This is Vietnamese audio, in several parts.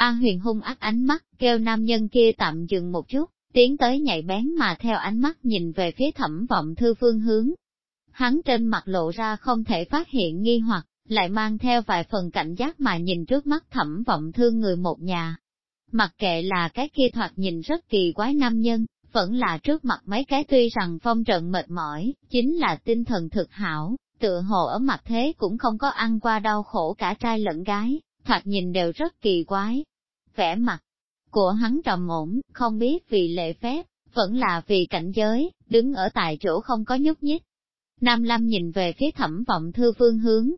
A huyền hung ác ánh mắt, kêu nam nhân kia tạm dừng một chút, tiến tới nhạy bén mà theo ánh mắt nhìn về phía thẩm vọng thư phương hướng. Hắn trên mặt lộ ra không thể phát hiện nghi hoặc, lại mang theo vài phần cảnh giác mà nhìn trước mắt thẩm vọng thương người một nhà. Mặc kệ là cái kia thoạt nhìn rất kỳ quái nam nhân, vẫn là trước mặt mấy cái tuy rằng phong trận mệt mỏi, chính là tinh thần thực hảo, tựa hồ ở mặt thế cũng không có ăn qua đau khổ cả trai lẫn gái, thoạt nhìn đều rất kỳ quái. Vẻ mặt của hắn trầm ổn, không biết vì lệ phép, vẫn là vì cảnh giới, đứng ở tại chỗ không có nhúc nhích. Nam lâm nhìn về phía thẩm vọng thư phương hướng.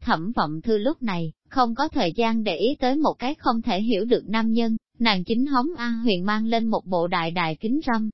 Thẩm vọng thư lúc này, không có thời gian để ý tới một cái không thể hiểu được nam nhân, nàng chính hóng A huyền mang lên một bộ đại đại kính râm.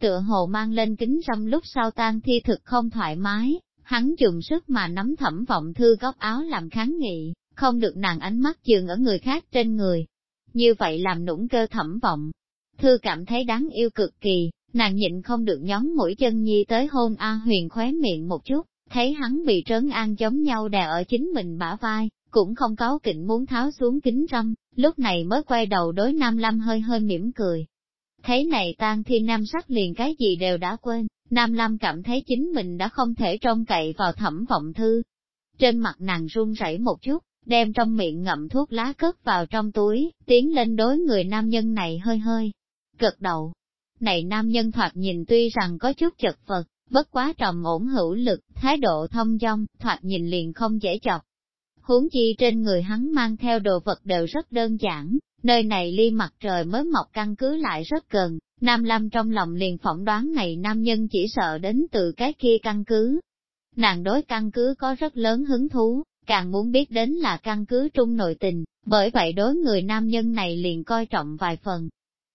Tựa hồ mang lên kính râm lúc sau tan thi thực không thoải mái, hắn dùng sức mà nắm thẩm vọng thư góc áo làm kháng nghị, không được nàng ánh mắt dừng ở người khác trên người. Như vậy làm nũng cơ thẩm vọng. Thư cảm thấy đáng yêu cực kỳ, nàng nhịn không được nhón mũi chân nhi tới hôn A huyền khóe miệng một chút, thấy hắn bị trấn an giống nhau đè ở chính mình bả vai, cũng không có kịnh muốn tháo xuống kính râm, lúc này mới quay đầu đối Nam Lâm hơi hơi mỉm cười. Thấy này tan thi nam sắc liền cái gì đều đã quên, Nam Lâm cảm thấy chính mình đã không thể trông cậy vào thẩm vọng thư. Trên mặt nàng run rẩy một chút, đem trong miệng ngậm thuốc lá cất vào trong túi, tiến lên đối người nam nhân này hơi hơi, gật đầu. Này nam nhân thoạt nhìn tuy rằng có chút chật vật, bất quá trầm ổn hữu lực, thái độ thông dong, thoạt nhìn liền không dễ chọc. Huống chi trên người hắn mang theo đồ vật đều rất đơn giản, nơi này ly mặt trời mới mọc căn cứ lại rất gần, Nam Lam trong lòng liền phỏng đoán này nam nhân chỉ sợ đến từ cái kia căn cứ. Nàng đối căn cứ có rất lớn hứng thú, càng muốn biết đến là căn cứ trung nội tình, bởi vậy đối người nam nhân này liền coi trọng vài phần.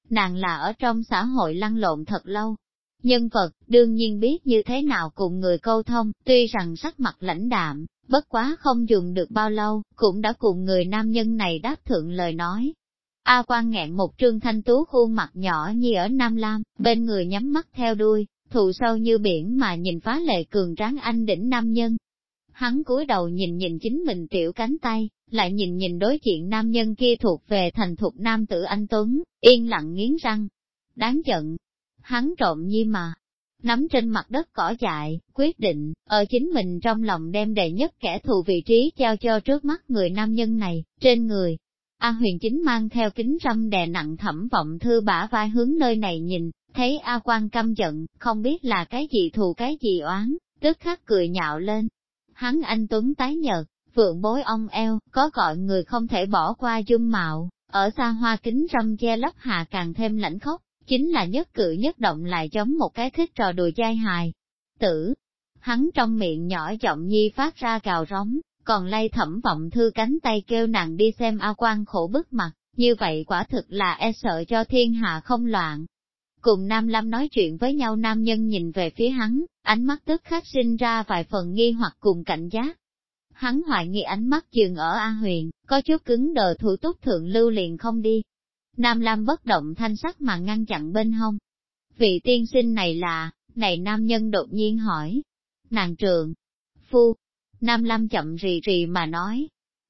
Nàng là ở trong xã hội lăn lộn thật lâu. Nhân vật, đương nhiên biết như thế nào cùng người câu thông, tuy rằng sắc mặt lãnh đạm, bất quá không dùng được bao lâu, cũng đã cùng người nam nhân này đáp thượng lời nói. A quan nghẹn một trương thanh tú khuôn mặt nhỏ như ở Nam Lam, bên người nhắm mắt theo đuôi, thụ sâu như biển mà nhìn phá lệ cường tráng anh đỉnh nam nhân. Hắn cúi đầu nhìn nhìn chính mình tiểu cánh tay, lại nhìn nhìn đối diện nam nhân kia thuộc về thành thục nam tử anh Tuấn, yên lặng nghiến răng. Đáng giận. Hắn trộm nhi mà, nắm trên mặt đất cỏ dại, quyết định, ở chính mình trong lòng đem đệ nhất kẻ thù vị trí trao cho trước mắt người nam nhân này, trên người. A huyền chính mang theo kính râm đè nặng thẩm vọng thư bả vai hướng nơi này nhìn, thấy A quan căm giận, không biết là cái gì thù cái gì oán, tức khắc cười nhạo lên. Hắn anh Tuấn tái nhợt, vượng bối ông eo, có gọi người không thể bỏ qua dung mạo, ở xa hoa kính râm che lấp hạ càng thêm lãnh khốc, chính là nhất cử nhất động lại giống một cái thích trò đùa dai hài. Tử, hắn trong miệng nhỏ giọng nhi phát ra cào rống, còn lay thẩm vọng thư cánh tay kêu nàng đi xem A quan khổ bức mặt, như vậy quả thực là e sợ cho thiên hạ không loạn. Cùng Nam Lâm nói chuyện với nhau nam nhân nhìn về phía hắn, ánh mắt tức khắc sinh ra vài phần nghi hoặc cùng cảnh giác. Hắn hoài nghi ánh mắt dừng ở A huyền, có chút cứng đờ thủ túc thượng lưu liền không đi, Nam Lam bất động thanh sắc mà ngăn chặn bên hông. Vị tiên sinh này là, này nam nhân đột nhiên hỏi. Nàng trường, phu, Nam Lam chậm rì rì mà nói.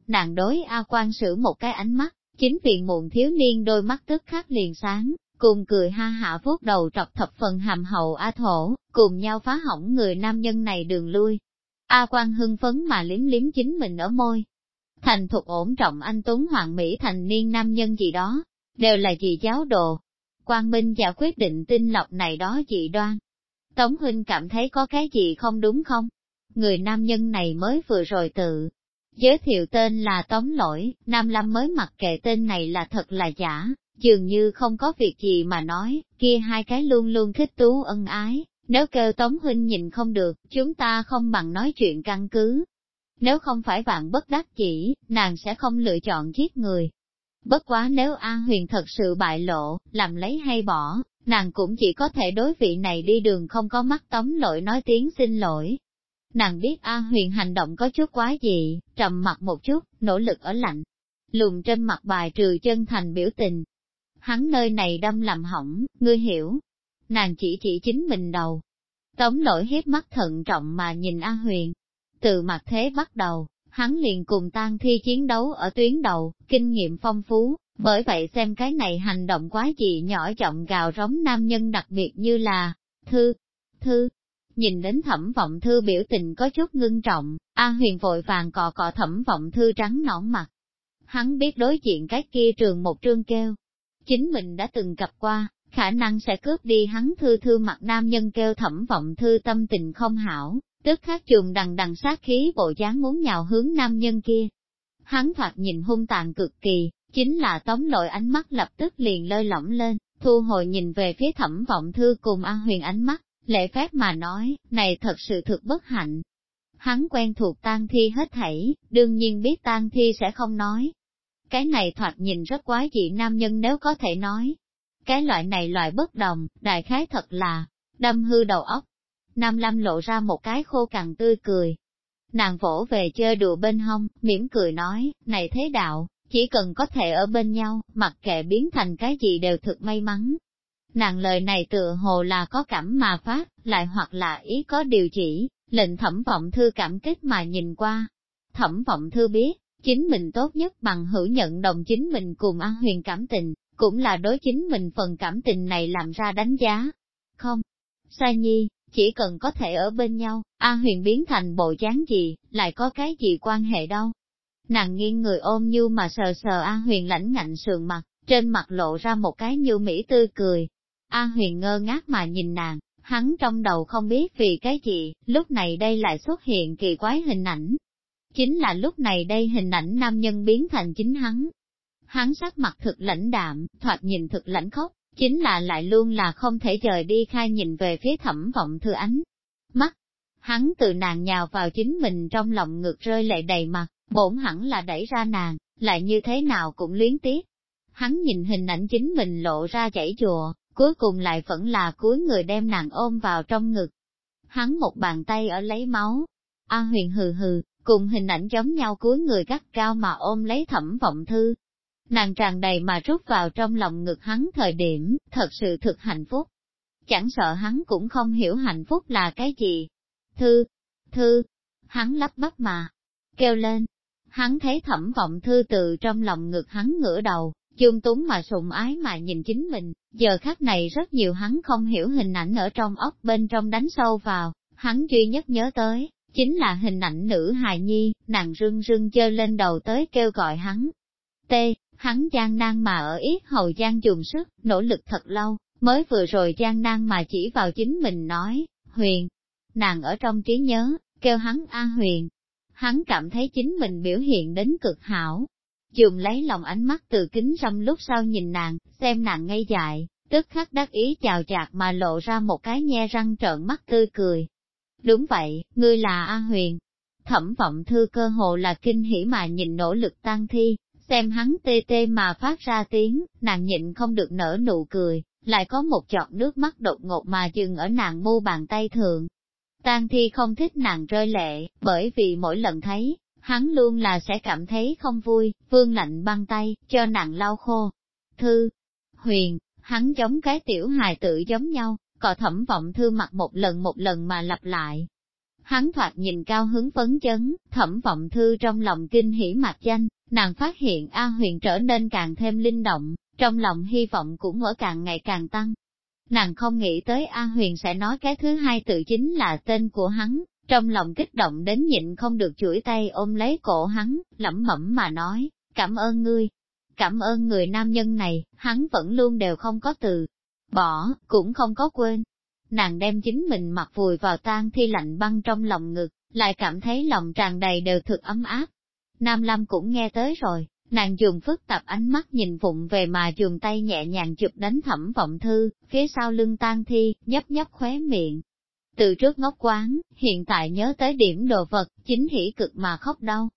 Nàng đối A quan sử một cái ánh mắt, chính vì muộn thiếu niên đôi mắt tức khắc liền sáng, cùng cười ha hạ vuốt đầu trọc thập phần hàm hậu A thổ, cùng nhau phá hỏng người nam nhân này đường lui. A quan hưng phấn mà liếm liếm chính mình ở môi. Thành thục ổn trọng anh Tuấn Hoàng Mỹ thành niên nam nhân gì đó, đều là gì giáo đồ. Quang Minh và quyết định tinh lọc này đó dị đoan. Tống Huynh cảm thấy có cái gì không đúng không? Người nam nhân này mới vừa rồi tự giới thiệu tên là Tống Lỗi, Nam Lâm mới mặc kệ tên này là thật là giả, dường như không có việc gì mà nói, kia hai cái luôn luôn thích tú ân ái, nếu kêu Tống Huynh nhìn không được, chúng ta không bằng nói chuyện căn cứ. Nếu không phải bạn bất đắc chỉ, nàng sẽ không lựa chọn giết người, Bất quá nếu A Huyền thật sự bại lộ, làm lấy hay bỏ, nàng cũng chỉ có thể đối vị này đi đường không có mắt tống lỗi nói tiếng xin lỗi. Nàng biết A Huyền hành động có chút quá dị, trầm mặt một chút, nỗ lực ở lạnh. Lùm trên mặt bài trừ chân thành biểu tình. Hắn nơi này đâm làm hỏng, ngươi hiểu. Nàng chỉ chỉ chính mình đầu. Tống nổi hiếp mắt thận trọng mà nhìn A Huyền. Từ mặt thế bắt đầu, Hắn liền cùng tang thi chiến đấu ở tuyến đầu, kinh nghiệm phong phú, bởi vậy xem cái này hành động quá dị nhỏ giọng gào rống nam nhân đặc biệt như là, thư, thư, nhìn đến thẩm vọng thư biểu tình có chút ngưng trọng, A huyền vội vàng cọ cọ thẩm vọng thư trắng nõn mặt. Hắn biết đối diện cái kia trường một trương kêu. Chính mình đã từng gặp qua, khả năng sẽ cướp đi hắn thư thư mặt nam nhân kêu thẩm vọng thư tâm tình không hảo, tức khắc trùng đằng đằng sát khí bộ dáng muốn nhào hướng nam nhân kia. Hắn thoạt nhìn hung tàn cực kỳ, chính là tống lội ánh mắt lập tức liền lơi lỏng lên, thu hồi nhìn về phía thẩm vọng thư cùng A huyền ánh mắt, lễ phép mà nói, này thật sự thực bất hạnh. Hắn quen thuộc tang thi hết thảy, đương nhiên biết tang thi sẽ không nói. Cái này thoạt nhìn rất quái dị nam nhân nếu có thể nói. Cái loại này loại bất đồng, đại khái thật là, đâm hư đầu óc. Nam Lâm lộ ra một cái khô cằn tươi cười. Nàng vỗ về chơi đùa bên hông, mỉm cười nói, này thế đạo, chỉ cần có thể ở bên nhau, mặc kệ biến thành cái gì đều thực may mắn. Nàng lời này tựa hồ là có cảm mà phát, lại hoặc là ý có điều chỉ, lệnh thẩm vọng thư cảm kích mà nhìn qua. Thẩm vọng thư biết, chính mình tốt nhất bằng hữu nhận đồng chính mình cùng An Huyền cảm tình, cũng là đối chính mình phần cảm tình này làm ra đánh giá. Không, sai nhi, chỉ cần có thể ở bên nhau, An Huyền biến thành bộ dáng gì, lại có cái gì quan hệ đâu. Nàng nghiêng người ôm như mà sờ sờ An Huyền lãnh ngạnh sườn mặt, trên mặt lộ ra một cái như mỹ tươi cười. An Huyền ngơ ngác mà nhìn nàng, hắn trong đầu không biết vì cái gì, lúc này đây lại xuất hiện kỳ quái hình ảnh. Chính là lúc này đây hình ảnh nam nhân biến thành chính hắn. Hắn sắc mặt thực lãnh đạm, thoạt nhìn thực lãnh khốc, chính là lại luôn là không thể rời đi khai nhìn về phía thẩm vọng thư ánh. Mắt, hắn từ nàng nhào vào chính mình trong lòng ngực rơi lệ đầy mặt, bổn hẳn là đẩy ra nàng, lại như thế nào cũng luyến tiếc. Hắn nhìn hình ảnh chính mình lộ ra chảy chùa, cuối cùng lại vẫn là cuối người đem nàng ôm vào trong ngực. Hắn một bàn tay ở lấy máu. A huyền hừ hừ, cùng hình ảnh giống nhau cuối người gắt cao mà ôm lấy thẩm vọng thư. Nàng tràn đầy mà rút vào trong lòng ngực hắn thời điểm, thật sự thực hạnh phúc. Chẳng sợ hắn cũng không hiểu hạnh phúc là cái gì. Thư, thư, hắn lắp bắp mà, kêu lên. Hắn thấy thẩm vọng thư từ trong lòng ngực hắn ngửa đầu, chung túng mà sùng ái mà nhìn chính mình, giờ khắc này rất nhiều hắn không hiểu hình ảnh ở trong óc bên trong đánh sâu vào, hắn duy nhất nhớ tới, chính là hình ảnh nữ hài nhi, nàng rưng rưng chơ lên đầu tới kêu gọi hắn. T, hắn gian nan mà ở ít hầu gian dùng sức, nỗ lực thật lâu, mới vừa rồi gian nan mà chỉ vào chính mình nói, huyền, nàng ở trong trí nhớ, kêu hắn A huyền. Hắn cảm thấy chính mình biểu hiện đến cực hảo, dùng lấy lòng ánh mắt từ kính râm lúc sau nhìn nàng, xem nàng ngây dại, tức khắc đắc ý chào chạc mà lộ ra một cái nhe răng trợn mắt tươi cười. Đúng vậy, ngươi là A Huyền. Thẩm vọng thư cơ hồ là kinh hỉ mà nhìn nỗ lực tăng thi, xem hắn tê tê mà phát ra tiếng, nàng nhịn không được nở nụ cười, lại có một giọt nước mắt đột ngột mà dừng ở nàng mu bàn tay thượng. Tang thi không thích nàng rơi lệ, bởi vì mỗi lần thấy, hắn luôn là sẽ cảm thấy không vui, vương lạnh băng tay, cho nàng lau khô. Thư, huyền, hắn giống cái tiểu hài tự giống nhau, cọ thẩm vọng thư mặt một lần một lần mà lặp lại. Hắn thoạt nhìn cao hứng phấn chấn, thẩm vọng thư trong lòng kinh hỉ mặt danh, nàng phát hiện A huyền trở nên càng thêm linh động, trong lòng hy vọng cũng ở càng ngày càng tăng. Nàng không nghĩ tới A huyền sẽ nói cái thứ hai tự chính là tên của hắn, trong lòng kích động đến nhịn không được chuỗi tay ôm lấy cổ hắn, lẩm mẩm mà nói, cảm ơn ngươi. Cảm ơn người nam nhân này, hắn vẫn luôn đều không có từ, bỏ, cũng không có quên. Nàng đem chính mình mặc vùi vào tan thi lạnh băng trong lòng ngực, lại cảm thấy lòng tràn đầy đều thực ấm áp. Nam Lam cũng nghe tới rồi, nàng dùng phức tạp ánh mắt nhìn vụng về mà dùng tay nhẹ nhàng chụp đánh thẩm vọng thư, phía sau lưng tan thi, nhấp nhấp khóe miệng, từ trước ngốc quán, hiện tại nhớ tới điểm đồ vật, chính hỉ cực mà khóc đau.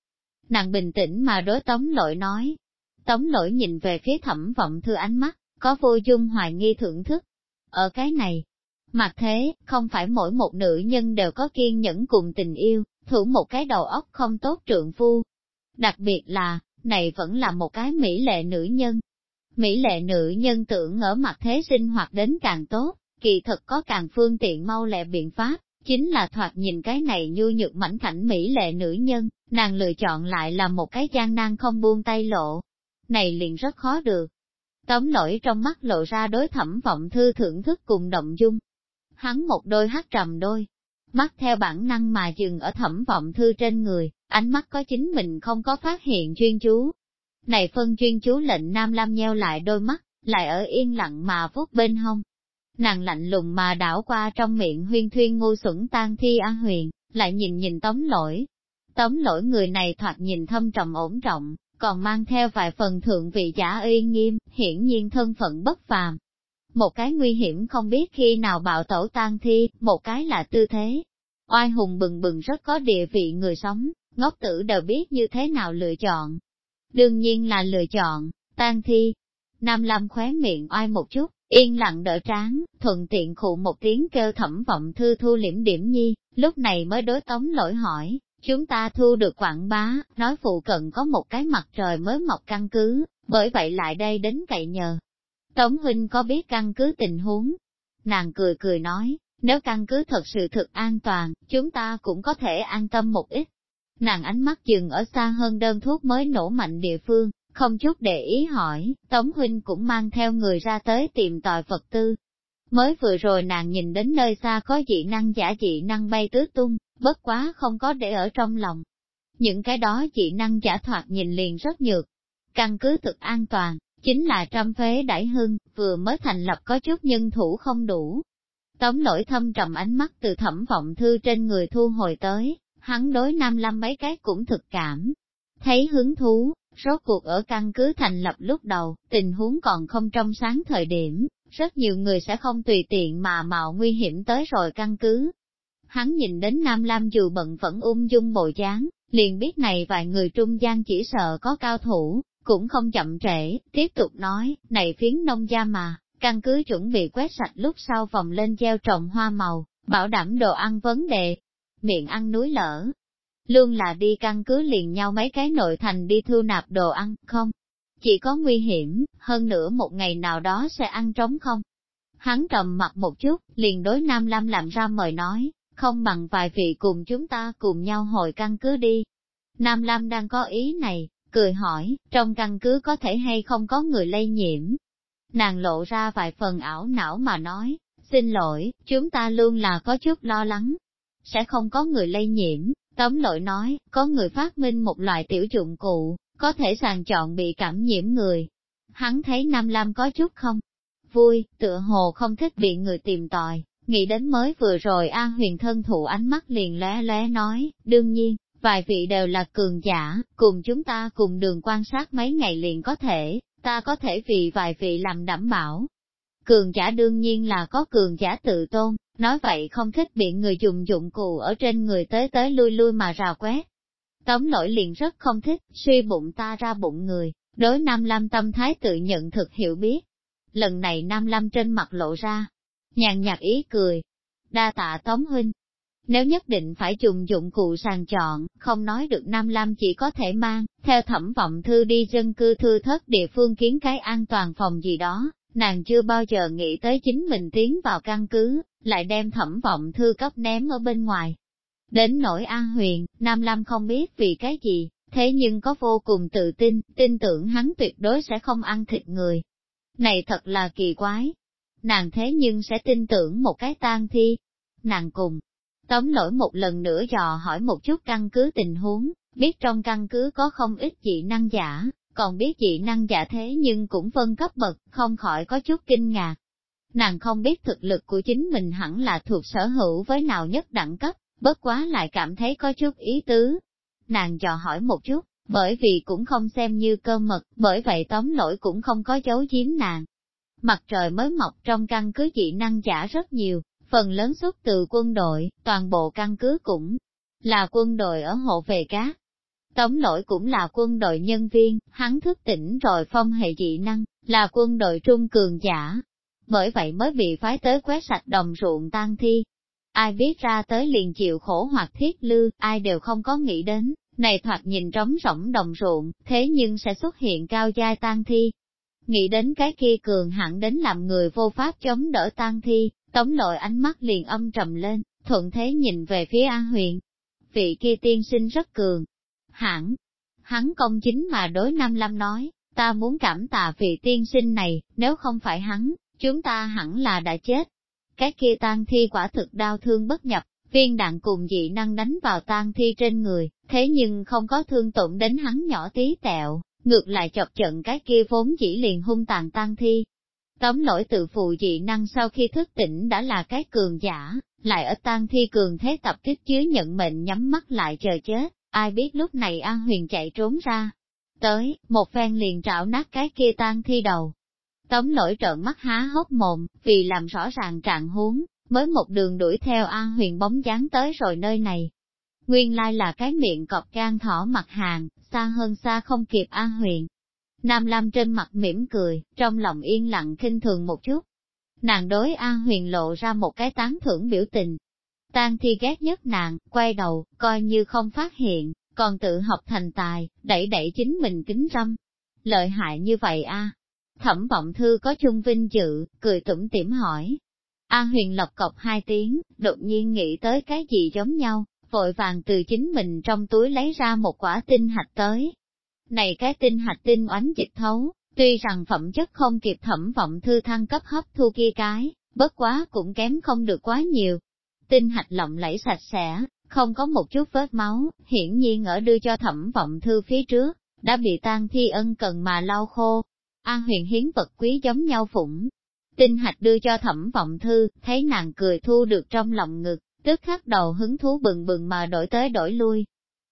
Nàng bình tĩnh mà đối tống lỗi nói. Tống lỗi nhìn về phía thẩm vọng thư ánh mắt, có vô dung hoài nghi thưởng thức. Ở cái này, mặt thế, không phải mỗi một nữ nhân đều có kiên nhẫn cùng tình yêu, thủ một cái đầu óc không tốt trượng phu. Đặc biệt là, này vẫn là một cái mỹ lệ nữ nhân. Mỹ lệ nữ nhân tưởng ở mặt thế sinh hoạt đến càng tốt, kỳ thật có càng phương tiện mau lẹ biện pháp, chính là thoạt nhìn cái này nhu nhược mảnh khảnh mỹ lệ nữ nhân, nàng lựa chọn lại là một cái gian nan không buông tay lộ. Này liền rất khó được tấm lỗi trong mắt lộ ra đối thẩm vọng thư thưởng thức cùng động dung. Hắn một đôi hát trầm đôi, mắt theo bản năng mà dừng ở thẩm vọng thư trên người, ánh mắt có chính mình không có phát hiện chuyên chú. Này phân chuyên chú lệnh Nam Lam nheo lại đôi mắt, lại ở yên lặng mà vuốt bên hông. Nàng lạnh lùng mà đảo qua trong miệng huyên thuyên ngu xuẩn tan thi an huyền, lại nhìn nhìn tống lỗi. Tống lỗi người này thoạt nhìn thâm trầm ổn trọng, còn mang theo vài phần thượng vị giả uy nghiêm, hiển nhiên thân phận bất phàm. Một cái nguy hiểm không biết khi nào bạo tẩu tan thi, một cái là tư thế. Oai hùng bừng bừng rất có địa vị người sống, ngốc tử đều biết như thế nào lựa chọn. Đương nhiên là lựa chọn, tan thi. Nam Lam khóe miệng oai một chút, yên lặng đỡ tráng, thuận tiện khụ một tiếng kêu thẩm vọng thư thu liễm điểm nhi, lúc này mới đối tống lỗi hỏi, chúng ta thu được quảng bá, nói phụ cận có một cái mặt trời mới mọc căn cứ, bởi vậy lại đây đến cậy nhờ. Tống huynh có biết căn cứ tình huống? Nàng cười cười nói, nếu căn cứ thật sự thực an toàn, chúng ta cũng có thể an tâm một ít. Nàng ánh mắt dừng ở xa hơn đơn thuốc mới nổ mạnh địa phương, không chút để ý hỏi, Tống Huynh cũng mang theo người ra tới tìm tòi vật tư. Mới vừa rồi nàng nhìn đến nơi xa có dị năng giả dị năng bay tứ tung, bất quá không có để ở trong lòng. Những cái đó dị năng giả thoạt nhìn liền rất nhược. Căn cứ thực an toàn, chính là trăm phế đại hưng, vừa mới thành lập có chút nhân thủ không đủ. Tống lỗi thâm trầm ánh mắt từ thẩm vọng thư trên người thu hồi tới, hắn đối nam lâm mấy cái cũng thực cảm. Thấy hứng thú, Rốt cuộc ở căn cứ thành lập lúc đầu, tình huống còn không trong sáng thời điểm, rất nhiều người sẽ không tùy tiện mà mạo nguy hiểm tới rồi căn cứ. Hắn nhìn đến Nam Lam dù bận vẫn ung dung bộ dáng, liền biết này vài người trung gian chỉ sợ có cao thủ, cũng không chậm trễ, tiếp tục nói, này phiến nông gia mà, căn cứ chuẩn bị quét sạch lúc sau vòng lên gieo trồng hoa màu, bảo đảm đồ ăn vấn đề. Miệng ăn núi lở, luôn là đi căn cứ liền nhau mấy cái nội thành đi thu nạp đồ ăn, không? Chỉ có nguy hiểm, hơn nữa một ngày nào đó sẽ ăn trống không? Hắn trầm mặt một chút, liền đối Nam Lam làm ra mời nói, không bằng vài vị cùng chúng ta cùng nhau hồi căn cứ đi. Nam Lam đang có ý này, cười hỏi, trong căn cứ có thể hay không có người lây nhiễm? Nàng lộ ra vài phần ảo não mà nói, xin lỗi, chúng ta luôn là có chút lo lắng, sẽ không có người lây nhiễm, Tống lội nói, có người phát minh một loại tiểu dụng cụ, có thể sàng chọn bị cảm nhiễm người. Hắn thấy Nam Lam có chút không vui, tựa hồ không thích bị người tìm tòi, nghĩ đến mới vừa rồi An huyền thân thụ ánh mắt liền lé lé nói, đương nhiên, vài vị đều là cường giả, cùng chúng ta cùng đường quan sát mấy ngày liền có thể, ta có thể vì vài vị làm đảm bảo. Cường giả đương nhiên là có cường giả tự tôn, nói vậy không thích bị người dùng dụng cụ ở trên người tới tới lui lui mà rào quét. Tống lỗi liền rất không thích, suy bụng ta ra bụng người, đối Nam Lam tâm thái tự nhận thực hiểu biết. Lần này Nam Lam trên mặt lộ ra, nhàn nhạt ý cười. Đa tạ Tống Huynh. Nếu nhất định phải dùng dụng cụ sàng chọn, không nói được Nam Lam chỉ có thể mang, theo thẩm vọng thư đi dân cư thư thất địa phương kiến cái an toàn phòng gì đó, nàng chưa bao giờ nghĩ tới chính mình tiến vào căn cứ, lại đem thẩm vọng thư cấp ném ở bên ngoài. Đến nỗi an huyền, Nam Lam không biết vì cái gì, thế nhưng có vô cùng tự tin, tin tưởng hắn tuyệt đối sẽ không ăn thịt người. Này thật là kỳ quái. Nàng thế nhưng sẽ tin tưởng một cái tang thi. Nàng cùng, tóm lỗi một lần nữa dò hỏi một chút căn cứ tình huống, biết trong căn cứ có không ít dị năng giả, còn biết dị năng giả thế nhưng cũng phân cấp bậc, không khỏi có chút kinh ngạc. Nàng không biết thực lực của chính mình hẳn là thuộc sở hữu với nào nhất đẳng cấp, bất quá lại cảm thấy có chút ý tứ. Nàng dò hỏi một chút, bởi vì cũng không xem như cơ mật, bởi vậy tóm lỗi cũng không có giấu giếm nàng. Mặt trời mới mọc trong căn cứ dị năng giả rất nhiều, phần lớn xuất từ quân đội, toàn bộ căn cứ cũng là quân đội ở hộ về cá, Tống lỗi cũng là quân đội nhân viên, hắn thức tỉnh rồi phong hệ dị năng, là quân đội trung cường giả. Bởi vậy mới bị phái tới quét sạch đồng ruộng tan thi. Ai biết ra tới liền chịu khổ hoặc thiết lư, ai đều không có nghĩ đến, này thoạt nhìn trống rỗng đồng ruộng, thế nhưng sẽ xuất hiện cao giai tan thi. Nghĩ đến cái kia cường hẳn đến làm người vô pháp chống đỡ tan thi, tống nội ánh mắt liền âm trầm lên, thuận thế nhìn về phía An Huyền. Vị kia tiên sinh rất cường, Hẳn, hắn công chính mà đối Nam Lâm nói, ta muốn cảm tạ vị tiên sinh này, nếu không phải hắn, chúng ta hẳn là đã chết. Cái kia tan thi quả thực đau thương bất nhập, viên đạn cùng dị năng đánh vào tan thi trên người, thế nhưng không có thương tổn đến hắn nhỏ tí tẹo, ngược lại chọc trận cái kia vốn chỉ liền hung tàn tan thi. Tống lỗi tự phụ dị năng sau khi thức tỉnh đã là cái cường giả, lại ở tan thi cường thế tập kích chứa nhận mệnh nhắm mắt lại chờ chết, ai biết lúc này An Huyền chạy trốn ra. Tới, một phen liền trảo nát cái kia tan thi đầu. Tống lỗi trợn mắt há hốc mồm, vì làm rõ ràng trạng huống, mới một đường đuổi theo An Huyền bóng dáng tới rồi nơi này. Nguyên lai là cái miệng cọp gan thỏ mặt hàng, xa hơn xa không kịp An Huyền. Nam Lam trên mặt mỉm cười, trong lòng yên lặng kinh thường một chút. Nàng đối An Huyền lộ ra một cái tán thưởng biểu tình. Tang thi ghét nhất nàng, quay đầu, coi như không phát hiện, còn tự học thành tài, đẩy đẩy chính mình kính râm. Lợi hại như vậy a Thẩm vọng thư có chung vinh dự, cười tủm tỉm hỏi, A huyền lộc cọc hai tiếng, đột nhiên nghĩ tới cái gì giống nhau, vội vàng từ chính mình trong túi lấy ra một quả tinh hạch tới. Này cái tinh hạch tinh oánh dịch thấu, tuy rằng phẩm chất không kịp thẩm vọng thư thăng cấp hấp thu kia cái, bất quá cũng kém không được quá nhiều. Tinh hạch lộng lẫy sạch sẽ, không có một chút vết máu, hiển nhiên ở đưa cho thẩm vọng thư phía trước, đã bị tan thi ân cần mà lau khô. An huyền hiến vật quý giống nhau phụng, Tinh hạch đưa cho thẩm vọng thư, thấy nàng cười thu được trong lòng ngực, tức khắc đầu hứng thú bừng bừng mà đổi tới đổi lui.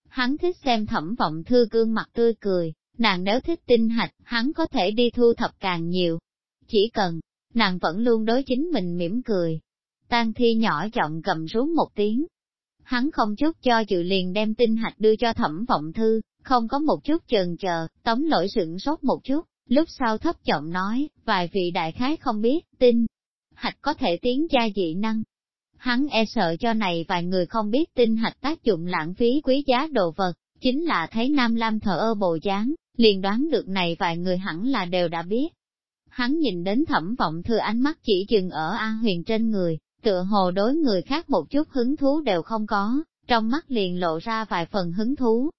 Hắn thích xem thẩm vọng thư gương mặt tươi cười, nàng nếu thích tinh hạch, hắn có thể đi thu thập càng nhiều. Chỉ cần, nàng vẫn luôn đối chính mình mỉm cười. Tang thi nhỏ giọng cầm rú một tiếng. Hắn không chút cho dự liền đem tinh hạch đưa cho thẩm vọng thư, không có một chút chần chờ, tống lỗi sửng sốt một chút, Lúc sau thấp giọng nói, vài vị đại khái không biết, tin, hạch có thể tiến gia dị năng. Hắn e sợ cho này vài người không biết tin hạch tác dụng lãng phí quý giá đồ vật, chính là thấy Nam Lam thở ơ bộ dáng, liền đoán được này vài người hẳn là đều đã biết. Hắn nhìn đến thẩm vọng thư ánh mắt chỉ dừng ở a Huyền trên người, tựa hồ đối người khác một chút hứng thú đều không có, trong mắt liền lộ ra vài phần hứng thú,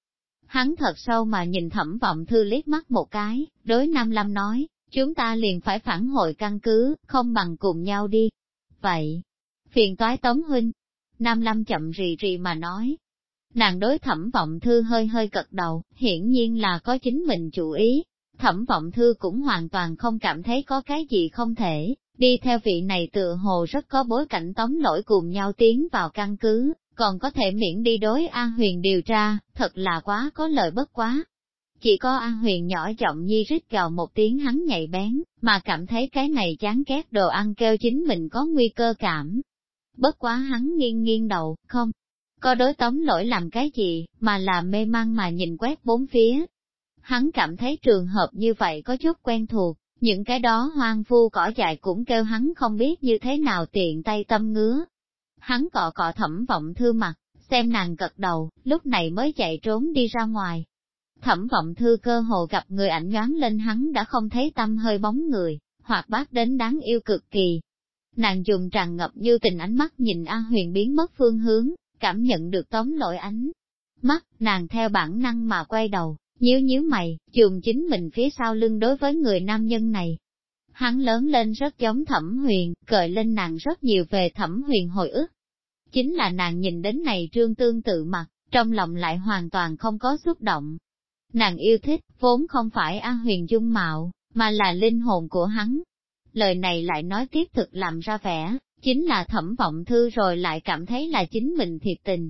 Hắn thật sâu mà nhìn thẩm vọng thư liếc mắt một cái, đối Nam lam nói, chúng ta liền phải phản hồi căn cứ, không bằng cùng nhau đi. Vậy, phiền toái tống huynh. Nam Lâm chậm rì rì mà nói. Nàng đối thẩm vọng thư hơi hơi cật đầu, hiển nhiên là có chính mình chủ ý. Thẩm vọng thư cũng hoàn toàn không cảm thấy có cái gì không thể, đi theo vị này tựa hồ rất có bối cảnh tống lỗi cùng nhau tiến vào căn cứ, còn có thể miễn đi đối An Huyền điều tra, thật là quá có lợi bất quá. Chỉ có An Huyền nhỏ giọng nhi rít gào một tiếng hắn nhạy bén, mà cảm thấy cái này chán ghét đồ ăn kêu chính mình có nguy cơ cảm. Bất quá hắn nghiêng nghiêng đầu, không, có đối tống lỗi làm cái gì, mà là mê mang mà nhìn quét bốn phía. Hắn cảm thấy trường hợp như vậy có chút quen thuộc, những cái đó hoang vu cỏ dại cũng kêu hắn không biết như thế nào tiện tay tâm ngứa, Hắn cọ cọ thẩm vọng thư mặt, xem nàng gật đầu, lúc này mới chạy trốn đi ra ngoài. Thẩm vọng thư cơ hồ gặp người ảnh nhoáng lên hắn đã không thấy tâm hơi bóng người, hoặc bác đến đáng yêu cực kỳ. Nàng dùng tràn ngập như tình ánh mắt nhìn a Huyền biến mất phương hướng, cảm nhận được tóm lỗi ánh. Mắt, nàng theo bản năng mà quay đầu, nhíu nhíu mày, chùm chính mình phía sau lưng đối với người nam nhân này. Hắn lớn lên rất giống thẩm huyền, cởi lên nàng rất nhiều về thẩm huyền hồi ức, Chính là nàng nhìn đến này trương tương tự mặt, trong lòng lại hoàn toàn không có xúc động. Nàng yêu thích, vốn không phải A huyền dung mạo, mà là linh hồn của hắn. Lời này lại nói tiếp thực làm ra vẻ, chính là thẩm vọng thư rồi lại cảm thấy là chính mình thiệt tình.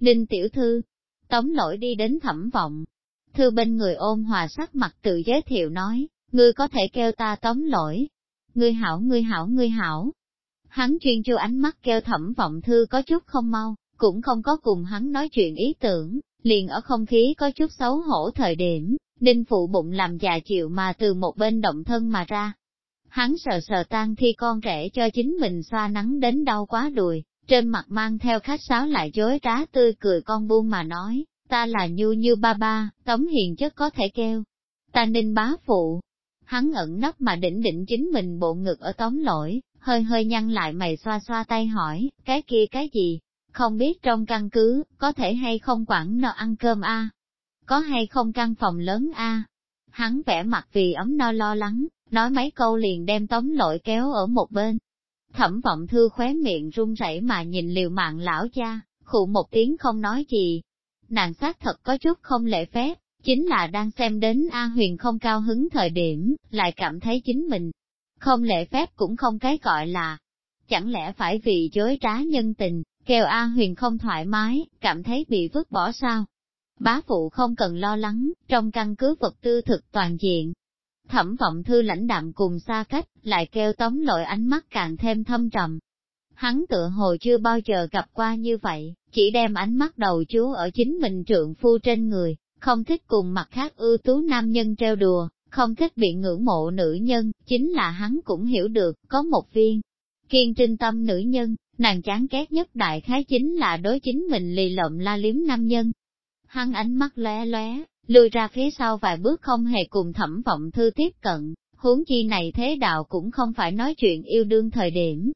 Ninh tiểu thư, tống lỗi đi đến thẩm vọng. Thư bên người ôn hòa sắc mặt tự giới thiệu nói, ngươi có thể kêu ta tống lỗi. Ngươi hảo ngươi hảo ngươi hảo, Hắn chuyên chu ánh mắt kêu thẩm vọng thư có chút không mau, cũng không có cùng hắn nói chuyện ý tưởng, liền ở không khí có chút xấu hổ thời điểm, đinh phụ bụng làm già chịu mà từ một bên động thân mà ra. Hắn sờ sờ tan thi con rể cho chính mình xoa nắng đến đau quá đùi, trên mặt mang theo khách sáo lại chối trá tươi cười con buông mà nói, ta là nhu như ba ba, tống hiền chất có thể kêu. Ta ninh bá phụ. Hắn ẩn nấp mà đỉnh đỉnh chính mình bộ ngực ở tống lỗi, hơi hơi nhăn lại mày xoa xoa tay hỏi, cái kia cái gì? Không biết trong căn cứ, có thể hay không quản no ăn cơm a có hay không căn phòng lớn a? Hắn vẽ mặt vì ấm no lo lắng, nói mấy câu liền đem tống lội kéo ở một bên. Thẩm vọng thư khóe miệng run rẩy mà nhìn liều mạng lão cha, khụ một tiếng không nói gì. Nàng xác thật có chút không lễ phép, chính là đang xem đến A Huyền không cao hứng thời điểm, lại cảm thấy chính mình. Không lễ phép cũng không cái gọi là, chẳng lẽ phải vì dối trá nhân tình, kêu A Huyền không thoải mái, cảm thấy bị vứt bỏ sao? Bá phụ không cần lo lắng, trong căn cứ vật tư thực toàn diện. Thẩm vọng thư lãnh đạm cùng xa cách, lại kêu tống lội ánh mắt càng thêm thâm trầm. Hắn tựa hồ chưa bao giờ gặp qua như vậy, chỉ đem ánh mắt đầu chú ở chính mình trượng phu trên người, không thích cùng mặt khác ưu tú nam nhân treo đùa, không thích bị ngưỡng mộ nữ nhân, chính là hắn cũng hiểu được, có một viên. Kiên trinh tâm nữ nhân, nàng chán ghét nhất đại khái chính là đối chính mình lì lộm la liếm nam nhân, hắn ánh mắt lóe lóe, lùi ra phía sau vài bước không hề cùng thẩm vọng thư tiếp cận, huống chi này thế đạo cũng không phải nói chuyện yêu đương thời điểm.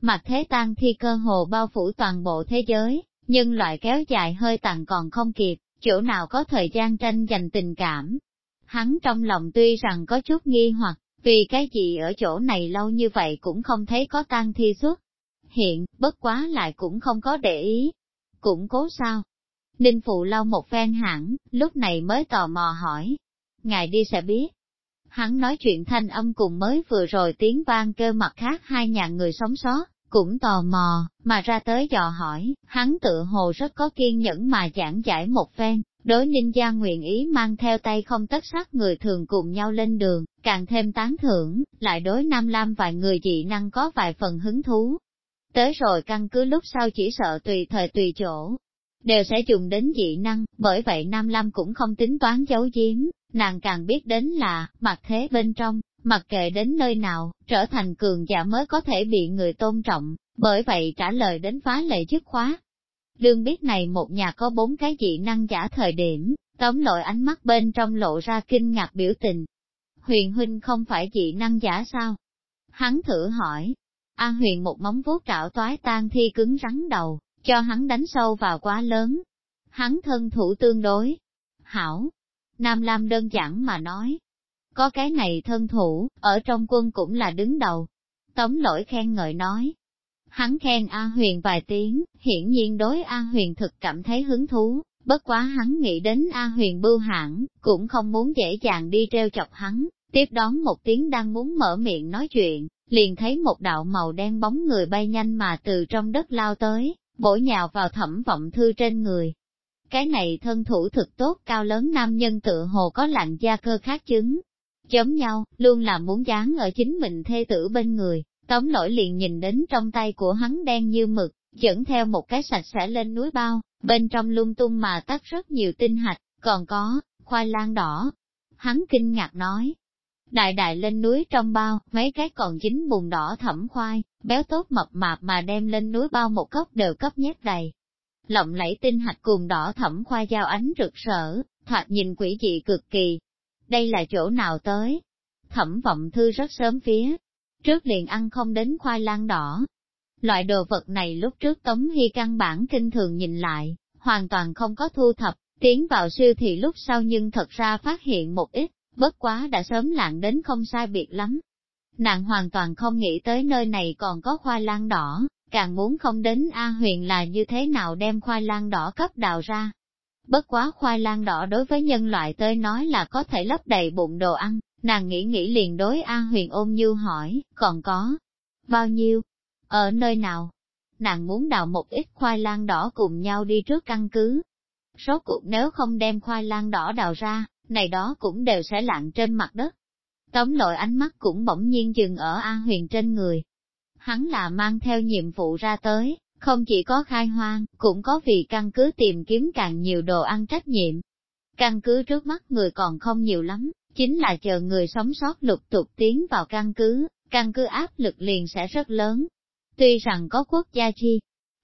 Mặt thế tan thi cơ hồ bao phủ toàn bộ thế giới, nhưng loại kéo dài hơi tàn còn không kịp, chỗ nào có thời gian tranh giành tình cảm. Hắn trong lòng tuy rằng có chút nghi hoặc, vì cái gì ở chỗ này lâu như vậy cũng không thấy có tan thi xuất. Hiện, bất quá lại cũng không có để ý. Cũng cố sao, Ninh Phụ lau một phen hẳn, lúc này mới tò mò hỏi. Ngài đi sẽ biết. Hắn nói chuyện thanh âm cùng mới vừa rồi tiếng vang kêu mặt khác hai nhà người sống sót, cũng tò mò, mà ra tới dò hỏi, hắn tự hồ rất có kiên nhẫn mà giảng giải một phen, đối ninh gia nguyện ý mang theo tay không tất sắc người thường cùng nhau lên đường, càng thêm tán thưởng, lại đối Nam Lam vài người dị năng có vài phần hứng thú. Tới rồi căn cứ lúc sau chỉ sợ tùy thời tùy chỗ, đều sẽ dùng đến dị năng, bởi vậy Nam Lam cũng không tính toán giấu giếm, nàng càng biết đến là, mặt thế bên trong, mặc kệ đến nơi nào, trở thành cường giả mới có thể bị người tôn trọng, bởi vậy trả lời đến phá lệ chức khóa. Đương biết này một nhà có bốn cái dị năng giả thời điểm, tóm lội ánh mắt bên trong lộ ra kinh ngạc biểu tình. Huyền huynh không phải dị năng giả sao? Hắn thử hỏi. A huyền một móng vuốt trạo toái tan thi cứng rắn đầu, cho hắn đánh sâu vào quá lớn. Hắn thân thủ tương đối. Hảo, Nam Lam đơn giản mà nói. Có cái này thân thủ, ở trong quân cũng là đứng đầu. Tống lỗi khen ngợi nói. Hắn khen A Huyền vài tiếng, hiển nhiên đối A Huyền thực cảm thấy hứng thú, bất quá hắn nghĩ đến A Huyền bưu hãng, cũng không muốn dễ dàng đi treo chọc hắn, tiếp đón một tiếng đang muốn mở miệng nói chuyện, liền thấy một đạo màu đen bóng người bay nhanh mà từ trong đất lao tới, bổ nhào vào thẩm vọng thư trên người. Cái này thân thủ thực tốt cao lớn nam nhân tựa hồ có lạnh da cơ khác chứng. Giống nhau, luôn là muốn dán ở chính mình thê tử bên người, tống lỗi liền nhìn đến trong tay của hắn đen như mực, dẫn theo một cái sạch sẽ lên núi bao, bên trong lung tung mà tắt rất nhiều tinh hạch, còn có, khoai lang đỏ. Hắn kinh ngạc nói, đại đại lên núi trong bao, mấy cái còn dính bùn đỏ thẩm khoai, béo tốt mập mạp mà đem lên núi bao một cốc đều cấp nhét đầy. Lộng lẫy tinh hạch cùng đỏ thẩm khoa giao ánh rực rỡ, thoạt nhìn quỷ dị cực kỳ. Đây là chỗ nào tới? Thẩm vọng thư rất sớm phía. Trước liền ăn không đến khoai lang đỏ. Loại đồ vật này lúc trước Tống Hy căn bản kinh thường nhìn lại, hoàn toàn không có thu thập, tiến vào siêu thị lúc sau nhưng thật ra phát hiện một ít, bất quá đã sớm lạng đến không sai biệt lắm. Nàng hoàn toàn không nghĩ tới nơi này còn có khoai lang đỏ, càng muốn không đến A huyền là như thế nào đem khoai lang đỏ cấp đào ra. Bất quá khoai lang đỏ đối với nhân loại tới nói là có thể lấp đầy bụng đồ ăn, nàng nghĩ nghĩ liền đối A huyền ôm như hỏi, còn có bao nhiêu? Ở nơi nào? Nàng muốn đào một ít khoai lang đỏ cùng nhau đi trước căn cứ. Rốt cuộc nếu không đem khoai lang đỏ đào ra, này đó cũng đều sẽ lặn trên mặt đất. Tống lội ánh mắt cũng bỗng nhiên dừng ở A huyền trên người. Hắn là mang theo nhiệm vụ ra tới, không chỉ có khai hoang, cũng có vì căn cứ tìm kiếm càng nhiều đồ ăn trách nhiệm. Căn cứ trước mắt người còn không nhiều lắm, chính là chờ người sống sót lục tục tiến vào căn cứ, căn cứ áp lực liền sẽ rất lớn. Tuy rằng có quốc gia chi,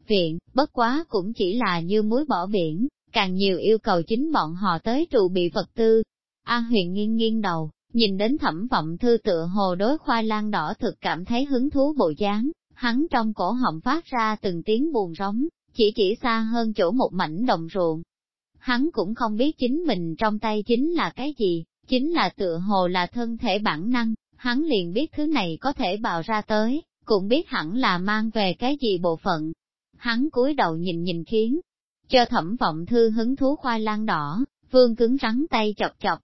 viện, bất quá cũng chỉ là như muối bỏ biển, càng nhiều yêu cầu chính bọn họ tới trụ bị vật tư. A huyền nghiêng nghiêng đầu, nhìn đến thẩm vọng thư tựa hồ đối khoai lang đỏ thực cảm thấy hứng thú bộ dáng, hắn trong cổ họng phát ra từng tiếng buồn rống, chỉ chỉ xa hơn chỗ một mảnh đồng ruộng. hắn cũng không biết chính mình trong tay chính là cái gì, chính là tựa hồ là thân thể bản năng, hắn liền biết thứ này có thể bào ra tới, cũng biết hẳn là mang về cái gì bộ phận. Hắn cúi đầu nhìn nhìn khiến, cho thẩm vọng thư hứng thú khoai lang đỏ, vương cứng rắn tay chọc chọc.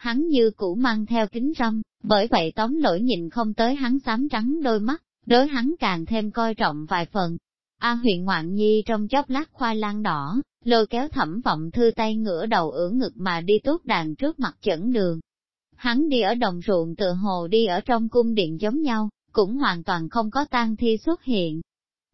Hắn như cũ mang theo kính râm, bởi vậy tóm lỗi nhìn không tới hắn xám trắng đôi mắt, đối hắn càng thêm coi trọng vài phần. A huyện ngoạn nhi trong chốc lát khoai lang đỏ, lôi kéo thẩm vọng thư tay ngửa đầu ưỡn ngực mà đi tốt đàn trước mặt chẩn đường. Hắn đi ở đồng ruộng tựa hồ đi ở trong cung điện giống nhau, cũng hoàn toàn không có tang thi xuất hiện.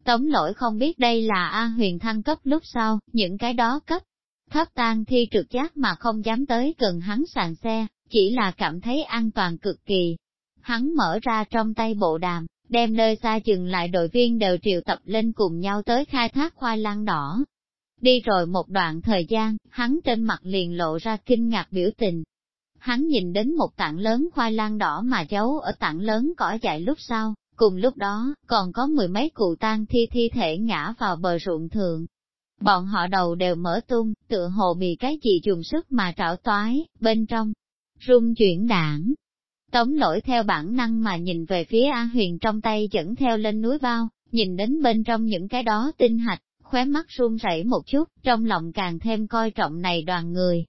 Tống lỗi không biết đây là A huyền thăng cấp lúc sau, những cái đó cấp. Thấp tan thi trực giác mà không dám tới gần hắn sàn xe, chỉ là cảm thấy an toàn cực kỳ. Hắn mở ra trong tay bộ đàm, đem nơi xa dừng lại đội viên đều triệu tập lên cùng nhau tới khai thác khoai lang đỏ. Đi rồi một đoạn thời gian, hắn trên mặt liền lộ ra kinh ngạc biểu tình. Hắn nhìn đến một tảng lớn khoai lang đỏ mà giấu ở tảng lớn cỏ dại lúc sau, cùng lúc đó, còn có mười mấy cụ tang thi thi thể ngã vào bờ ruộng thượng. Bọn họ đầu đều mở tung, tựa hồ bị cái gì dùng sức mà trảo toái, bên trong, rung chuyển đảng. Tống lỗi theo bản năng mà nhìn về phía A Huyền trong tay dẫn theo lên núi bao, nhìn đến bên trong những cái đó tinh hạch, khóe mắt run rẩy một chút, trong lòng càng thêm coi trọng này đoàn người.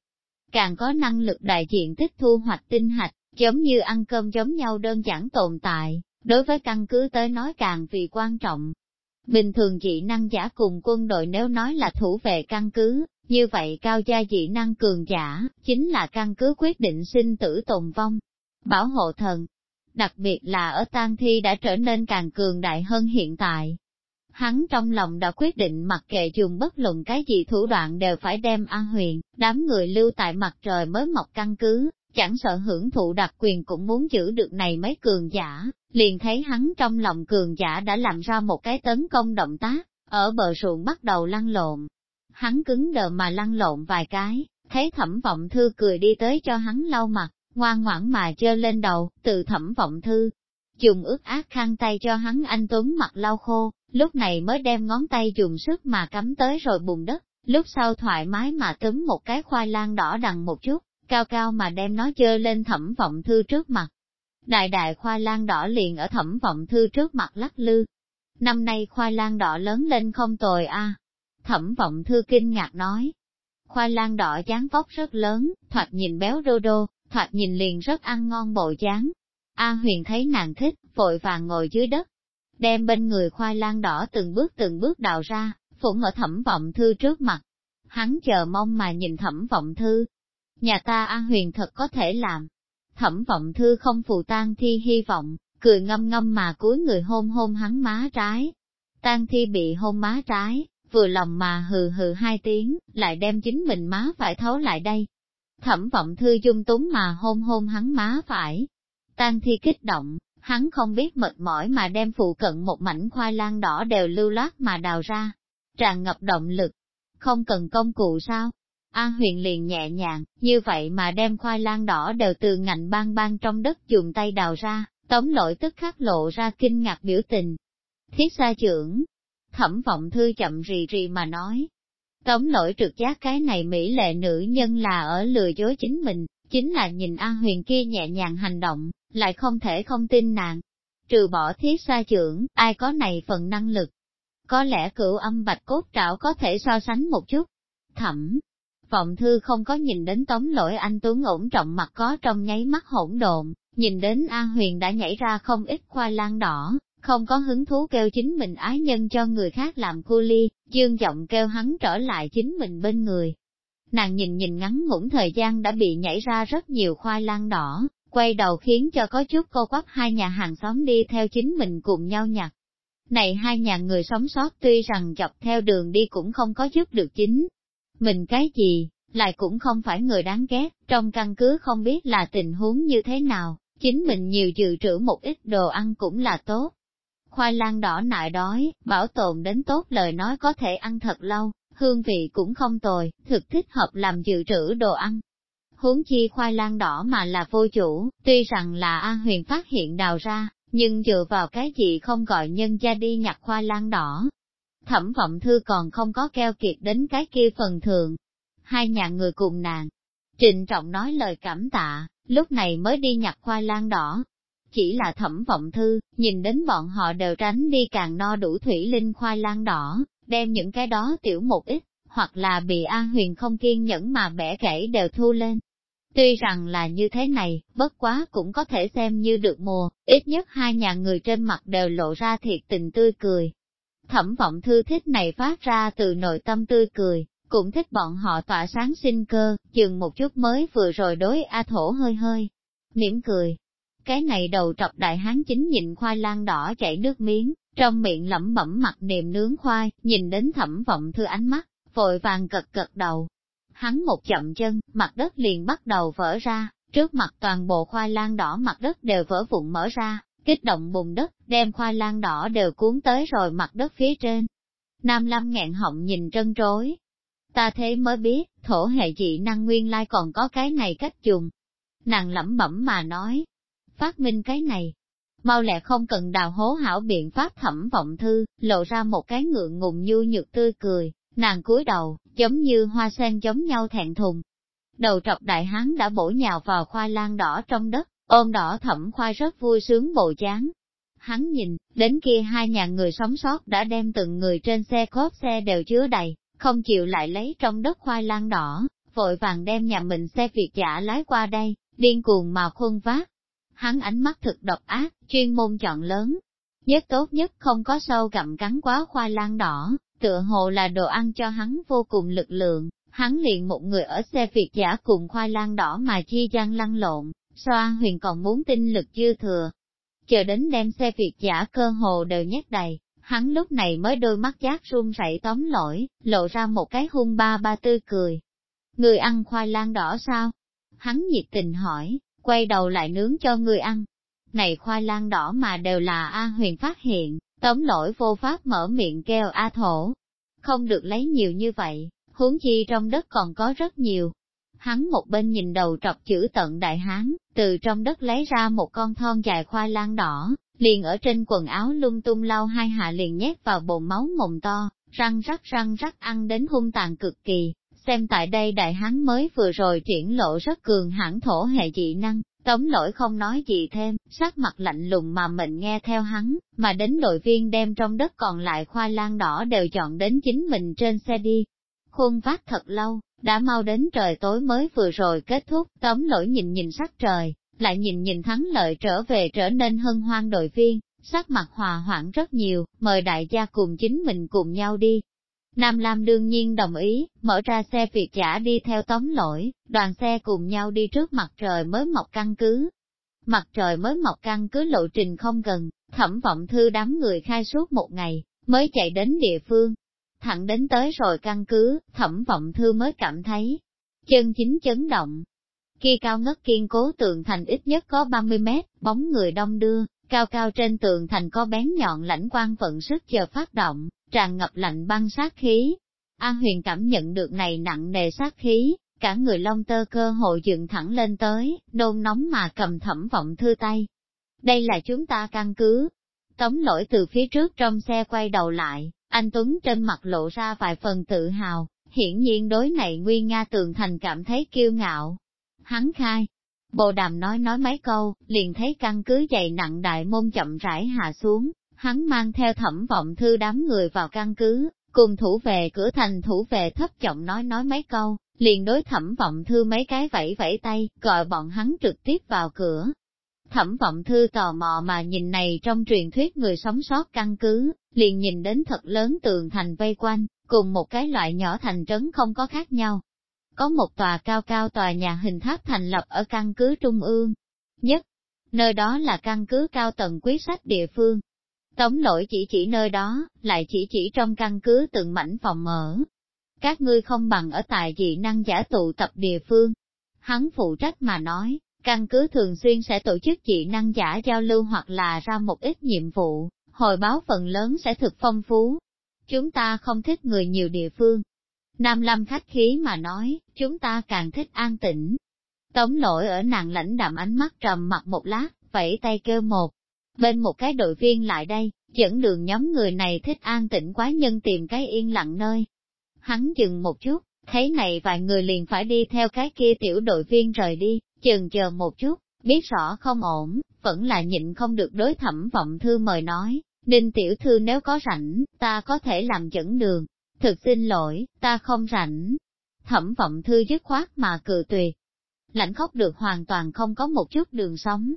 Càng có năng lực đại diện tích thu hoạch tinh hạch, giống như ăn cơm giống nhau đơn giản tồn tại, đối với căn cứ tới nói càng vì quan trọng. Bình thường dị năng giả cùng quân đội nếu nói là thủ vệ căn cứ, như vậy cao gia dị năng cường giả, chính là căn cứ quyết định sinh tử tồn vong, bảo hộ thần. Đặc biệt là ở tang thi đã trở nên càng cường đại hơn hiện tại. Hắn trong lòng đã quyết định mặc kệ dùng bất luận cái gì thủ đoạn đều phải đem an huyền, đám người lưu tại mặt trời mới mọc căn cứ, chẳng sợ hưởng thụ đặc quyền cũng muốn giữ được này mấy cường giả, liền thấy hắn trong lòng cường giả đã làm ra một cái tấn công động tác, ở bờ ruộng bắt đầu lăn lộn. Hắn cứng đờ mà lăn lộn vài cái, thấy thẩm vọng thư cười đi tới cho hắn lau mặt, ngoan ngoãn mà chơ lên đầu, từ thẩm vọng thư. Dùng ướt ác khăn tay cho hắn anh Tuấn mặt lau khô, lúc này mới đem ngón tay dùng sức mà cắm tới rồi bùn đất, lúc sau thoải mái mà túm một cái khoai lang đỏ đằng một chút, cao cao mà đem nó chơ lên thẩm vọng thư trước mặt. Đại đại khoai lang đỏ liền ở thẩm vọng thư trước mặt lắc lư. Năm nay khoai lang đỏ lớn lên không tồi a. Thẩm vọng thư kinh ngạc nói. Khoai lang đỏ dáng vóc rất lớn, thoạt nhìn béo đô đô, thoạt nhìn liền rất ăn ngon bộ dáng. A huyền thấy nàng thích, vội vàng ngồi dưới đất, đem bên người khoai lang đỏ từng bước từng bước đào ra, phủng ở thẩm vọng thư trước mặt. Hắn chờ mong mà nhìn thẩm vọng thư. Nhà ta A huyền thật có thể làm. Thẩm vọng thư không phụ tang thi hy vọng, cười ngâm ngâm mà cúi người hôn hôn hắn má trái. tang thi bị hôn má trái, vừa lòng mà hừ hừ hai tiếng, lại đem chính mình má phải thấu lại đây, Thẩm vọng thư dung túng mà hôn hôn hắn má phải. tang thi kích động, hắn không biết mệt mỏi mà đem phụ cận một mảnh khoai lang đỏ đều lưu loát mà đào ra. Tràn ngập động lực, không cần công cụ sao? An huyền liền nhẹ nhàng, như vậy mà đem khoai lang đỏ đều từ ngạnh bang bang trong đất dùng tay đào ra, tống lỗi tức khắc lộ ra kinh ngạc biểu tình. Thiết xa trưởng, thẩm vọng thư chậm rì rì mà nói, Tống lỗi trực giác cái này mỹ lệ nữ nhân là ở lừa dối chính mình, chính là nhìn A huyền kia nhẹ nhàng hành động, lại không thể không tin nàng. Trừ bỏ thiết xa trưởng, ai có này phần năng lực. Có lẽ cửu âm bạch cốt trảo có thể so sánh một chút. Thẩm, vọng thư không có nhìn đến tống lỗi anh Tuấn ổn trọng mặt có trong nháy mắt hỗn độn, nhìn đến A huyền đã nhảy ra không ít khoai lang đỏ, không có hứng thú kêu chính mình ái nhân cho người khác làm cu ly, dương giọng kêu hắn trở lại chính mình bên người. Nàng nhìn nhìn ngắn ngủn thời gian đã bị nhảy ra rất nhiều khoai lang đỏ, quay đầu khiến cho có chút cô quắp hai nhà hàng xóm đi theo chính mình cùng nhau nhặt. Này hai nhà người sống sót tuy rằng dọc theo đường đi cũng không có giúp được chính. Mình cái gì, lại cũng không phải người đáng ghét, trong căn cứ không biết là tình huống như thế nào, chính mình nhiều dự trữ một ít đồ ăn cũng là tốt khoai lang đỏ nại đói, bảo tồn đến tốt lời nói có thể ăn thật lâu, hương vị cũng không tồi, thực thích hợp làm dự trữ đồ ăn. Huống chi khoai lang đỏ mà là vô chủ, tuy rằng là A huyền phát hiện đào ra, nhưng dựa vào cái gì không gọi nhân gia đi nhặt khoai lang đỏ. Thẩm vọng thư còn không có keo kiệt đến cái kia phần thường. hai nhà người cùng nàng. Trịnh trọng nói lời cảm tạ, lúc này mới đi nhặt khoai lang đỏ. Chỉ là thẩm vọng thư, nhìn đến bọn họ đều tránh đi càng no đủ thủy linh khoai lang đỏ, đem những cái đó tiểu một ít, hoặc là bị A huyền không kiên nhẫn mà bẻ gãy đều thu lên. Tuy rằng là như thế này, bất quá cũng có thể xem như được mùa, ít nhất hai nhà người trên mặt đều lộ ra thiệt tình tươi cười. Thẩm vọng thư thích này phát ra từ nội tâm tươi cười, cũng thích bọn họ tỏa sáng sinh cơ, chừng một chút mới vừa rồi đối A thổ hơi hơi, mỉm cười. Cái này đầu trọc đại hán chính nhìn khoai lang đỏ chảy nước miếng, trong miệng lẩm bẩm mặt niềm nướng khoai, nhìn đến thẩm vọng thư ánh mắt, vội vàng cật cật đầu. Hắn một chậm chân, mặt đất liền bắt đầu vỡ ra, trước mặt toàn bộ khoai lang đỏ mặt đất đều vỡ vụn mở ra, kích động bùn đất, đem khoai lang đỏ đều cuốn tới rồi mặt đất phía trên. Nam Lâm nghẹn họng nhìn trân trối. Ta thế mới biết, thổ hệ dị năng nguyên lai còn có cái này cách dùng. Nàng lẩm bẩm mà nói, phát minh cái này, mau lẹ không cần đào hố hảo biện pháp thẩm vọng thư, lộ ra một cái ngượng ngùng nhu nhược tươi cười, nàng cúi đầu, giống như hoa sen giống nhau thẹn thùng. Đầu trọc đại hán đã bổ nhào vào khoai lang đỏ trong đất, ôm đỏ thẩm khoai rất vui sướng bộ chán. Hắn nhìn, đến kia hai nhà người sống sót đã đem từng người trên xe cốp xe đều chứa đầy, không chịu lại lấy trong đất khoai lang đỏ, vội vàng đem nhà mình xe Việt giả lái qua đây, điên cuồng mà khuôn vác. Hắn ánh mắt thực độc ác, chuyên môn chọn lớn. Nhất tốt nhất không có sâu gặm cắn quá khoai lang đỏ, tựa hồ là đồ ăn cho hắn vô cùng lực lượng, hắn liền một người ở xe Việt giả cùng khoai lang đỏ mà chi gian lăn lộn, xoa huyền còn muốn tinh lực dư thừa. Chờ đến đem xe Việt giả cơ hồ đều nhét đầy, hắn lúc này mới đôi mắt giác run rẩy tóm lỗi, lộ ra một cái hung ba ba tươi cười. Người ăn khoai lang đỏ sao? Hắn nhiệt tình hỏi, quay đầu lại nướng cho người ăn. Này khoai lang đỏ mà đều là A huyền phát hiện, tóm lỗi vô pháp mở miệng kêu A thổ. Không được lấy nhiều như vậy, huống chi trong đất còn có rất nhiều. Hắn một bên nhìn đầu trọc chữ tận đại hán, từ trong đất lấy ra một con thon dài khoai lang đỏ, liền ở trên quần áo lung tung lau hai hạ liền nhét vào bồn máu mồm to, răng rắc răng rắc ăn đến hung tàn cực kỳ. Xem tại đây đại hán mới vừa rồi triển lộ rất cường hãn thổ hệ dị năng, tống lỗi không nói gì thêm, sắc mặt lạnh lùng mà mình nghe theo hắn, mà đến đội viên đem trong đất còn lại khoai lang đỏ đều chọn đến chính mình trên xe đi. Khuôn vác thật lâu, đã mau đến trời tối mới vừa rồi kết thúc, tống lỗi nhìn nhìn sắc trời, lại nhìn nhìn thắng lợi trở về trở nên hân hoan đội viên, sắc mặt hòa hoãn rất nhiều, mời đại gia cùng chính mình cùng nhau đi. Nam Lam đương nhiên đồng ý, mở ra xe Việt giả đi theo tống lỗi, đoàn xe cùng nhau đi trước mặt trời mới mọc căn cứ. Mặt trời mới mọc căn cứ lộ trình không gần, thẩm vọng thư đám người khai suốt một ngày, mới chạy đến địa phương. Thẳng đến tới rồi căn cứ, thẩm vọng thư mới cảm thấy, chân chính chấn động, khi cao ngất kiên cố tường thành ít nhất có 30 mét, bóng người đông đưa, cao cao trên tường thành có bén nhọn lãnh quan vận sức chờ phát động, tràn ngập lạnh băng sát khí. A huyền cảm nhận được này nặng nề sát khí, cả người lông tơ cơ hội dựng thẳng lên tới, nôn nóng mà cầm thẩm vọng thư tay. Đây là chúng ta căn cứ. Tống lỗi từ phía trước trong xe quay đầu lại, anh Tuấn trên mặt lộ ra vài phần tự hào, hiển nhiên đối này Nguyên Nga tường thành cảm thấy kiêu ngạo, hắn khai. Bồ đàm nói nói mấy câu, liền thấy căn cứ dày nặng đại môn chậm rãi hạ xuống, hắn mang theo thẩm vọng thư đám người vào căn cứ, cùng thủ về cửa thành thủ về thấp giọng nói nói mấy câu, liền đối thẩm vọng thư mấy cái vẫy vẫy tay, gọi bọn hắn trực tiếp vào cửa. Thẩm vọng thư tò mò mà nhìn này trong truyền thuyết người sống sót căn cứ, liền nhìn đến thật lớn tường thành vây quanh, cùng một cái loại nhỏ thành trấn không có khác nhau có một tòa cao cao tòa nhà hình tháp thành lập ở căn cứ trung ương. Nhất, nơi đó là căn cứ cao tầng quý sách địa phương. Tống lỗi chỉ chỉ nơi đó, lại chỉ chỉ trong căn cứ từng mảnh phòng mở. Các ngươi không bằng ở tại dị năng giả tụ tập địa phương. Hắn phụ trách mà nói, căn cứ thường xuyên sẽ tổ chức dị năng giả giao lưu hoặc là ra một ít nhiệm vụ, hồi báo phần lớn sẽ thực phong phú. Chúng ta không thích người nhiều địa phương, Nam Lâm khách khí mà nói, chúng ta càng thích an tĩnh. Tống lỗi ở nàng lãnh đạm ánh mắt trầm mặt một lát, vẫy tay kêu một. Bên một cái đội viên lại đây, dẫn đường nhóm người này thích an tĩnh quá nhân tìm cái yên lặng nơi. Hắn dừng một chút, Thấy này vài người liền phải đi theo cái kia tiểu đội viên rời đi, chừng chờ một chút, biết rõ không ổn, vẫn là nhịn không được đối thẩm vọng thư mời nói, Đinh tiểu thư nếu có rảnh, ta có thể làm dẫn đường. Thực xin lỗi, ta không rảnh. Thẩm vọng thư dứt khoát mà cự tuyệt. Lãnh khóc được hoàn toàn không có một chút đường sống.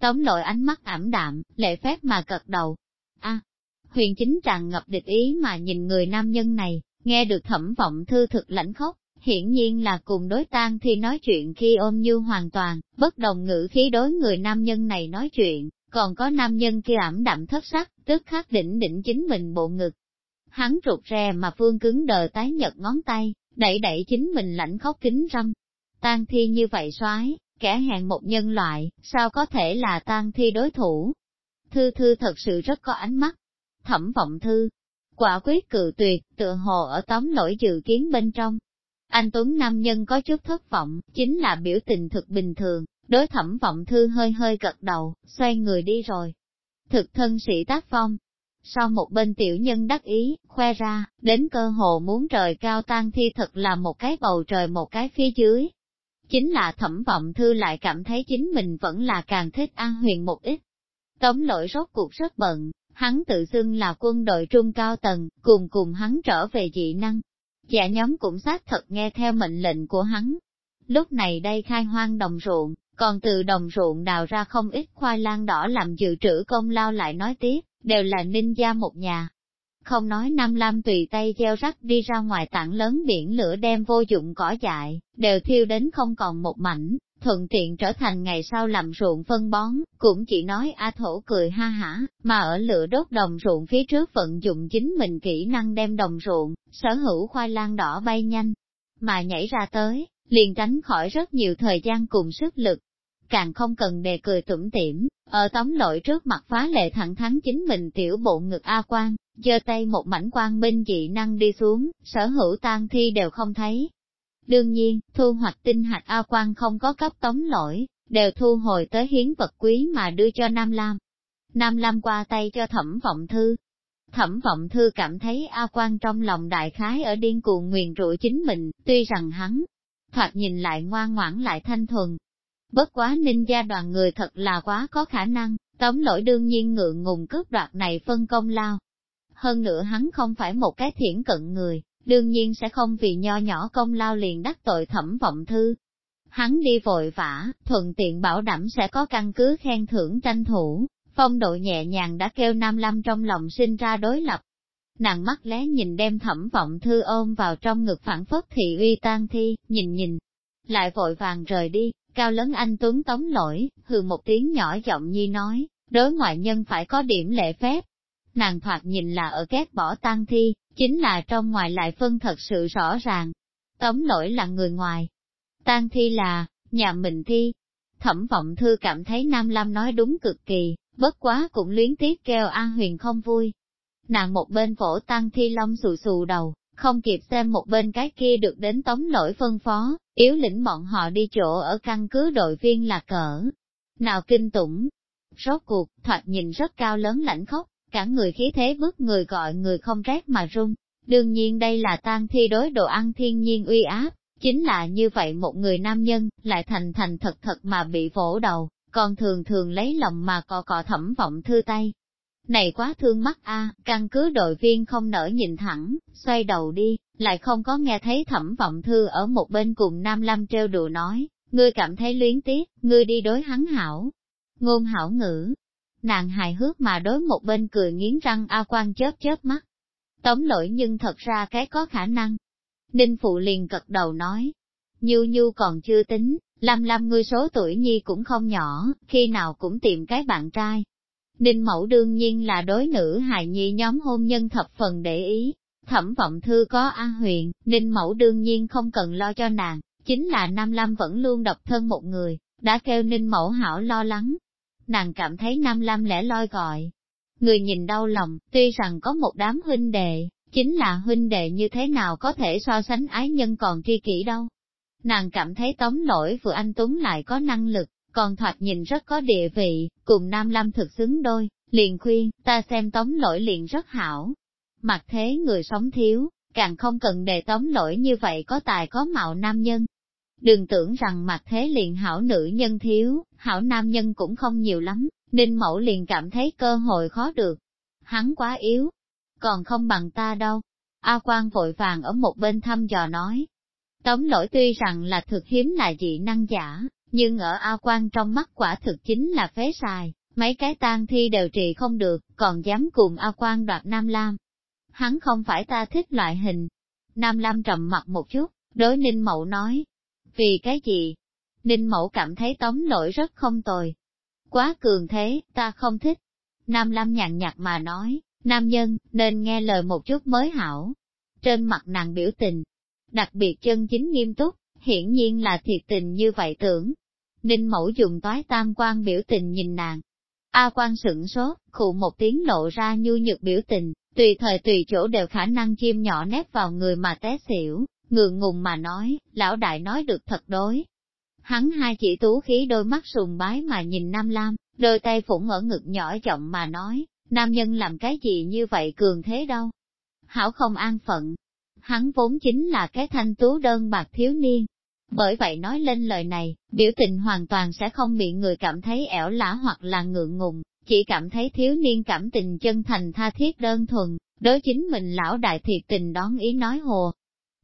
Tống lội ánh mắt ảm đạm, lệ phép mà cật đầu. a huyền chính tràn ngập địch ý mà nhìn người nam nhân này, nghe được thẩm vọng thư thực lãnh khóc, hiển nhiên là cùng đối tang thì nói chuyện khi ôm như hoàn toàn, bất đồng ngữ khí đối người nam nhân này nói chuyện, còn có nam nhân kia ảm đạm thất sắc, tức khắc đỉnh đỉnh chính mình bộ ngực. Hắn rụt rè mà phương cứng đờ tái nhật ngón tay, đẩy đẩy chính mình lạnh khóc kính râm. Tang thi như vậy soái kẻ hèn một nhân loại, sao có thể là tang thi đối thủ? Thư thư thật sự rất có ánh mắt. Thẩm vọng thư, quả quyết cự tuyệt, tựa hồ ở tóm lỗi dự kiến bên trong. Anh Tuấn Nam Nhân có chút thất vọng, chính là biểu tình thực bình thường, Đối thẩm vọng thư hơi hơi gật đầu, xoay người đi rồi. Thực thân sĩ tác phong. Sau một bên tiểu nhân đắc ý, khoe ra, đến cơ hồ muốn trời cao tan thi thật là một cái bầu trời một cái phía dưới. Chính là thẩm vọng thư lại cảm thấy chính mình vẫn là càng thích an huyền một ít. Tống lỗi rốt cuộc rất bận, hắn tự xưng là quân đội trung cao tầng, cùng cùng hắn trở về dị năng. Dạ nhóm cũng xác thật nghe theo mệnh lệnh của hắn. Lúc này đây khai hoang đồng ruộng, còn từ đồng ruộng đào ra không ít khoai lang đỏ làm dự trữ công lao lại nói tiếp, đều là ninh gia một nhà. Không nói Nam Lam tùy tay gieo rắc đi ra ngoài tảng lớn biển lửa đem vô dụng cỏ dại, đều thiêu đến không còn một mảnh, thuận tiện trở thành ngày sau làm ruộng phân bón, cũng chỉ nói A Thổ cười ha hả, mà ở lửa đốt đồng ruộng phía trước vận dụng chính mình kỹ năng đem đồng ruộng, sở hữu khoai lang đỏ bay nhanh, mà nhảy ra tới, liền tránh khỏi rất nhiều thời gian cùng sức lực. Càng không cần đề cười tủm tỉm, ờ, ở tống lội trước mặt phá lệ thẳng thắn chính mình tiểu bộ ngực A quan, giơ tay một mảnh quan binh dị năng đi xuống, sở hữu tan thi đều không thấy. Đương nhiên, thu hoạch tinh hạch A quan không có cấp tống lỗi, đều thu hồi tới hiến vật quý mà đưa cho Nam Lam. Nam Lam qua tay cho thẩm vọng thư. Thẩm vọng thư cảm thấy A quan trong lòng đại khái ở điên cuồng nguyền rủa chính mình, tuy rằng hắn thoạt nhìn lại ngoan ngoãn lại thanh thuần. Bất quá ninh gia đoàn người thật là quá có khả năng, tống lỗi đương nhiên ngượng ngùng cướp đoạt này phân công lao. Hơn nữa hắn không phải một cái thiển cận người, đương nhiên sẽ không vì nho nhỏ công lao liền đắc tội thẩm vọng thư. Hắn đi vội vã, thuận tiện bảo đảm sẽ có căn cứ khen thưởng tranh thủ, phong độ nhẹ nhàng đã kêu Nam Lâm trong lòng sinh ra đối lập, Nàng mắt lé nhìn đem thẩm vọng thư ôm vào trong ngực phản phất thị uy tan thi, nhìn nhìn, lại vội vàng rời đi, cao lớn anh Tuấn tống lỗi, hừ một tiếng nhỏ giọng nhi nói, đối ngoại nhân phải có điểm lệ phép. Nàng thoạt nhìn là ở ghét bỏ tan thi, chính là trong ngoài lại phân thật sự rõ ràng. Tống lỗi là người ngoài. Tan thi là, nhà mình thi. Thẩm vọng thư cảm thấy Nam Lam nói đúng cực kỳ, bất quá cũng luyến tiếc kêu An Huyền không vui, Nàng một bên phổ tăng thi long xù xù đầu, không kịp xem một bên cái kia được đến tống nổi phân phó, yếu lĩnh bọn họ đi chỗ ở căn cứ đội viên là cỡ. Nào kinh tủng, rốt cuộc, thoạt nhìn rất cao lớn lãnh khốc, cả người khí thế bước người gọi người không rét mà run. Đương nhiên đây là tang thi đối đồ ăn thiên nhiên uy áp, chính là như vậy một người nam nhân, lại thành thành thật thật mà bị vỗ đầu, còn thường thường lấy lòng mà cò cọ thẩm vọng thư tay, này quá thương mắt a, căn cứ đội viên không nở nhìn thẳng, xoay đầu đi, lại không có nghe thấy thẩm vọng thư ở một bên cùng Nam Lâm trêu đùa nói, ngươi cảm thấy luyến tiếc, ngươi đi đối hắn hảo. Ngôn hảo ngữ, nàng hài hước mà đối một bên cười nghiến răng A quan chớp chớp mắt. Tống lỗi nhưng thật ra cái có khả năng. Đinh Phụ liền cật đầu nói, Nhu Nhu còn chưa tính, Lâm Lâm ngươi số tuổi nhi cũng không nhỏ, khi nào cũng tìm cái bạn trai, Ninh mẫu đương nhiên là đối nữ hài nhi nhóm hôn nhân thập phần để ý. Thẩm vọng thư có A huyền, Ninh mẫu đương nhiên không cần lo cho nàng, chính là Nam Lam vẫn luôn độc thân một người, đã kêu Ninh mẫu hảo lo lắng. Nàng cảm thấy Nam Lam lẻ loi gọi. Người nhìn đau lòng, tuy rằng có một đám huynh đệ, chính là huynh đệ như thế nào có thể so sánh ái nhân còn tri kỷ đâu. Nàng cảm thấy tống lỗi vừa anh Tuấn lại có năng lực, còn thoạt nhìn rất có địa vị, cùng Nam lâm thực xứng đôi, liền khuyên, ta xem tống lỗi liền rất hảo. Mặt thế người sống thiếu, càng không cần đề tống lỗi như vậy có tài có mạo nam nhân. Đừng tưởng rằng mặt thế liền hảo nữ nhân thiếu, hảo nam nhân cũng không nhiều lắm, Ninh Mẫu liền cảm thấy cơ hội khó được. Hắn quá yếu, còn không bằng ta đâu. A Quang vội vàng ở một bên thăm dò nói. Tống lỗi tuy rằng là thực hiếm là dị năng giả, nhưng ở A Quang trong mắt quả thực chính là phế xài, mấy cái tang thi đều trị không được, còn dám cùng A Quang đoạt Nam Lam. Hắn không phải ta thích loại hình. Nam Lam trầm mặt một chút, đối Ninh Mậu nói. Vì cái gì? Ninh Mậu cảm thấy tống lỗi rất không tồi. Quá cường thế, ta không thích. Nam Lam nhàn nhạt mà nói, nam nhân, nên nghe lời một chút mới hảo. Trên mặt nàng biểu tình, đặc biệt chân chính nghiêm túc, hiển nhiên là thiệt tình như vậy tưởng. Ninh Mẫu dùng toái tam quan biểu tình nhìn nàng, A quan sửng sốt, khụ một tiếng lộ ra nhu nhược biểu tình, tùy thời tùy chỗ đều khả năng chim nhỏ nép vào người mà té xỉu, ngượng ngùng mà nói, lão đại nói được thật đối. Hắn hai chỉ tú khí đôi mắt sùng bái mà nhìn Nam Lam, đôi tay phủng ở ngực nhỏ giọng mà nói, nam nhân làm cái gì như vậy cường thế đâu. Hảo không an phận. Hắn vốn chính là cái thanh tú đơn bạc thiếu niên, bởi vậy nói lên lời này, biểu tình hoàn toàn sẽ không bị người cảm thấy ẻo lả hoặc là ngượng ngùng, chỉ cảm thấy thiếu niên cảm tình chân thành tha thiết đơn thuần, đối chính mình lão đại thiệt tình đón ý nói hồ.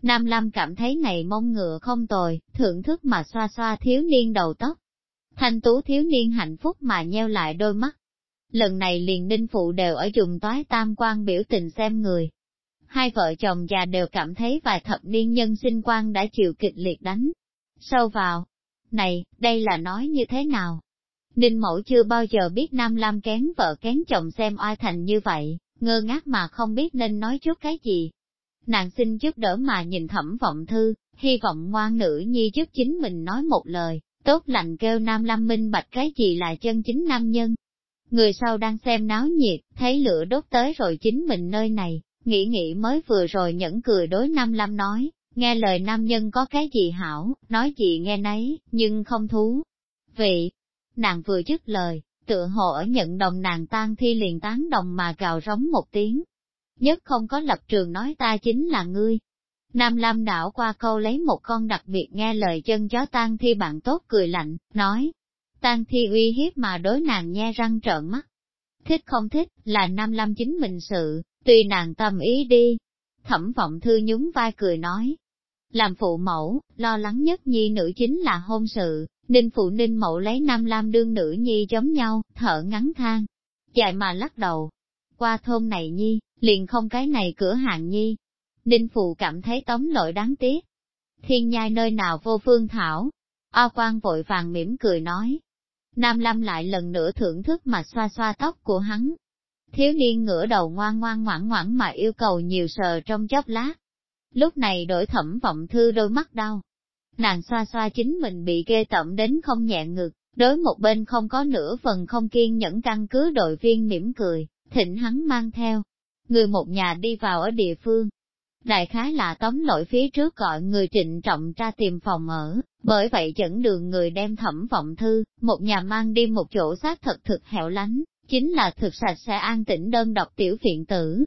Nam Lam cảm thấy này mông ngựa không tồi, thưởng thức mà xoa xoa thiếu niên đầu tóc. Thanh tú thiếu niên hạnh phúc mà nheo lại đôi mắt. Lần này liền đinh phụ đều ở dùng toái tam quan biểu tình xem người, hai vợ chồng già đều cảm thấy vài thập niên nhân sinh quan đã chịu kịch liệt đánh. Sâu vào, này, đây là nói như thế nào? Ninh mẫu chưa bao giờ biết Nam Lam kén vợ kén chồng xem oai thành như vậy, ngơ ngác mà không biết nên nói chút cái gì. Nàng xin giúp đỡ mà nhìn thẩm vọng thư, hy vọng ngoan nữ nhi giúp chính mình nói một lời, tốt lành kêu Nam Lam minh bạch cái gì là chân chính nam nhân. Người sau đang xem náo nhiệt, thấy lửa đốt tới rồi chính mình nơi này, nghĩ nghĩ mới vừa rồi nhẫn cười đối Nam Lam nói, nghe lời nam nhân có cái gì hảo, nói gì nghe nấy, nhưng không thú. Vị, nàng vừa dứt lời, tựa hồ ở nhận đồng nàng tan thi liền tán đồng mà gào rống một tiếng. Nhất không có lập trường nói ta chính là ngươi. Nam Lam đảo qua câu lấy một con đặc biệt nghe lời chân chó tan thi bạn tốt cười lạnh, nói. Tan thi uy hiếp mà đối nàng nhe răng trợn mắt. Thích không thích, là Nam Lam chính mình sự, Tùy nàng tâm ý đi. Thẩm vọng thư nhún vai cười nói. Làm phụ mẫu, lo lắng nhất nhi nữ chính là hôn sự, ninh phụ ninh mẫu lấy nam lam đương nữ nhi giống nhau, thở ngắn thang. Dài mà lắc đầu. Qua thôn này nhi, liền không cái này cửa hàng nhi. Ninh phụ cảm thấy tống lỗi đáng tiếc. Thiên nhai nơi nào vô phương thảo. A quan vội vàng mỉm cười nói. Nam Lam lại lần nữa thưởng thức mà xoa xoa tóc của hắn, Thiếu niên ngửa đầu ngoan ngoan ngoãn ngoãn mà yêu cầu nhiều sờ trong chốc lát. Lúc này đổi thẩm vọng thư đôi mắt đau. Nàng xoa xoa chính mình bị ghê tẩm đến không nhẹ ngực, đối một bên không có nửa phần không kiên nhẫn căn cứ đội viên mỉm cười, thịnh hắn mang theo. Người một nhà đi vào ở địa phương. Đại khái là tóm lỗi phía trước gọi người trịnh trọng ra tìm phòng ở, bởi vậy dẫn đường người đem thẩm vọng thư, một nhà mang đi một chỗ xác thật thực hẻo lánh, chính là thực sạch sẽ an tĩnh đơn độc tiểu viện tử.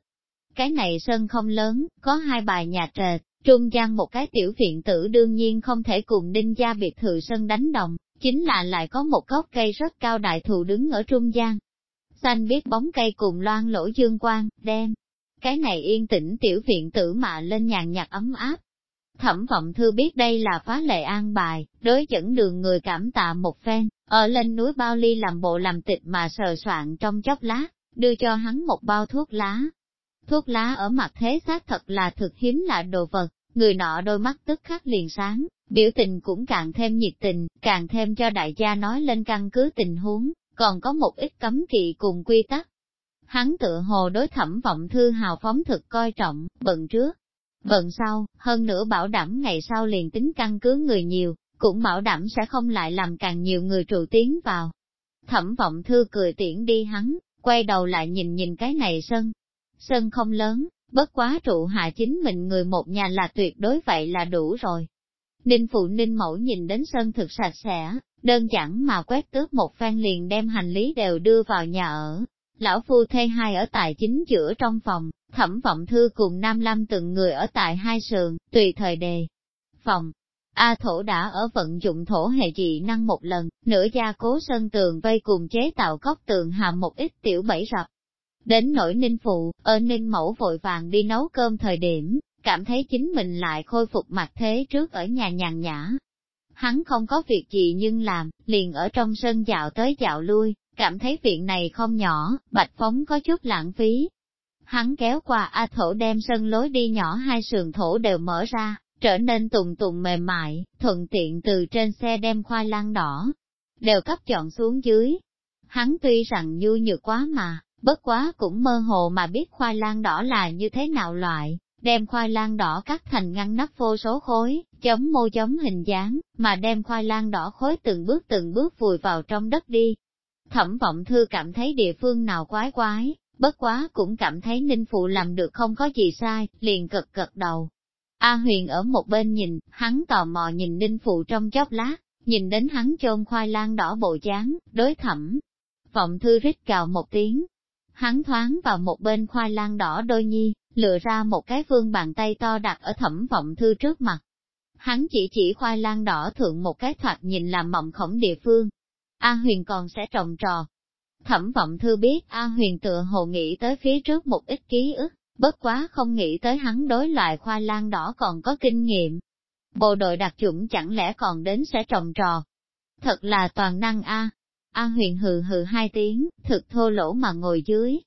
Cái này sân không lớn, có hai bài nhà trệt, trung gian một cái tiểu viện tử đương nhiên không thể cùng đinh gia biệt thự sân đánh đồng, chính là lại có một gốc cây rất cao đại thụ đứng ở trung gian. Xanh biết bóng cây cùng loan lỗ dương quang, đem. Cái này yên tĩnh tiểu viện tử mạ lên nhàn nhạt ấm áp. Thẩm vọng thư biết đây là phá lệ an bài, đối dẫn đường người cảm tạ một phen, ở lên núi bao ly làm bộ làm tịch mà sờ soạn trong chốc lá, đưa cho hắn một bao thuốc lá. Thuốc lá ở mặt thế xác thật là thực hiếm là đồ vật, người nọ đôi mắt tức khắc liền sáng, biểu tình cũng càng thêm nhiệt tình, càng thêm cho đại gia nói lên căn cứ tình huống, còn có một ít cấm kỵ cùng quy tắc. Hắn tự hồ đối thẩm vọng thư hào phóng thực coi trọng, bận trước, vận sau, hơn nữa bảo đảm ngày sau liền tính căn cứ người nhiều, cũng bảo đảm sẽ không lại làm càng nhiều người trụ tiến vào. Thẩm vọng thư cười tiễn đi hắn, quay đầu lại nhìn nhìn cái này sân. Sân không lớn, bất quá trụ hạ chính mình người một nhà là tuyệt đối vậy là đủ rồi. Ninh phụ ninh mẫu nhìn đến sân thực sạch sẽ, đơn giản mà quét tước một phen liền đem hành lý đều đưa vào nhà ở lão phu thê hai ở tại chính giữa trong phòng, thẩm vọng thư cùng Nam Lam từng người ở tại hai sườn, tùy thời đề. Phòng, A thổ đã ở vận dụng thổ hệ dị năng một lần, nửa gia cố sân tường vây cùng chế tạo góc tường hàm một ít tiểu bẫy rập. Đến nỗi ninh phụ, ở ninh mẫu vội vàng đi nấu cơm thời điểm, cảm thấy chính mình lại khôi phục mặt thế trước ở nhà nhàn nhã. Hắn không có việc gì nhưng làm, liền ở trong sân dạo tới dạo lui, cảm thấy viện này không nhỏ, bạch phóng có chút lãng phí. Hắn kéo qua A thổ đem sân lối đi nhỏ hai sườn thổ đều mở ra, trở nên tùng tùng mềm mại, thuận tiện từ trên xe đem khoai lang đỏ, đều cấp chọn xuống dưới. Hắn tuy rằng nhu nhược quá mà, bất quá cũng mơ hồ mà biết khoai lang đỏ là như thế nào loại, đem khoai lang đỏ cắt thành ngăn nắp vô số khối, chống mô chống hình dáng, mà đem khoai lang đỏ khối từng bước từng bước vùi vào trong đất đi. Thẩm vọng thư cảm thấy địa phương nào quái quái, bất quá cũng cảm thấy ninh phụ làm được không có gì sai, liền cực cực đầu, A huyền ở một bên nhìn, hắn tò mò nhìn ninh phụ trong chốc lát, nhìn đến hắn chôn khoai lang đỏ bộ dáng, đối thẩm. Vọng thư rít cào một tiếng. Hắn thoáng vào một bên khoai lang đỏ đôi nhi, lựa ra một cái phương bàn tay to đặt ở thẩm vọng thư trước mặt. Hắn chỉ chỉ khoai lang đỏ thượng một cái thoạt nhìn làm mộng khổng địa phương. A huyền còn sẽ trồng trò. Thẩm vọng thư biết A huyền tựa hồ nghĩ tới phía trước một ít ký ức, bất quá không nghĩ tới hắn đối loại khoai lang đỏ còn có kinh nghiệm. Bộ đội đặc chủng chẳng lẽ còn đến sẽ trồng trò. Thật là toàn năng a. A huyền hừ hừ hai tiếng, thực thô lỗ mà ngồi dưới.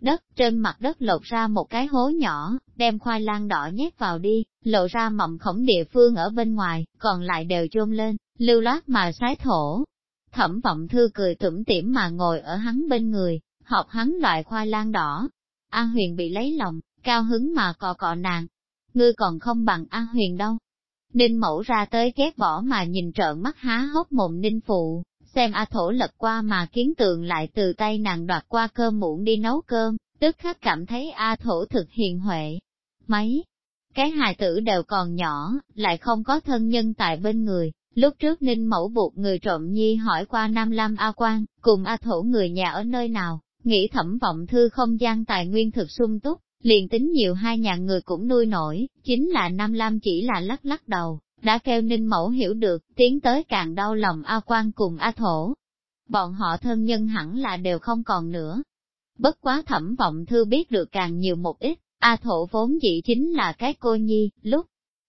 Đất, trên mặt đất lột ra một cái hố nhỏ, đem khoai lang đỏ nhét vào đi, lộ ra mầm khổng địa phương ở bên ngoài, còn lại đều chôn lên, lưu loát mà sái thổ. Thẩm vọng thư cười tủm tỉm mà ngồi ở hắn bên người, học hắn loại khoai lang đỏ, An Huyền bị lấy lòng, cao hứng mà cọ cọ nàng. Ngươi còn không bằng An Huyền đâu. Ninh mẫu ra tới ghét bỏ mà nhìn trợn mắt há hốc mồm Ninh phụ, xem A Thổ lật qua mà kiến tường lại từ tay nàng đoạt qua cơm muỗng đi nấu cơm, tức khắc cảm thấy A Thổ thực hiền huệ. Mấy, cái hài tử đều còn nhỏ, lại không có thân nhân tại bên người. Lúc trước Ninh Mẫu buộc người trộm nhi hỏi qua Nam Lam A Quang, cùng A Thổ người nhà ở nơi nào, nghĩ thẩm vọng thư không gian tài nguyên thực sung túc, liền tính nhiều hai nhà người cũng nuôi nổi, chính là Nam Lam chỉ là lắc lắc đầu, đã kêu ninh mẫu hiểu được, tiến tới càng đau lòng A quan cùng A thổ. Bọn họ thân nhân hẳn là đều không còn nữa. Bất quá thẩm vọng thư biết được càng nhiều một ít, A thổ vốn dĩ chính là cái cô nhi, lúc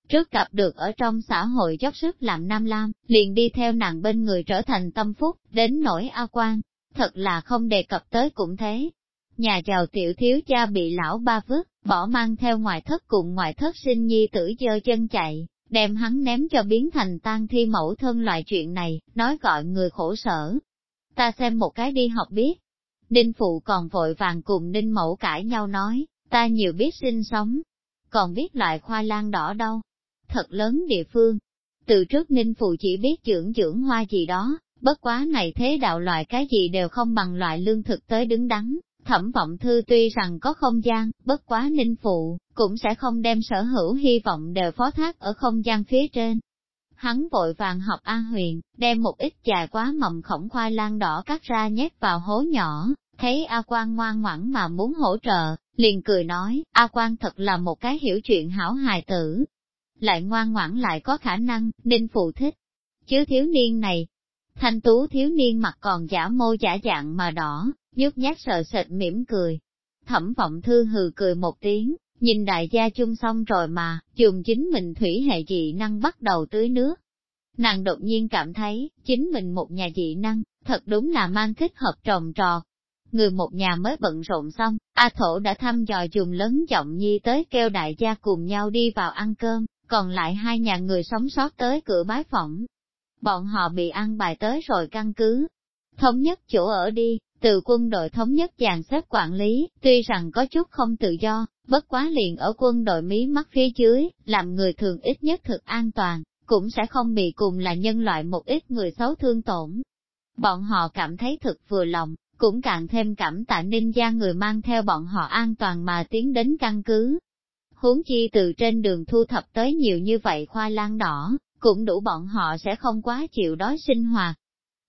trước gặp được ở trong xã hội dốc sức làm Nam Lam, liền đi theo nàng bên người trở thành tâm phúc, đến nỗi A quan, thật là không đề cập tới cũng thế. Nhà giàu tiểu thiếu cha bị lão ba vứt, bỏ mang theo ngoại thất cùng ngoại thất sinh nhi tử dơ chân chạy, đem hắn ném cho biến thành tan thi mẫu thân loại chuyện này, nói gọi người khổ sở. Ta xem một cái đi học biết. Đinh phụ còn vội vàng cùng đinh mẫu cãi nhau nói, ta nhiều biết sinh sống, còn biết loại khoai lang đỏ đâu. Thật lớn địa phương. Từ trước Ninh Phụ chỉ biết dưỡng dưỡng hoa gì đó, Bất quá này thế đạo loại cái gì đều không bằng loại lương thực tới đứng đắn, thẩm vọng thư tuy rằng có không gian, bất quá ninh phụ, cũng sẽ không đem sở hữu hy vọng đều phó thác ở không gian phía trên. Hắn vội vàng học An Huyền, đem một ít dài quá mầm khổng khoai lang đỏ cắt ra nhét vào hố nhỏ, thấy A Quan ngoan ngoãn mà muốn hỗ trợ, liền cười nói, A Quan thật là một cái hiểu chuyện hảo hài tử. Lại ngoan ngoãn lại có khả năng, nên phụ thích. Chứ thiếu niên này, Thanh tú thiếu niên mặt còn giả mô giả dạng mà đỏ, nhút nhát sợ sệt mỉm cười. Thẩm vọng thư hừ cười một tiếng, nhìn đại gia chung xong rồi mà, dùng chính mình thủy hệ dị năng bắt đầu tưới nước. Nàng đột nhiên cảm thấy, chính mình một nhà dị năng, thật đúng là mang thích hợp trồng trọt. Người một nhà mới bận rộn xong, A Thổ đã thăm dò dùng lớn giọng nhi tới kêu đại gia cùng nhau đi vào ăn cơm, còn lại hai nhà người sống sót tới cửa bái phỏng, bọn họ bị ăn bài tới rồi căn cứ. Thống nhất chỗ ở đi, từ quân đội thống nhất dàn xếp quản lý, tuy rằng có chút không tự do, bất quá liền ở quân đội mí mắt phía dưới, làm người thường ít nhất thực an toàn, cũng sẽ không bị cùng là nhân loại một ít người xấu thương tổn. Bọn họ cảm thấy thực vừa lòng, cũng càng thêm cảm tạ ninh gia người mang theo bọn họ an toàn mà tiến đến căn cứ. Huống chi từ trên đường thu thập tới nhiều như vậy khoai lang đỏ, cũng đủ bọn họ sẽ không quá chịu đói sinh hoạt.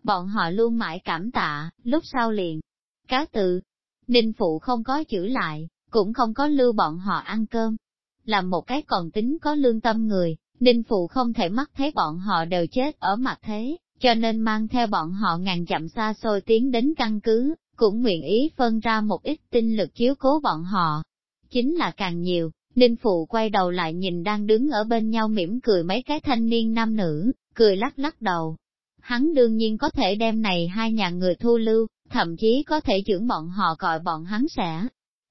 Bọn họ luôn mãi cảm tạ, lúc sau liền. Cá tự, Ninh Phụ không có chữ lại, cũng không có lưu bọn họ ăn cơm. Làm một cái còn tính có lương tâm người, Ninh Phụ không thể mắt thấy bọn họ đều chết ở mặt thế, cho nên mang theo bọn họ ngàn dặm xa xôi tiến đến căn cứ, cũng nguyện ý phân ra một ít tinh lực chiếu cố bọn họ. Chính là càng nhiều, Ninh Phụ quay đầu lại nhìn đang đứng ở bên nhau mỉm cười mấy cái thanh niên nam nữ, cười lắc lắc đầu. Hắn đương nhiên có thể đem này hai nhà người thu lưu, thậm chí có thể dưỡng bọn họ gọi bọn hắn sẽ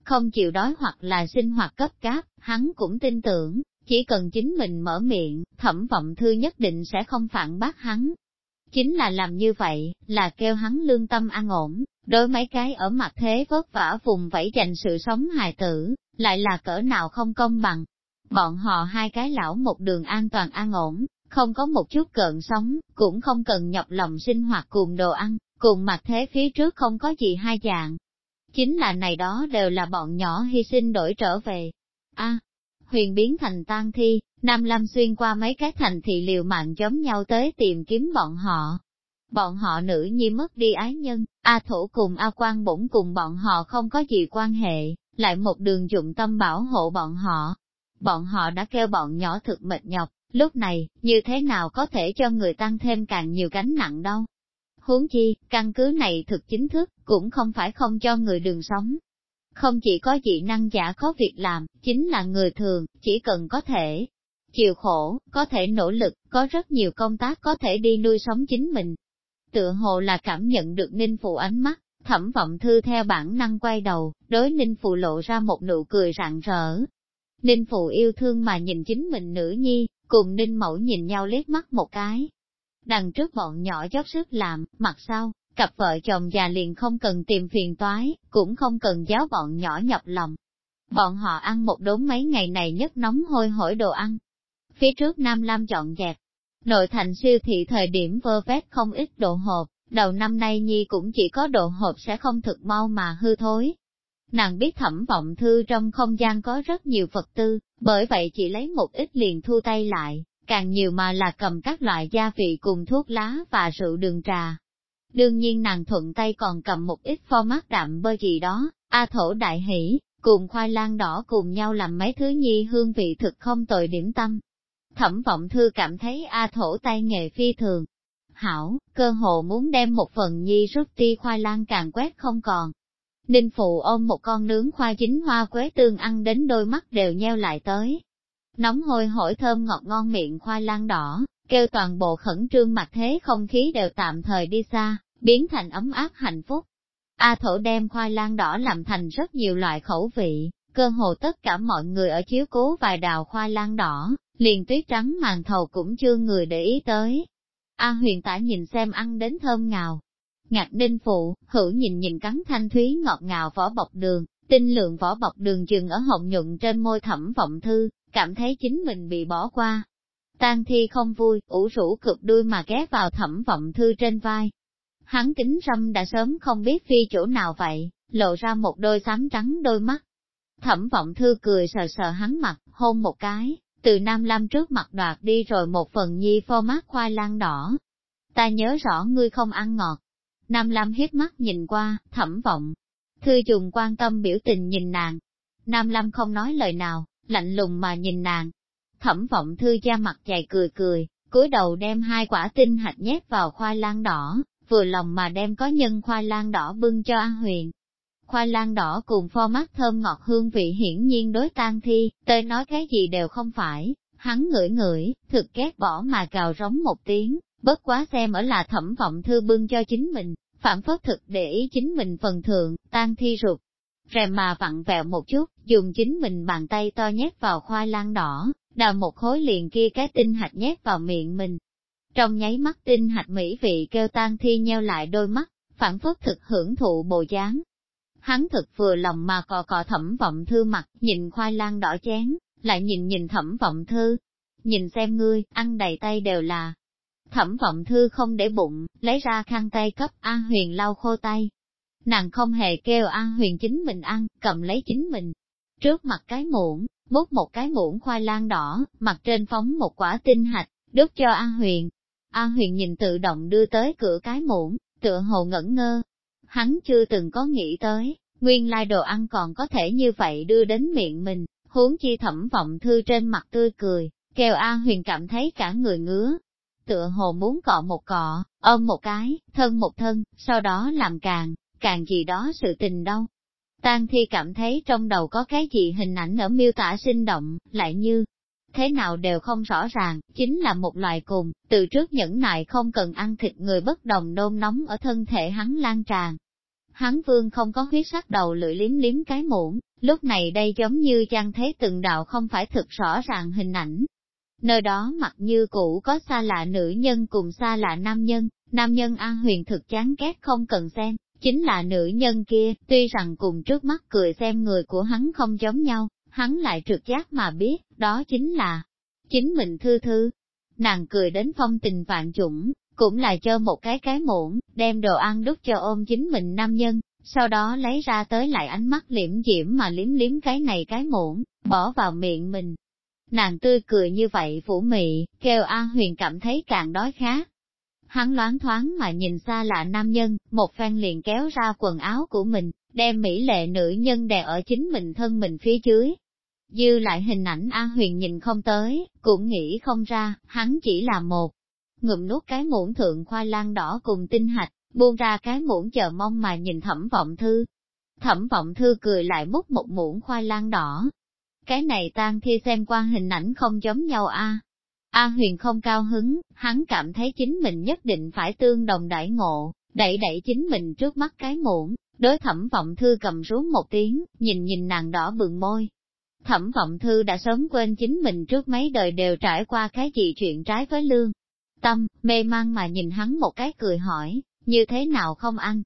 không chịu đói hoặc là sinh hoạt cấp cáp, hắn cũng tin tưởng, chỉ cần chính mình mở miệng, thẩm vọng thư nhất định sẽ không phản bác hắn. Chính là làm như vậy, là kêu hắn lương tâm an ổn, đối mấy cái ở mặt thế vất vả vùng vẫy dành sự sống hài tử, lại là cỡ nào không công bằng. Bọn họ hai cái lão một đường an toàn an ổn, không có một chút cợn sống, cũng không cần nhọc lòng sinh hoạt cùng đồ ăn, cùng mặt thế phía trước không có gì hai dạng. Chính là này đó đều là bọn nhỏ hy sinh đổi trở về. a huyền biến thành tan thi, Nam lam xuyên qua mấy cái thành thị liều mạng giống nhau tới tìm kiếm bọn họ. Bọn họ nữ nhi mất đi ái nhân, A Thổ cùng A Quang bổn cùng bọn họ không có gì quan hệ, lại một đường dụng tâm bảo hộ bọn họ. Bọn họ đã kêu bọn nhỏ thực mệt nhọc, lúc này, như thế nào có thể cho người tăng thêm càng nhiều gánh nặng đâu. Huống chi, căn cứ này thực chính thức, cũng không phải không cho người đường sống. Không chỉ có dị năng giả có việc làm, chính là người thường, chỉ cần có thể chịu khổ, có thể nỗ lực, có rất nhiều công tác có thể đi nuôi sống chính mình. Tựa hồ là cảm nhận được Ninh Phụ ánh mắt, thẩm vọng thư theo bản năng quay đầu, đối Ninh Phụ lộ ra một nụ cười rạng rỡ. Ninh Phụ yêu thương mà nhìn chính mình nữ nhi, cùng Ninh Mẫu nhìn nhau liếc mắt một cái. Đằng trước bọn nhỏ dốc sức làm, mặt sau, cặp vợ chồng già liền không cần tìm phiền toái, cũng không cần giáo bọn nhỏ nhập lòng. Bọn họ ăn một đốn mấy ngày này nhất nóng hôi hổi đồ ăn. Phía trước Nam Lam chọn dẹp. Nội thành siêu thị thời điểm vơ vét không ít đồ hộp, đầu năm nay Nhi cũng chỉ có độ hộp sẽ không thực mau mà hư thối. Nàng biết thẩm vọng thư trong không gian có rất nhiều vật tư, bởi vậy chỉ lấy một ít liền thu tay lại, càng nhiều mà là cầm các loại gia vị cùng thuốc lá và rượu đường trà. Đương nhiên nàng thuận tay còn cầm một ít pho mát đạm bơ gì đó, A thổ đại hỷ, cùng khoai lang đỏ cùng nhau làm mấy thứ nhi hương vị thực không tồi điểm tâm. Thẩm vọng thư cảm thấy A thổ tay nghề phi thường. Hảo, cơ hồ muốn đem một phần nhi rút ti khoai lang càng quét không còn. Ninh phụ ôm một con nướng khoai chính hoa quế tương ăn đến đôi mắt đều nheo lại tới. Nóng hôi hổi thơm ngọt ngon miệng khoai lang đỏ, kêu toàn bộ khẩn trương mặt thế không khí đều tạm thời đi xa, biến thành ấm áp hạnh phúc. A thổ đem khoai lang đỏ làm thành rất nhiều loại khẩu vị, cơ hồ tất cả mọi người ở chiếu cố vài đào khoai lang đỏ, liền tuyết trắng màn thầu cũng chưa người để ý tới. A huyền tả nhìn xem ăn đến thơm ngào. Ngạc đinh phụ, hữu nhìn nhìn cắn thanh thúy ngọt ngào vỏ bọc đường, tinh lượng vỏ bọc đường chừng ở hồng nhuận trên môi thẩm vọng thư, cảm thấy chính mình bị bỏ qua. Tang thi không vui, ủ rũ cực đuôi mà ghé vào thẩm vọng thư trên vai. Hắn kính râm đã sớm không biết phi chỗ nào vậy, lộ ra một đôi xám trắng đôi mắt. Thẩm vọng thư cười sờ sờ hắn mặt, hôn một cái, từ Nam Lam trước mặt đoạt đi rồi một phần nhi phô mát khoai lang đỏ. Ta nhớ rõ ngươi không ăn ngọt. Nam Lam hiếp mắt nhìn qua, thẩm vọng. Thư dùng quan tâm biểu tình nhìn nàng. Nam Lam không nói lời nào, lạnh lùng mà nhìn nàng. Thẩm vọng thư da mặt dày cười cười, cúi đầu đem hai quả tinh hạch nhét vào khoai lang đỏ, vừa lòng mà đem có nhân khoai lang đỏ bưng cho An Huyền. Khoai lang đỏ cùng pho mát thơm ngọt hương vị hiển nhiên đối tan thi, tới nói cái gì đều không phải, hắn ngửi ngửi, thực ghét bỏ mà cào rống một tiếng, bất quá xem ở là thẩm vọng thư bưng cho chính mình, phản phất thực để ý chính mình phần thượng, tan thi rụt. Rèm mà vặn vẹo một chút, dùng chính mình bàn tay to nhét vào khoai lang đỏ, đào một khối liền kia cái tinh hạch nhét vào miệng mình. Trong nháy mắt tinh hạch mỹ vị kêu tan thi nheo lại đôi mắt, phản phất thực hưởng thụ bồ dáng. Hắn thực vừa lòng mà cò cò thẩm vọng thư mặt, nhìn khoai lang đỏ chén, lại nhìn nhìn thẩm vọng thư. Nhìn xem ngươi, ăn đầy tay đều là. Thẩm vọng thư không để bụng, lấy ra khăn tay cấp An Huyền lau khô tay. Nàng không hề kêu An Huyền chính mình ăn, cầm lấy chính mình. Trước mặt cái muỗng, múc một cái muỗng khoai lang đỏ, mặt trên phóng một quả tinh hạch, đút cho An Huyền. An Huyền nhìn tự động đưa tới cửa cái muỗng, tựa hồ ngẩn ngơ. Hắn chưa từng có nghĩ tới, Nguyên lai đồ ăn còn có thể như vậy đưa đến miệng mình, huống chi thẩm vọng thư trên mặt tươi cười, kêu A huyền cảm thấy cả người ngứa. Tựa hồ muốn cọ một cọ, ôm một cái, thân một thân, sau đó làm càng, càng gì đó sự tình đâu. Tang thi cảm thấy trong đầu có cái gì hình ảnh ở miêu tả sinh động, lại như, thế nào đều không rõ ràng, chính là một loài cùng, từ trước nhẫn nại không cần ăn thịt người bất đồng nôn nóng ở thân thể hắn lan tràn. Hắn vương không có huyết sắc đầu lưỡi liếm liếm cái muỗng, lúc này đây giống như trang thế từng đạo không phải thực rõ ràng hình ảnh. Nơi đó mặc như cũ có xa lạ nữ nhân cùng xa lạ nam nhân, nam nhân an huyền thực chán ghét không cần xem, chính là nữ nhân kia, tuy rằng cùng trước mắt cười xem người của hắn không giống nhau, hắn lại trực giác mà biết, đó chính là chính mình thư thư. Nàng cười đến phong tình vạn chủng, cũng là cho một cái cái muỗng, đem đồ ăn đút cho ôm chính mình nam nhân, sau đó lấy ra tới lại ánh mắt liễm diễm mà liếm liếm cái này cái muỗng, bỏ vào miệng mình. Nàng tươi cười như vậy phủ mị, kêu A Huyền cảm thấy càng đói khát. Hắn loáng thoáng mà nhìn xa lạ nam nhân, một phen liền kéo ra quần áo của mình, đem mỹ lệ nữ nhân đè ở chính mình thân mình phía dưới, Dư lại hình ảnh A Huyền nhìn không tới, cũng nghĩ không ra, hắn chỉ là một. Ngụm nuốt cái muỗng thượng khoai lang đỏ cùng tinh hạch, buông ra cái muỗng chờ mong mà nhìn thẩm vọng thư. Thẩm vọng thư cười lại múc một muỗng khoai lang đỏ. Cái này tan thi xem qua hình ảnh không giống nhau a. A huyền không cao hứng, hắn cảm thấy chính mình nhất định phải tương đồng đại ngộ, đẩy đẩy chính mình trước mắt cái muỗng, đối thẩm vọng thư cầm rú một tiếng, nhìn nhìn nàng đỏ bừng môi, Thẩm vọng thư đã sớm quên chính mình trước mấy đời đều trải qua cái gì chuyện trái với lương. Tâm, mê mang mà nhìn hắn một cái cười hỏi, như thế nào không ăn?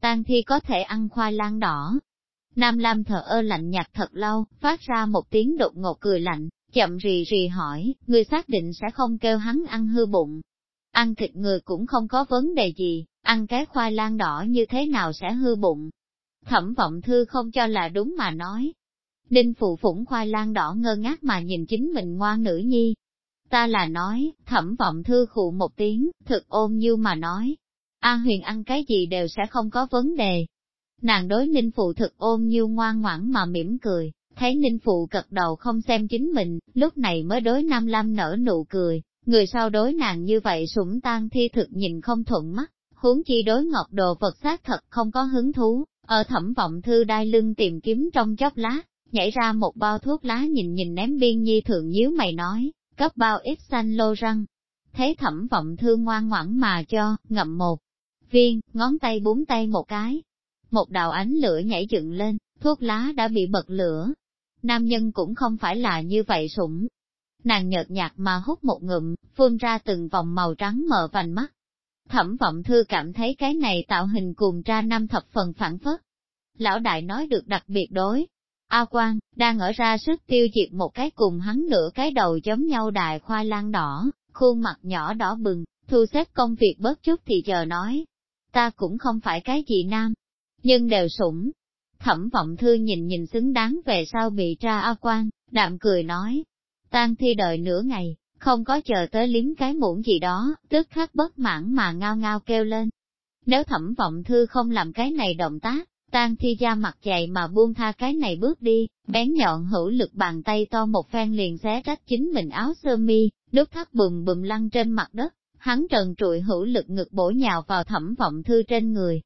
Tang thi có thể ăn khoai lang đỏ. Nam Lam thở ơ lạnh nhạt thật lâu, phát ra một tiếng đột ngột cười lạnh, chậm rì rì hỏi, người xác định sẽ không kêu hắn ăn hư bụng. Ăn thịt người cũng không có vấn đề gì, ăn cái khoai lang đỏ như thế nào sẽ hư bụng. Thẩm vọng thư không cho là đúng mà nói, Đinh phụ phủng khoai lang đỏ ngơ ngác mà nhìn chính mình ngoan nữ nhi. Ta là nói, thẩm vọng thư khụ một tiếng, thực ôm như mà nói. A huyền ăn cái gì đều sẽ không có vấn đề. Nàng đối ninh phụ thực ôm như ngoan ngoãn mà mỉm cười, thấy ninh phụ cật đầu không xem chính mình, lúc này mới đối nam lam nở nụ cười, người sau đối nàng như vậy sủng tan thi thực nhìn không thuận mắt, huống chi đối ngọc đồ vật xác thật không có hứng thú, ở thẩm vọng thư đai lưng tìm kiếm trong chốc lát, nhảy ra một bao thuốc lá nhìn nhìn ném biên nhi thường nhíu mày nói, cấp bao ít xanh lô răng. thế thẩm vọng thương ngoan ngoãn mà cho, ngậm một viên, ngón tay búng tay một cái. Một đạo ánh lửa nhảy dựng lên, thuốc lá đã bị bật lửa. Nam nhân cũng không phải là như vậy sủng. Nàng nhợt nhạt mà hút một ngụm, phun ra từng vòng màu trắng mờ vành mắt. Thẩm vọng thư cảm thấy cái này tạo hình cùng ra năm thập phần phản phất. Lão đại nói được đặc biệt đối, A Quang, đang ở ra sức tiêu diệt một cái cùng hắn nửa cái đầu giống nhau đại khoai lang đỏ, khuôn mặt nhỏ đỏ bừng, thu xếp công việc bớt chút thì chờ nói. Ta cũng không phải cái gì nam, nhưng đều sủng. Thẩm vọng thư nhìn nhìn xứng đáng về sau bị tra A Quang, đạm cười nói. Tan thi đợi nửa ngày, không có chờ tới liếm cái muỗng gì đó, tức khắc bất mãn mà ngao ngao kêu lên. Nếu thẩm vọng thư không làm cái này động tác, Tang thi ra mặt dày mà buông tha cái này bước đi, bén nhọn hữu lực bàn tay to một phen liền xé rách chính mình áo sơ mi, nước thắt bùm bùm lăn trên mặt đất, hắn trần trụi hữu lực ngực bổ nhào vào thẩm vọng thư trên người.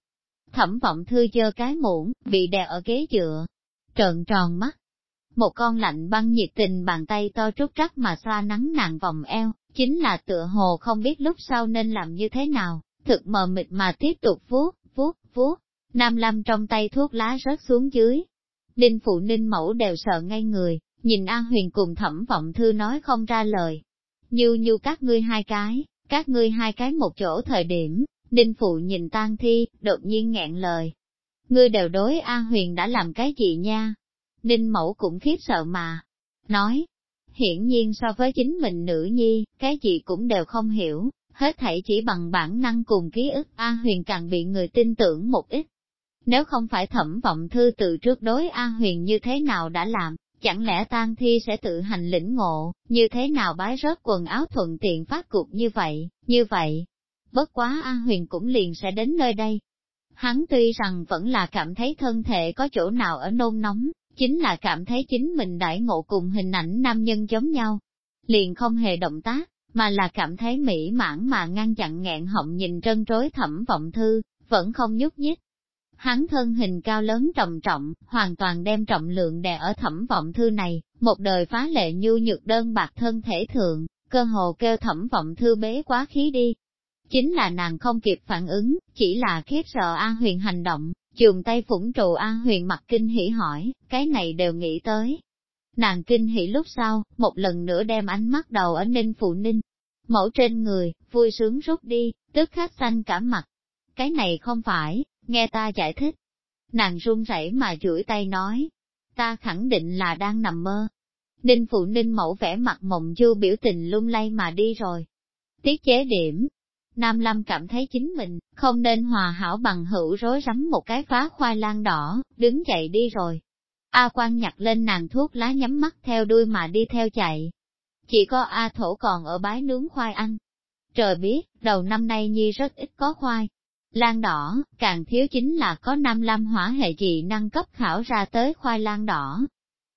Thẩm vọng thư chơ cái muỗng, bị đè ở ghế dựa, trợn tròn mắt. Một con lạnh băng nhiệt tình bàn tay to trút rắc mà xoa nắng nàng vòng eo, chính là tựa hồ không biết lúc sau nên làm như thế nào, thực mờ mịt mà tiếp tục vuốt, vuốt, vuốt, Nam Lâm trong tay thuốc lá rớt xuống dưới. Đinh phụ ninh mẫu đều sợ ngay người, nhìn An Huyền cùng thẩm vọng thư nói không ra lời. Như như các ngươi hai cái, các ngươi hai cái một chỗ thời điểm, Đinh phụ nhìn tang thi, đột nhiên nghẹn lời. Ngươi đều đối An Huyền đã làm cái gì nha? Đinh mẫu cũng khiếp sợ mà. Nói, hiển nhiên so với chính mình nữ nhi, cái gì cũng đều không hiểu, hết thảy chỉ bằng bản năng cùng ký ức An Huyền càng bị người tin tưởng một ít, nếu không phải thẩm vọng thư từ trước đối A Huyền như thế nào đã làm, chẳng lẽ tang thi sẽ tự hành lĩnh ngộ, như thế nào bái rớt quần áo thuận tiện phát cục như vậy, như vậy. Bất quá A Huyền cũng liền sẽ đến nơi đây. Hắn tuy rằng vẫn là cảm thấy thân thể có chỗ nào ở nôn nóng, chính là cảm thấy chính mình đãi ngộ cùng hình ảnh nam nhân giống nhau. Liền không hề động tác, mà là cảm thấy mỹ mãn mà ngăn chặn nghẹn họng nhìn trân trối thẩm vọng thư, vẫn không nhúc nhích. Hắn thân hình cao lớn trọng trọng, hoàn toàn đem trọng lượng đè ở thẩm vọng thư này, một đời phá lệ nhu nhược đơn bạc thân thể thượng, cơ hồ kêu thẩm vọng thư bế quá khí đi. Chính là nàng không kịp phản ứng, chỉ là khiếp sợ An Huyền hành động, dùng tay phủng trụ An Huyền mặt kinh hỉ hỏi, cái này đều nghĩ tới. Nàng kinh hỉ lúc sau, một lần nữa đem ánh mắt đầu ở ninh phụ ninh, mẫu trên người, vui sướng rút đi, tức khắc xanh cả mặt. Cái này không phải, nghe ta giải thích. Nàng run rẩy mà chửi tay nói, ta khẳng định là đang nằm mơ. Ninh phụ ninh mẫu vẽ mặt mộng du biểu tình lung lay mà đi rồi. Tiết chế điểm. Nam Lâm cảm thấy chính mình, không nên hòa hảo bằng hữu rối rắm một cái phá khoai lang đỏ, đứng dậy đi rồi. A quan nhặt lên nàng thuốc lá nhắm mắt theo đuôi mà đi theo chạy. Chỉ có A thổ còn ở bái nướng khoai ăn. Trời biết, đầu năm nay Nhi rất ít có khoai. Lan đỏ, càng thiếu chính là có năm lam hỏa hệ dị năng cấp khảo ra tới khoai lang đỏ.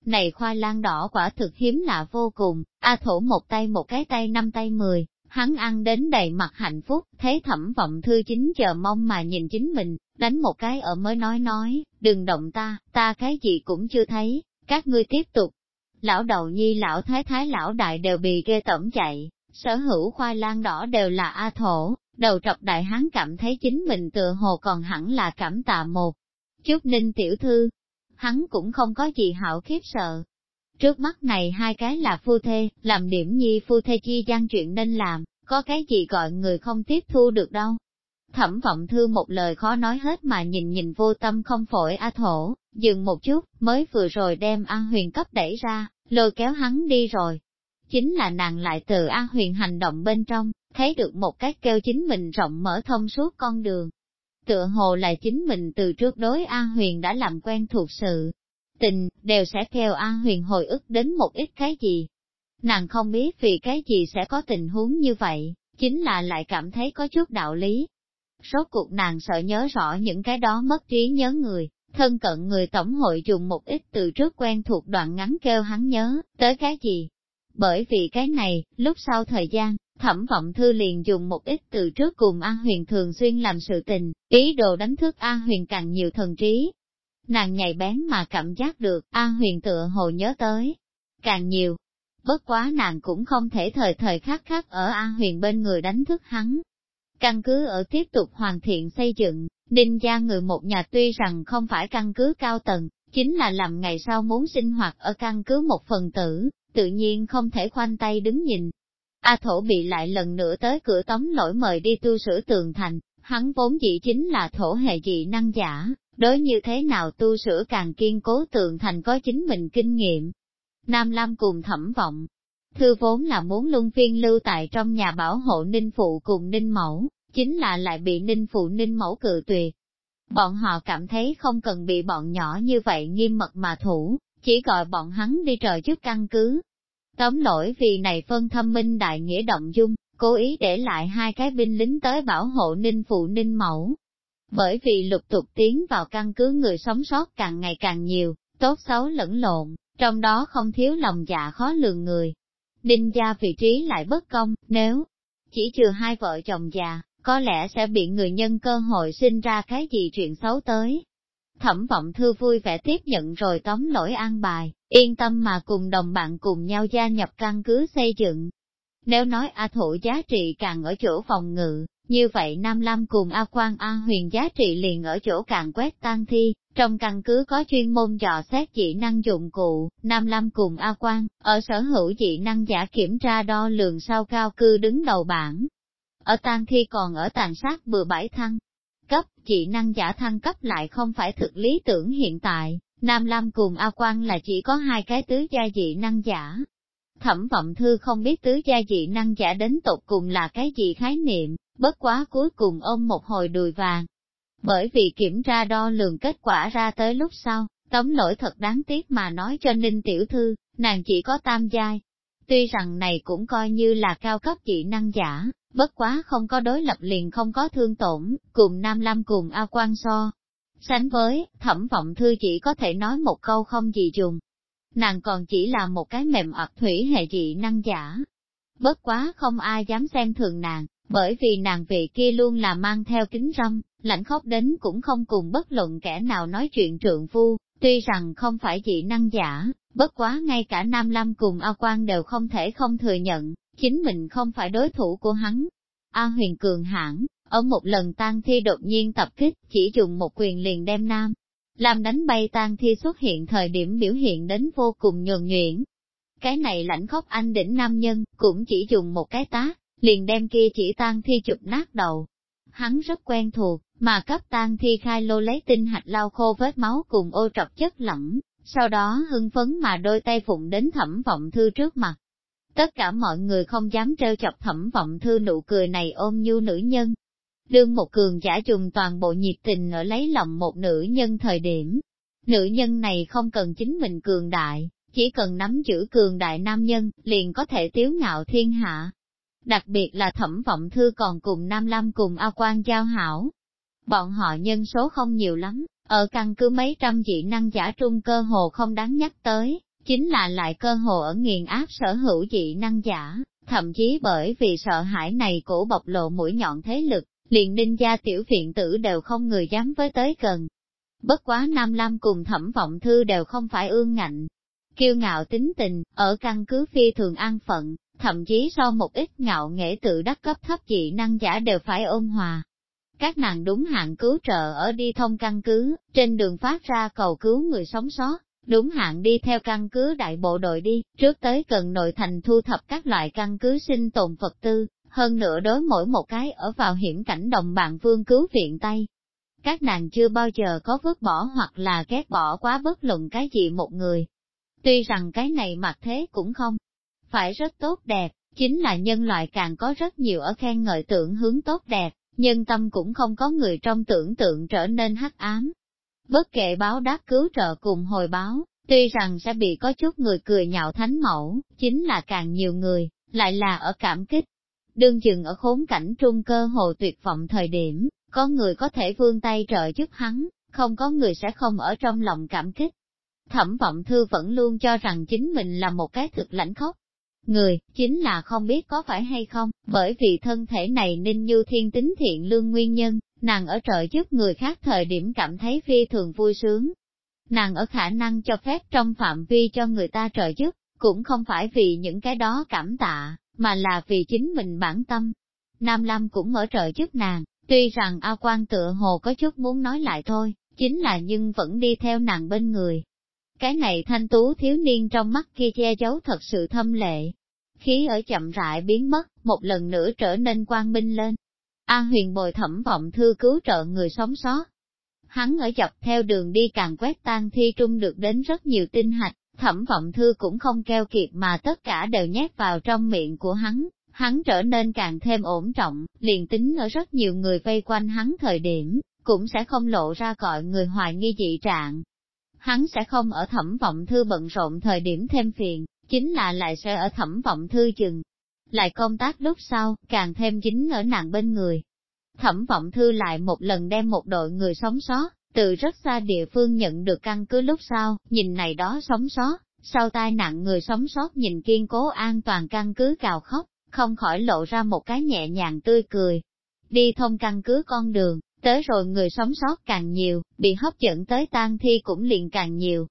Này khoai lang đỏ quả thực hiếm lạ vô cùng, A thổ một tay một cái tay năm tay mười, hắn ăn đến đầy mặt hạnh phúc, thế thẩm vọng thư chính chờ mong mà nhìn chính mình, đánh một cái ở mới nói nói, đừng động ta, ta cái gì cũng chưa thấy, các ngươi tiếp tục, lão đầu nhi lão thái thái lão đại đều bị ghê tẩm chạy, sở hữu khoai lang đỏ đều là A thổ, đầu trọc đại hán cảm thấy chính mình tựa hồ còn hẳn là cảm tạ một. Chút ninh tiểu thư, hắn cũng không có gì hảo khiếp sợ. Trước mắt này hai cái là phu thê, làm điểm nhi phu thê chi gian chuyện nên làm, có cái gì gọi người không tiếp thu được đâu. Thẩm vọng thư một lời khó nói hết mà nhìn nhìn vô tâm không phổi A thổ, dừng một chút, mới vừa rồi đem A huyền cấp đẩy ra, lôi kéo hắn đi rồi. Chính là nàng lại từ A huyền hành động bên trong, thấy được một cái kêu chính mình rộng mở thông suốt con đường. Tựa hồ là chính mình từ trước đối A huyền đã làm quen thuộc sự. Tình, đều sẽ theo A huyền hồi ức đến một ít cái gì. Nàng không biết vì cái gì sẽ có tình huống như vậy, chính là lại cảm thấy có chút đạo lý. Rốt cuộc nàng sợ nhớ rõ những cái đó mất trí nhớ người, thân cận người tổng hội dùng một ít từ trước quen thuộc đoạn ngắn kêu hắn nhớ, tới cái gì. Bởi vì cái này, lúc sau thời gian, thẩm vọng thư liền dùng một ít từ trước cùng An Huyền thường xuyên làm sự tình, ý đồ đánh thức An Huyền càng nhiều thần trí. Nàng nhạy bén mà cảm giác được An Huyền tựa hồ nhớ tới, càng nhiều. Bất quá nàng cũng không thể thời thời khắc khắc ở An Huyền bên người đánh thức hắn. Căn cứ ở tiếp tục hoàn thiện xây dựng, Đinh gia người một nhà tuy rằng không phải căn cứ cao tầng, chính là làm ngày sau muốn sinh hoạt ở căn cứ một phần tử, tự nhiên không thể khoanh tay đứng nhìn. A thổ bị lại lần nữa tới cửa tống lỗi mời đi tu sửa tường thành, hắn vốn dĩ chính là thổ hệ dị năng giả, đối như thế nào tu sửa càng kiên cố tường thành có chính mình kinh nghiệm. Nam Lam cùng thẩm vọng, thư vốn là muốn luân phiên lưu tại trong nhà bảo hộ ninh phụ cùng ninh mẫu, chính là lại bị ninh phụ ninh mẫu cự tuyệt. Bọn họ cảm thấy không cần bị bọn nhỏ như vậy nghiêm mật mà thủ, chỉ gọi bọn hắn đi trợ trước căn cứ. Tóm lỗi vì này phân thâm minh đại nghĩa động dung, cố ý để lại hai cái binh lính tới bảo hộ ninh phụ ninh mẫu. Bởi vì lục tục tiến vào căn cứ người sống sót càng ngày càng nhiều, tốt xấu lẫn lộn, trong đó không thiếu lòng dạ khó lường người. Đinh gia vị trí lại bất công, nếu chỉ trừ hai vợ chồng già, có lẽ sẽ bị người nhân cơ hội sinh ra cái gì chuyện xấu tới. Thẩm vọng thư vui vẻ tiếp nhận rồi tóm lỗi an bài, yên tâm mà cùng đồng bạn cùng nhau gia nhập căn cứ xây dựng. Nếu nói A Thụ giá trị càng ở chỗ phòng ngự, như vậy Nam Lam cùng A Quang A Huyền giá trị liền ở chỗ càng quét tan thi, trong căn cứ có chuyên môn dò xét dị năng dụng cụ, Nam Lam cùng A Quang, ở sở hữu dị năng giả kiểm tra đo lường sau cao cư đứng đầu bảng, ở tan thi còn ở tàn sát bừa bãi thăng. Cấp, chỉ năng giả thăng cấp lại không phải thực lý tưởng hiện tại, Nam Lam cùng A Quang là chỉ có hai cái tứ gia dị năng giả. Thẩm vọng thư không biết tứ gia dị năng giả đến tột cùng là cái gì khái niệm, bất quá cuối cùng ôm một hồi đùi vàng. Bởi vì kiểm tra đo lường kết quả ra tới lúc sau, tống lỗi thật đáng tiếc mà nói cho Ninh Tiểu Thư, nàng chỉ có tam giai. Tuy rằng này cũng coi như là cao cấp dị năng giả, Bất quá không có đối lập liền không có thương tổn, cùng Nam Lam cùng A Quan so. Sánh với, thẩm vọng thư chỉ có thể nói một câu không gì dùng. Nàng còn chỉ là một cái mềm ập thủy hệ dị năng giả. Bất quá không ai dám xem thường nàng, bởi vì nàng vị kia luôn là mang theo kính râm, lạnh khóc đến cũng không cùng bất luận kẻ nào nói chuyện trượng phu, tuy rằng không phải dị năng giả, bất quá ngay cả Nam Lam cùng A quang đều không thể không thừa nhận, chính mình không phải đối thủ của hắn. A huyền cường hãn ở một lần tang thi đột nhiên tập kích, chỉ dùng một quyền liền đem Nam. Làm đánh bay tang thi xuất hiện thời điểm biểu hiện đến vô cùng nhường nhuyễn. Cái này lãnh khóc anh đỉnh nam nhân, cũng chỉ dùng một cái tá, liền đem kia chỉ tang thi chụp nát đầu. Hắn rất quen thuộc, mà cấp tang thi khai lô lấy tinh hạch lau khô vết máu cùng ô trọc chất lỏng, sau đó hưng phấn mà đôi tay phụng đến thẩm vọng thư trước mặt. Tất cả mọi người không dám trêu chọc thẩm vọng thư nụ cười này ôm như nữ nhân. Đương một cường giả trùng toàn bộ nhiệt tình ở lấy lòng một nữ nhân thời điểm. Nữ nhân này không cần chính mình cường đại, chỉ cần nắm giữ cường đại nam nhân, liền có thể tiếu ngạo thiên hạ. Đặc biệt là thẩm vọng thư còn cùng Nam Lam cùng A Quan giao hảo. Bọn họ nhân số không nhiều lắm, ở căn cứ mấy trăm dị năng giả trung cơ hồ không đáng nhắc tới, chính là lại cơ hồ ở nghiền áp sở hữu dị năng giả, thậm chí bởi vì sợ hãi này cổ bộc lộ mũi nhọn thế lực, liền ninh gia tiểu viện tử đều không người dám với tới gần. Bất quá Nam Lam cùng thẩm vọng thư đều không phải ương ngạnh, kiêu ngạo tính tình, ở căn cứ phi thường an phận, thậm chí so một ít ngạo nghệ tự đắc cấp thấp dị năng giả đều phải ôn hòa. Các nàng đúng hạn cứu trợ ở đi thông căn cứ, trên đường phát ra cầu cứu người sống sót, đúng hạn đi theo căn cứ đại bộ đội đi, trước tới cần nội thành thu thập các loại căn cứ sinh tồn vật tư, hơn nữa đối mỗi một cái ở vào hiểm cảnh đồng bạn vương cứu viện tay. Các nàng chưa bao giờ có vứt bỏ hoặc là ghét bỏ quá bất luận cái gì một người. Tuy rằng cái này mặt thế cũng không phải rất tốt đẹp, chính là nhân loại càng có rất nhiều ở khen ngợi tưởng hướng tốt đẹp, nhân tâm cũng không có người trong tưởng tượng trở nên hắc ám. Bất kể báo đáp cứu trợ cùng hồi báo, tuy rằng sẽ bị có chút người cười nhạo thánh mẫu, chính là càng nhiều người, lại là ở cảm kích. Đương dừng ở khốn cảnh trung cơ hồ tuyệt vọng thời điểm, có người có thể vươn tay trợ giúp hắn, không có người sẽ không ở trong lòng cảm kích. Thẩm vọng thư vẫn luôn cho rằng chính mình là một cái thực lãnh khốc, người, chính là không biết có phải hay không, bởi vì thân thể này ninh như thiên tính thiện lương nguyên nhân, nàng ở trợ giúp người khác thời điểm cảm thấy phi thường vui sướng. Nàng ở khả năng cho phép trong phạm vi cho người ta trợ giúp, cũng không phải vì những cái đó cảm tạ, mà là vì chính mình bản tâm. Nam Lam cũng ở trợ giúp nàng, tuy rằng A Quan tựa hồ có chút muốn nói lại thôi, chính là nhưng vẫn đi theo nàng bên người, cái này thanh tú thiếu niên trong mắt kia che giấu thật sự thâm lệ. Khí ở chậm rãi biến mất, một lần nữa trở nên quang minh lên. A huyền bồi thẩm vọng thư cứu trợ người sống sót. Hắn ở dọc theo đường đi càng quét tan thi trung được đến rất nhiều tinh hạch, thẩm vọng thư cũng không keo kiệt mà tất cả đều nhét vào trong miệng của hắn, hắn trở nên càng thêm ổn trọng, liền tính ở rất nhiều người vây quanh hắn thời điểm, cũng sẽ không lộ ra gọi người hoài nghi dị trạng, hắn sẽ không ở thẩm vọng thư bận rộn thời điểm thêm phiền, chính là lại sẽ ở thẩm vọng thư chừng. Lại công tác lúc sau, càng thêm dính ở nàng bên người. Thẩm vọng thư lại một lần đem một đội người sống sót, từ rất xa địa phương nhận được căn cứ lúc sau, nhìn này đó sống sót, sau tai nạn người sống sót nhìn kiên cố an toàn căn cứ cào khóc, không khỏi lộ ra một cái nhẹ nhàng tươi cười. Đi thông căn cứ con đường, Tới rồi người sống sót càng nhiều, bị hấp dẫn tới tang thi cũng liền càng nhiều.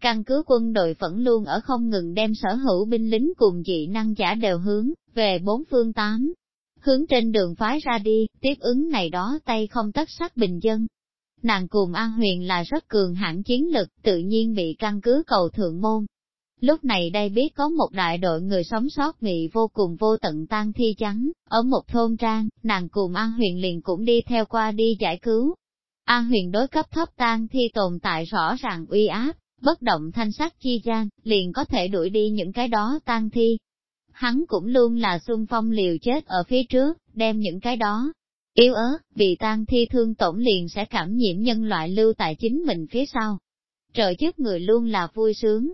Căn cứ quân đội vẫn luôn ở không ngừng đem sở hữu binh lính cùng dị năng giả đều hướng, về bốn phương tám. Hướng trên đường phái ra đi, tiếp ứng này đó tay không tất sát bình dân. Nàng cùng An Huyền là rất cường hãn chiến lực, tự nhiên bị căn cứ cầu thượng môn, Lúc này đây biết có một đại đội người sống sót bị vô cùng vô tận tan thi trắng, ở một thôn trang, nàng cùng An Huyền liền cũng đi theo qua đi giải cứu. An Huyền đối cấp thấp tan thi tồn tại rõ ràng uy áp, bất động thanh sắc chi gian, liền có thể đuổi đi những cái đó tan thi. Hắn cũng luôn là xung phong liều chết ở phía trước, đem những cái đó yếu ớt, vì tan thi thương tổn liền sẽ cảm nhiễm nhân loại lưu tại chính mình phía sau. Trợ giúp người luôn là vui sướng,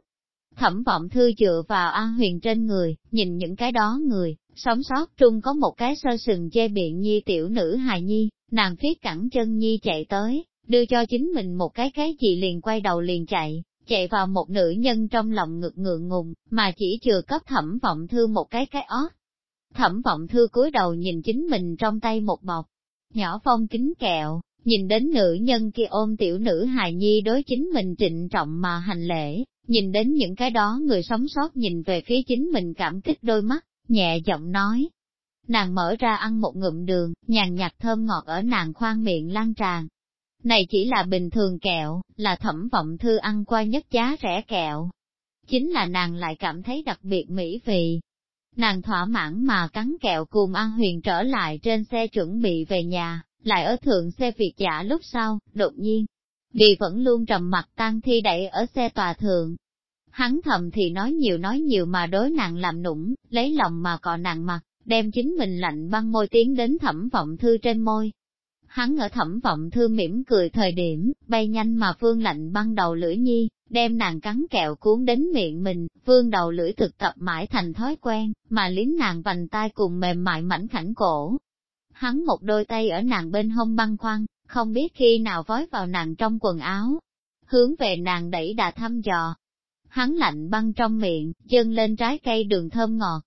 Thẩm vọng thư dựa vào An Huyền trên người, nhìn những cái đó người, Sống sót trung có một cái sơ sừng che biện nhi tiểu nữ hài nhi, nàng phía cẳng chân nhi chạy tới, đưa cho chính mình một cái cái gì liền quay đầu liền chạy, chạy vào một nữ nhân trong lòng ngực ngượng ngùng, mà chỉ chừa cấp thẩm vọng thư một cái cái ót. Thẩm vọng thư cúi đầu nhìn chính mình trong tay một bọc, nhỏ phong kính kẹo, nhìn đến nữ nhân kia ôm tiểu nữ hài nhi đối chính mình trịnh trọng mà hành lễ, nhìn đến những cái đó người sống sót nhìn về phía chính mình cảm kích đôi mắt, nhẹ giọng nói. Nàng mở ra ăn một ngụm đường, nhàn nhạt thơm ngọt ở nàng khoang miệng lan tràn. Này chỉ là bình thường kẹo, là thẩm vọng thư ăn qua nhất giá rẻ kẹo. Chính là nàng lại cảm thấy đặc biệt mỹ vị. Nàng thỏa mãn mà cắn kẹo cùng An Huyền trở lại trên xe chuẩn bị về nhà, lại ở thượng xe Việt giả lúc sau, đột nhiên. Vì vẫn luôn trầm mặt tan thi đẩy ở xe tòa thượng, Hắn thầm thì nói nhiều nói nhiều mà đối nàng làm nũng, lấy lòng mà cọ nàng mặt, đem chính mình lạnh băng môi tiến đến thẩm vọng thư trên môi. Hắn ở thẩm vọng thư mỉm cười thời điểm, bay nhanh mà phương lạnh băng đầu lưỡi nhi, đem nàng cắn kẹo cuốn đến miệng mình, phương đầu lưỡi thực tập mãi thành thói quen, mà lính nàng vành tai cùng mềm mại mảnh khảnh cổ. Hắn một đôi tay ở nàng bên hông băng khoăn, không biết khi nào vói vào nàng trong quần áo, hướng về nàng đẩy đà thăm dò, hắn lạnh băng trong miệng, chân lên trái cây đường thơm ngọt.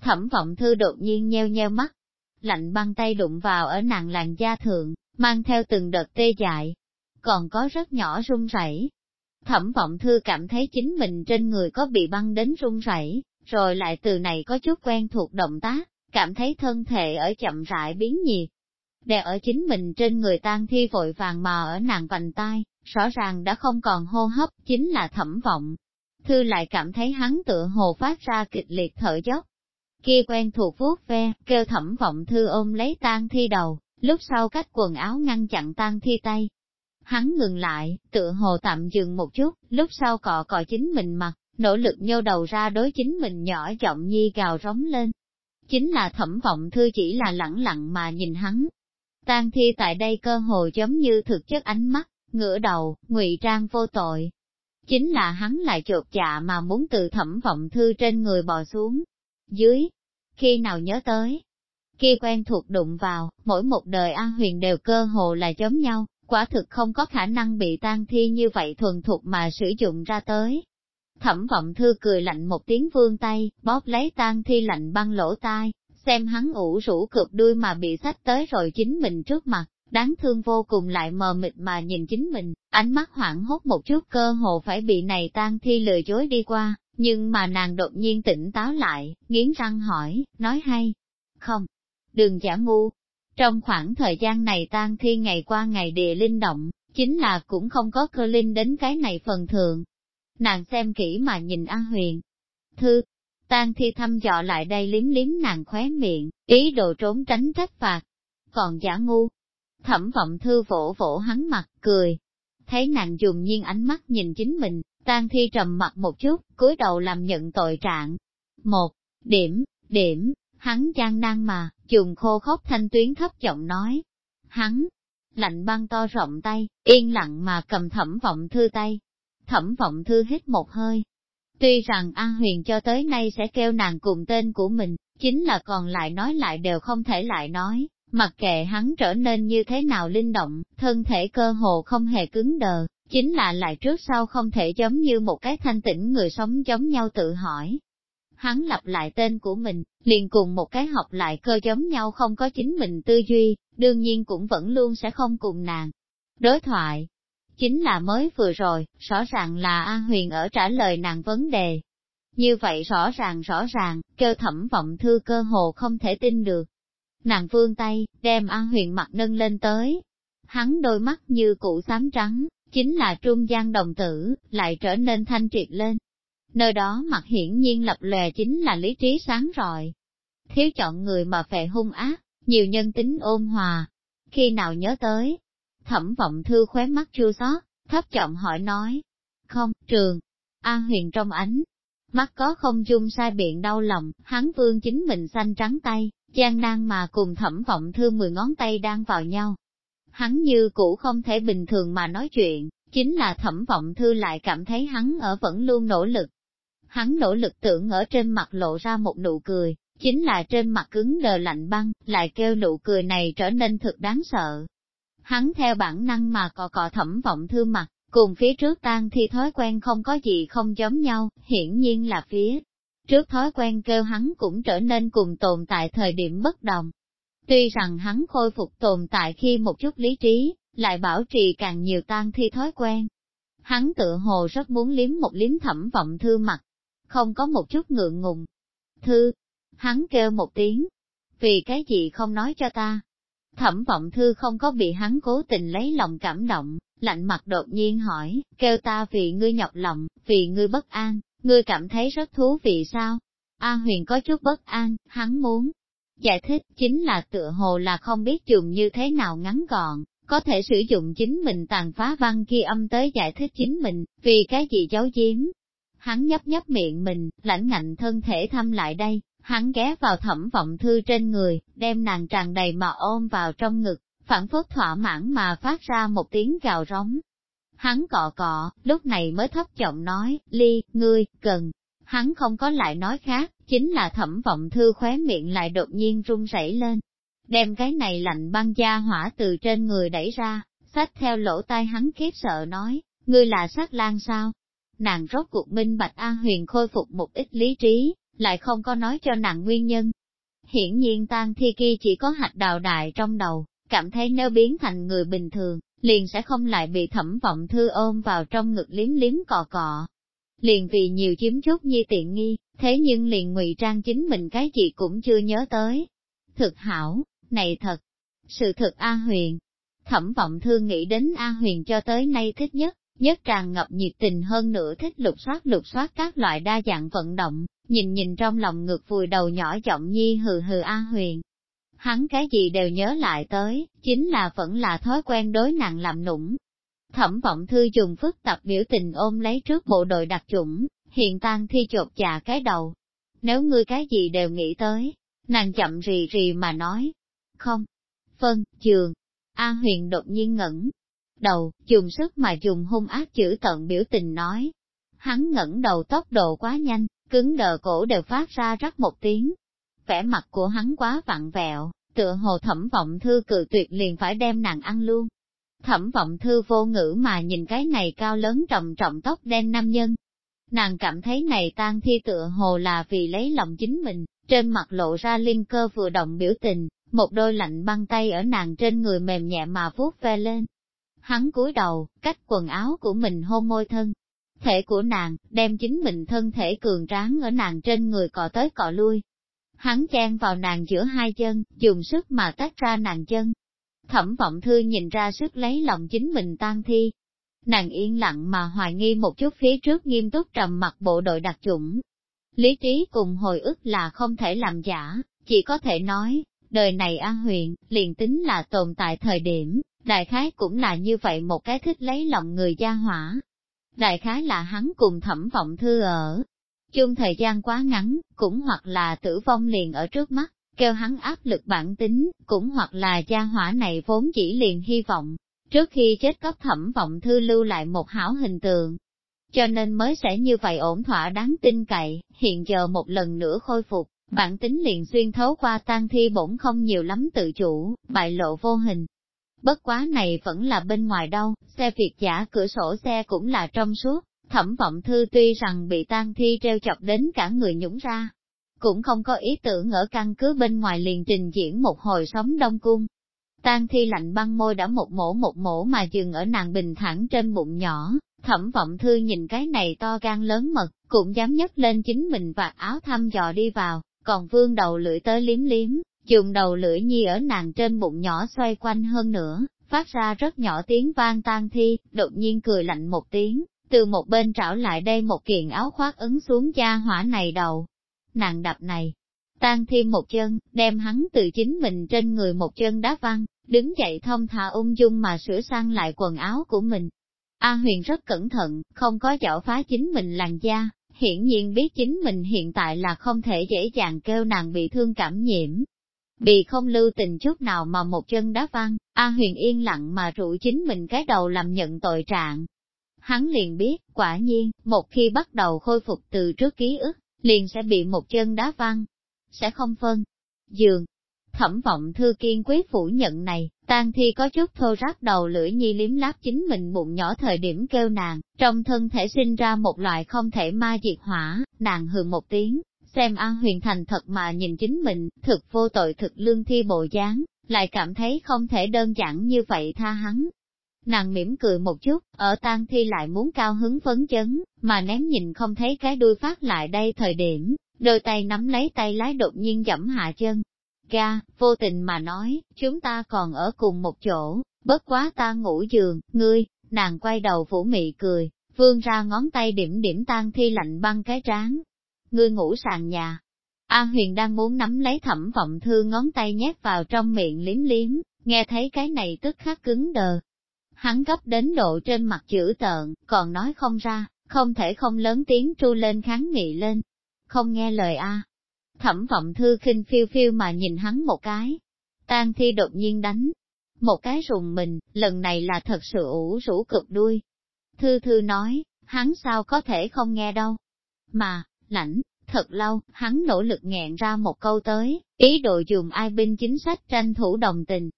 Thẩm vọng thư đột nhiên nheo nheo mắt, lạnh băng tay đụng vào ở nàng làn da thượng, mang theo từng đợt tê dại, còn có rất nhỏ run rẩy. Thẩm vọng thư cảm thấy chính mình trên người có bị băng đến run rẩy, rồi lại từ này có chút quen thuộc động tác, cảm thấy thân thể ở chậm rãi biến nhiệt. Đè ở chính mình trên người tan thi vội vàng mà ở nàng vành tai, rõ ràng đã không còn hô hấp, chính là thẩm vọng, Thư lại cảm thấy hắn tựa hồ phát ra kịch liệt thở dốc. Kia quen thuộc vuốt ve, kêu thẩm vọng thư ôm lấy tan thi đầu, lúc sau cách quần áo ngăn chặn tan thi tay. Hắn ngừng lại, tựa hồ tạm dừng một chút, lúc sau cọ cọ chính mình mặt, nỗ lực nhô đầu ra đối chính mình nhỏ giọng nhi gào rống lên. Chính là thẩm vọng thư chỉ là lẳng lặng mà nhìn hắn. Tan thi tại đây cơ hồ giống như thực chất ánh mắt, ngửa đầu, ngụy trang vô tội, chính là hắn lại chột dạ mà muốn từ thẩm vọng thư trên người bò xuống. Dưới, khi nào nhớ tới, khi quen thuộc đụng vào, mỗi một đời An Huyền đều cơ hồ là giống nhau, quả thực không có khả năng bị tan thi như vậy thuần thuộc mà sử dụng ra tới. Thẩm vọng thư cười lạnh một tiếng vương tay, bóp lấy tan thi lạnh băng lỗ tai, xem hắn ủ rũ cực đuôi mà bị sách tới rồi chính mình trước mặt, đáng thương vô cùng lại mờ mịt mà nhìn chính mình, ánh mắt hoảng hốt một chút cơ hồ phải bị này tan thi lừa dối đi qua, nhưng mà nàng đột nhiên tỉnh táo lại, nghiến răng hỏi, nói hay, không, đừng giả ngu. Trong khoảng thời gian này tan thi ngày qua ngày địa linh động, chính là cũng không có cơ linh đến cái này phần thượng. Nàng xem kỹ mà nhìn An Huyền. Thư, tan thi thăm dò lại đây liếm liếm nàng khóe miệng, ý đồ trốn tránh trách phạt. Còn giả ngu, Thẩm vọng thư vỗ vỗ hắn mặt, cười. Thấy nàng dùng nhiên ánh mắt nhìn chính mình, tan thi trầm mặt một chút, cúi đầu làm nhận tội trạng. Một, điểm, điểm, hắn gian nan mà, dùng khô khốc thanh tuyến thấp giọng nói. Hắn, lạnh băng to rộng tay, yên lặng mà cầm thẩm vọng thư tay. Thẩm vọng thư hít một hơi. Tuy rằng An Huyền cho tới nay sẽ kêu nàng cùng tên của mình, chính là còn lại nói lại đều không thể lại nói. Mặc kệ hắn trở nên như thế nào linh động, thân thể cơ hồ không hề cứng đờ, chính là lại trước sau không thể giống như một cái thanh tĩnh người sống giống nhau tự hỏi. Hắn lặp lại tên của mình, liền cùng một cái học lại cơ giống nhau không có chính mình tư duy, đương nhiên cũng vẫn luôn sẽ không cùng nàng. Đối thoại, chính là mới vừa rồi, rõ ràng là An Huyền ở trả lời nàng vấn đề. Như vậy rõ ràng rõ ràng, kêu thẩm vọng thư cơ hồ không thể tin được, Nàng vương tay, đem An Huyền mặt nâng lên tới. Hắn đôi mắt như cụ xám trắng, chính là trung gian đồng tử, lại trở nên thanh triệt lên. Nơi đó mặt hiển nhiên lập lòe chính là lý trí sáng rọi. Thiếu chọn người mà phệ hung ác, nhiều nhân tính ôn hòa. Khi nào nhớ tới, thẩm vọng thư khóe mắt chua xót, thấp trọng hỏi nói. Không, trường. An huyền trong ánh, mắt có không dung sai biện đau lòng, hắn vương chính mình xanh trắng tay, gian nan mà cùng thẩm vọng thư mười ngón tay đang vào nhau. Hắn như cũ không thể bình thường mà nói chuyện, chính là thẩm vọng thư lại cảm thấy hắn ở vẫn luôn nỗ lực. Hắn nỗ lực tưởng ở trên mặt lộ ra một nụ cười, chính là trên mặt cứng đờ lạnh băng, lại kêu nụ cười này trở nên thực đáng sợ. Hắn theo bản năng mà cọ cọ thẩm vọng thư mặt, cùng phía trước tan thi thói quen không có gì không giống nhau, hiển nhiên là phía trước thói quen kêu hắn cũng trở nên cùng tồn tại thời điểm bất đồng. Tuy rằng hắn khôi phục tồn tại khi một chút lý trí, lại bảo trì càng nhiều tan thi thói quen. Hắn tự hồ rất muốn liếm một liếm thẩm vọng thư mặt, không có một chút ngượng ngùng. Thư, hắn kêu một tiếng, vì cái gì không nói cho ta. Thẩm vọng thư không có bị hắn cố tình lấy lòng cảm động, lạnh mặt đột nhiên hỏi, kêu ta vì ngươi nhọc lòng, vì ngươi bất an, ngươi cảm thấy rất thú vị sao? A huyền có chút bất an, hắn muốn giải thích chính là tựa hồ là không biết dùng như thế nào ngắn gọn, có thể sử dụng chính mình tàn phá văn ghi âm tới giải thích chính mình, vì cái gì giấu giếm. Hắn nhấp nhấp miệng mình, lãnh ngạnh thân thể thăm lại đây, hắn ghé vào thẩm vọng thư trên người, đem nàng tràn đầy mà ôm vào trong ngực, phản phất thỏa mãn mà phát ra một tiếng gào rống. Hắn cọ cọ, lúc này mới thấp giọng nói, ly, ngươi, cần. Hắn không có lại nói khác, chính là thẩm vọng thư khóe miệng lại đột nhiên run rẩy lên. Đem cái này lạnh băng da hỏa từ trên người đẩy ra, sách theo lỗ tai hắn khiếp sợ nói, ngươi là sát lan sao? Nàng rốt cuộc minh bạch A huyền khôi phục một ít lý trí, lại không có nói cho nàng nguyên nhân. Hiển nhiên tan thi kia chỉ có hạch đào đại trong đầu, cảm thấy nếu biến thành người bình thường, liền sẽ không lại bị thẩm vọng thư ôm vào trong ngực liếm liếm cọ cọ. Liền vì nhiều chiếm chút như tiện nghi, thế nhưng liền ngụy trang chính mình cái gì cũng chưa nhớ tới. Thực hảo, này thật, sự thật A Huyền. Thẩm vọng thương nghĩ đến A Huyền cho tới nay thích nhất, nhất tràn ngập nhiệt tình hơn nữa thích lục soát lục soát các loại đa dạng vận động, nhìn nhìn trong lòng ngược vùi đầu nhỏ giọng nhi hừ hừ A Huyền, hắn cái gì đều nhớ lại tới, chính là vẫn là thói quen đối nặng làm nũng. Thẩm vọng thư dùng phức tập biểu tình ôm lấy trước bộ đội đặc chủng, hiện tan thi chột chà cái đầu. Nếu ngươi cái gì đều nghĩ tới, nàng chậm rì rì mà nói. Không. Vâng, Phân, trường. A huyền đột nhiên ngẩn. Đầu, dùng sức mà dùng hung ác chữ tận biểu tình nói. Hắn ngẩn đầu tốc độ quá nhanh, cứng đờ cổ đều phát ra rắc một tiếng, vẻ mặt của hắn quá vặn vẹo, tựa hồ thẩm vọng thư cự tuyệt liền phải đem nàng ăn luôn. Thẩm vọng thư vô ngữ mà nhìn cái này cao lớn trọng trọng tóc đen nam nhân. Nàng cảm thấy này tan thi tựa hồ là vì lấy lòng chính mình, trên mặt lộ ra linh cơ vừa động biểu tình, một đôi lạnh băng tay ở nàng trên người mềm nhẹ mà vuốt ve lên. Hắn cúi đầu, cách quần áo của mình hôn môi thân. Thể của nàng, đem chính mình thân thể cường tráng ở nàng trên người cọ tới cọ lui, hắn chen vào nàng giữa hai chân, dùng sức mà tách ra nàng chân. Thẩm vọng thư nhìn ra sức lấy lòng chính mình tan thi. Nàng yên lặng mà hoài nghi một chút phía trước nghiêm túc trầm mặt bộ đội đặc chủng. Lý trí cùng hồi ức là không thể làm giả, chỉ có thể nói, đời này an huyện liền tính là tồn tại thời điểm, đại khái cũng là như vậy một cái thích lấy lòng người gia hỏa. Đại khái là hắn cùng thẩm vọng thư ở, chung thời gian quá ngắn, cũng hoặc là tử vong liền ở trước mắt, kêu hắn áp lực bản tính, cũng hoặc là gia hỏa này vốn chỉ liền hy vọng, trước khi chết cấp thẩm vọng thư lưu lại một hảo hình tượng. Cho nên mới sẽ như vậy ổn thỏa đáng tin cậy, hiện giờ một lần nữa khôi phục, bản tính liền xuyên thấu qua tan thi bổn không nhiều lắm tự chủ, bại lộ vô hình. Bất quá này vẫn là bên ngoài đâu, xe việt giả cửa sổ xe cũng là trong suốt, Thẩm vọng thư tuy rằng bị tang thi treo chọc đến cả người nhũng ra, cũng không có ý tưởng ở căn cứ bên ngoài liền trình diễn một hồi sống đông cung. Tang thi lạnh băng môi đã một mổ một mổ mà dừng ở nàng bình thẳng trên bụng nhỏ, thẩm vọng thư nhìn cái này to gan lớn mật, cũng dám nhấc lên chính mình vạt áo thăm dò đi vào, còn vương đầu lưỡi tới liếm liếm, dùng đầu lưỡi nhi ở nàng trên bụng nhỏ xoay quanh hơn nữa, phát ra rất nhỏ tiếng vang tan thi, đột nhiên cười lạnh một tiếng, từ một bên trảo lại đây một kiện áo khoác ấn xuống cha hỏa này đầu. Nàng đập này, tan thêm một chân, đem hắn từ chính mình trên người một chân đá văng, đứng dậy thông thả ung dung mà sửa sang lại quần áo của mình. A huyền rất cẩn thận, không có chảo phá chính mình làn da, hiển nhiên biết chính mình hiện tại là không thể dễ dàng kêu nàng bị thương cảm nhiễm. Bị không lưu tình chút nào mà một chân đá văng, A huyền yên lặng mà rủ chính mình cái đầu làm nhận tội trạng, hắn liền biết, quả nhiên, một khi bắt đầu khôi phục từ trước ký ức, liền sẽ bị một chân đá văng. sẽ không phân. Dường, thẩm vọng thư kiên quyết phủ nhận này, tang thi có chút thô ráp đầu lưỡi nhi liếm láp chính mình bụng nhỏ thời điểm kêu nàng, trong thân thể sinh ra một loại không thể ma diệt hỏa, nàng hừ một tiếng, xem An Huyền Thành thật mà nhìn chính mình, thực vô tội thực lương thi bộ dáng, lại cảm thấy không thể đơn giản như vậy tha hắn. Nàng mỉm cười một chút, ở tang thi lại muốn cao hứng phấn chấn, mà ném nhìn không thấy cái đuôi phát lại đây thời điểm, đôi tay nắm lấy tay lái đột nhiên dẫm hạ chân. Ga, vô tình mà nói, chúng ta còn ở cùng một chỗ, bất quá ta ngủ giường, ngươi, nàng quay đầu phủ mị cười, vươn ra ngón tay điểm điểm tan thi lạnh băng cái trán. Ngươi ngủ sàn nhà. A huyền đang muốn nắm lấy thẩm vọng thư ngón tay nhét vào trong miệng liếm liếm, nghe thấy cái này tức khắc cứng đờ. Hắn gấp đến độ trên mặt chữ tợn, còn nói không ra, không thể không lớn tiếng tru lên kháng nghị lên. Không nghe lời A. Thẩm vọng thư khinh phiêu phiêu mà nhìn hắn một cái. Tang thi đột nhiên đánh. Một cái rùng mình, lần này là thật sự ủ rũ cực đuôi. Thư thư nói, hắn sao có thể không nghe đâu. Mà, lãnh, thật lâu, hắn nỗ lực nghẹn ra một câu tới, ý đồ dùng ai binh chính sách tranh thủ đồng tình.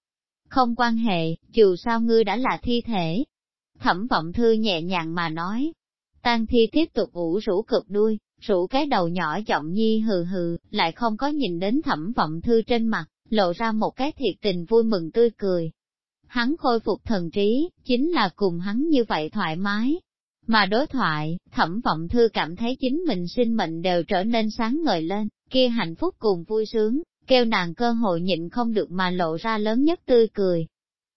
Không quan hệ, dù sao ngươi đã là thi thể. Thẩm vọng thư nhẹ nhàng mà nói. Tang thi tiếp tục ủ rũ cực đuôi, rủ cái đầu nhỏ giọng nhi hừ hừ, lại không có nhìn đến thẩm vọng thư trên mặt, lộ ra một cái thiệt tình vui mừng tươi cười. Hắn khôi phục thần trí, chính là cùng hắn như vậy thoải mái. Mà đối thoại, thẩm vọng thư cảm thấy chính mình sinh mệnh đều trở nên sáng ngời lên, kia hạnh phúc cùng vui sướng, kêu nàng cơ hội nhịn không được mà lộ ra lớn nhất tươi cười.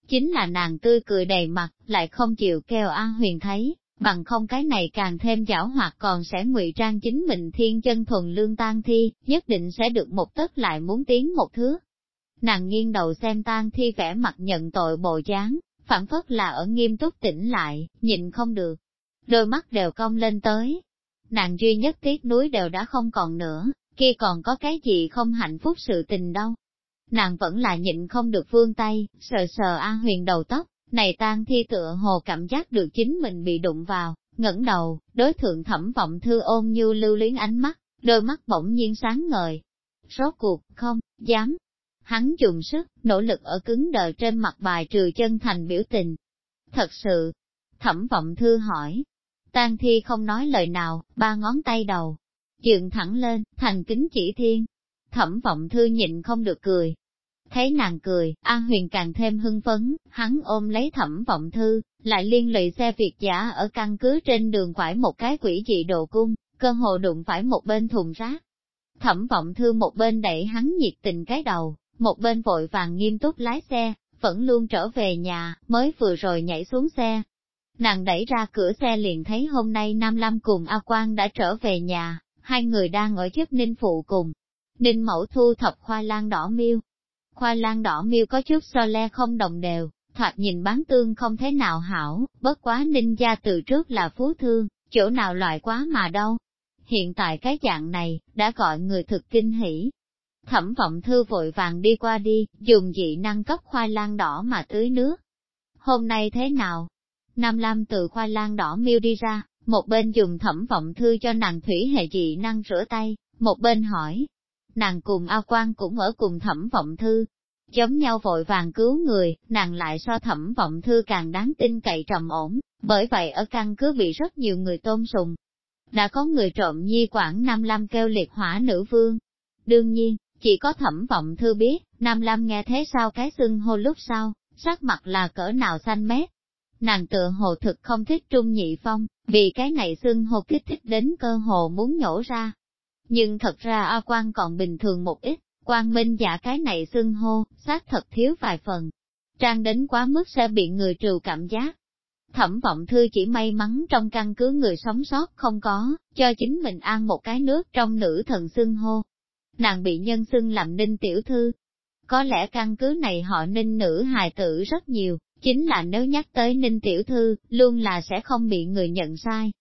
Chính là nàng tươi cười đầy mặt, lại không chịu kêu An Huyền thấy, bằng không cái này càng thêm giảo hoạt còn sẽ ngụy trang chính mình thiên chân thuần lương tan thi, nhất định sẽ được một tấc lại muốn tiến một thứ. Nàng nghiêng đầu xem tan thi vẻ mặt nhận tội bộ dáng, phản phất là ở nghiêm túc tỉnh lại, nhịn không được. Đôi mắt đều cong lên tới. Nàng duy nhất tiếc núi đều đã không còn nữa, kia còn có cái gì không hạnh phúc sự tình đâu. Nàng vẫn là nhịn không được vương tay, sờ sờ A huyền đầu tóc, này tan thi tựa hồ cảm giác được chính mình bị đụng vào, ngẩng đầu, đối thượng thẩm vọng thư ôn như lưu luyến ánh mắt, đôi mắt bỗng nhiên sáng ngời. Rốt cuộc, không, dám. Hắn dùng sức, nỗ lực ở cứng đờ trên mặt bài trừ chân thành biểu tình. Thật sự, thẩm vọng thư hỏi. Tan thi không nói lời nào, ba ngón tay đầu, dựng thẳng lên, thành kính chỉ thiên. Thẩm vọng thư nhịn không được cười, Thấy nàng cười, An Huyền càng thêm hưng phấn, hắn ôm lấy thẩm vọng thư, lại liên lụy xe Việt giả ở căn cứ trên đường quải một cái quỷ dị đồ cung, cơ hồ đụng phải một bên thùng rác. Thẩm vọng thư một bên đẩy hắn nhiệt tình cái đầu, một bên vội vàng nghiêm túc lái xe, vẫn luôn trở về nhà, mới vừa rồi nhảy xuống xe. Nàng đẩy ra cửa xe liền thấy hôm nay Nam Lam cùng A Quang đã trở về nhà, hai người đang ở giúp Ninh Phụ cùng. Ninh Mẫu thu thập khoai lang đỏ miêu, Khoai lang đỏ miêu có chút so le không đồng đều, thoạt nhìn bán tương không thế nào hảo, bất quá ninh gia từ trước là phú thương, chỗ nào loại quá mà đâu. Hiện tại cái dạng này, đã gọi người thực kinh hỉ. Thẩm vọng thư vội vàng đi qua đi, dùng dị năng cấp khoai lang đỏ mà tưới nước. Hôm nay thế nào? Nam Lam từ khoai lang đỏ miêu đi ra, một bên dùng thẩm vọng thư cho nàng thủy hệ dị năng rửa tay, một bên hỏi, nàng cùng A Quan cũng ở cùng thẩm vọng thư. Giống nhau vội vàng cứu người, nàng lại so thẩm vọng thư càng đáng tin cậy trầm ổn, bởi vậy ở căn cứ bị rất nhiều người tôn sùng. Đã có người trộm nhi quảng Nam Lam kêu liệt hỏa nữ vương. Đương nhiên, chỉ có thẩm vọng thư biết, Nam Lam nghe thế sao cái xưng hô lúc sau, sắc mặt là cỡ nào xanh mét. Nàng tựa hồ thực không thích Trung Nhị Phong, vì cái này xưng hô kích thích đến cơ hồ muốn nhổ ra, nhưng thật ra A Quan còn bình thường một ít, quan minh giả cái này xưng hô, xác thật thiếu vài phần. Trang đến quá mức sẽ bị người trừ cảm giác. Thẩm vọng thư chỉ may mắn trong căn cứ người sống sót không có, cho chính mình ăn một cái nước trong nữ thần xưng hô. Nàng bị nhân xưng làm ninh tiểu thư. Có lẽ căn cứ này họ ninh nữ hài tử rất nhiều, chính là nếu nhắc tới ninh tiểu thư, luôn là sẽ không bị người nhận sai.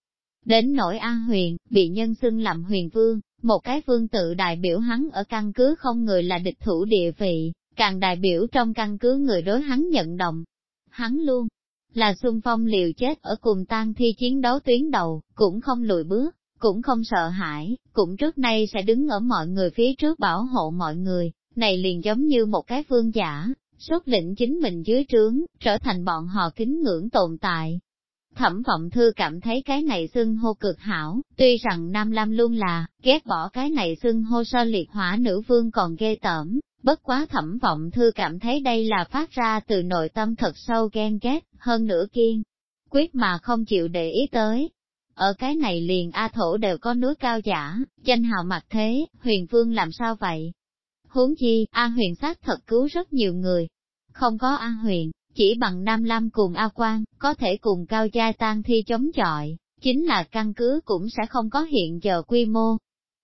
Đến nỗi An Huyền, bị nhân xưng làm huyền vương, một cái vương tự đại biểu hắn ở căn cứ không người là địch thủ địa vị, càng đại biểu trong căn cứ người đối hắn nhận động. Hắn luôn là xung phong liều chết ở cùng tang thi chiến đấu tuyến đầu, cũng không lùi bước, cũng không sợ hãi, cũng trước nay sẽ đứng ở mọi người phía trước bảo hộ mọi người, này liền giống như một cái phương giả, xuất lĩnh chính mình dưới trướng, trở thành bọn họ kính ngưỡng tồn tại. Thẩm vọng thư cảm thấy cái này xưng hô cực hảo, tuy rằng Nam Lam luôn là, ghét bỏ cái này xưng hô so liệt hỏa nữ vương còn ghê tởm, bất quá thẩm vọng thư cảm thấy đây là phát ra từ nội tâm thật sâu ghen ghét, hơn nữa kiên, quyết mà không chịu để ý tới. Ở cái này liền A Thổ đều có núi cao giả, danh hào mặt thế, huyền vương làm sao vậy? Huống chi, A huyền sát thật cứu rất nhiều người. Không có A huyền, chỉ bằng Nam Lam cùng A Quang, có thể cùng cao giai tan thi chống chọi, chính là căn cứ cũng sẽ không có hiện giờ quy mô.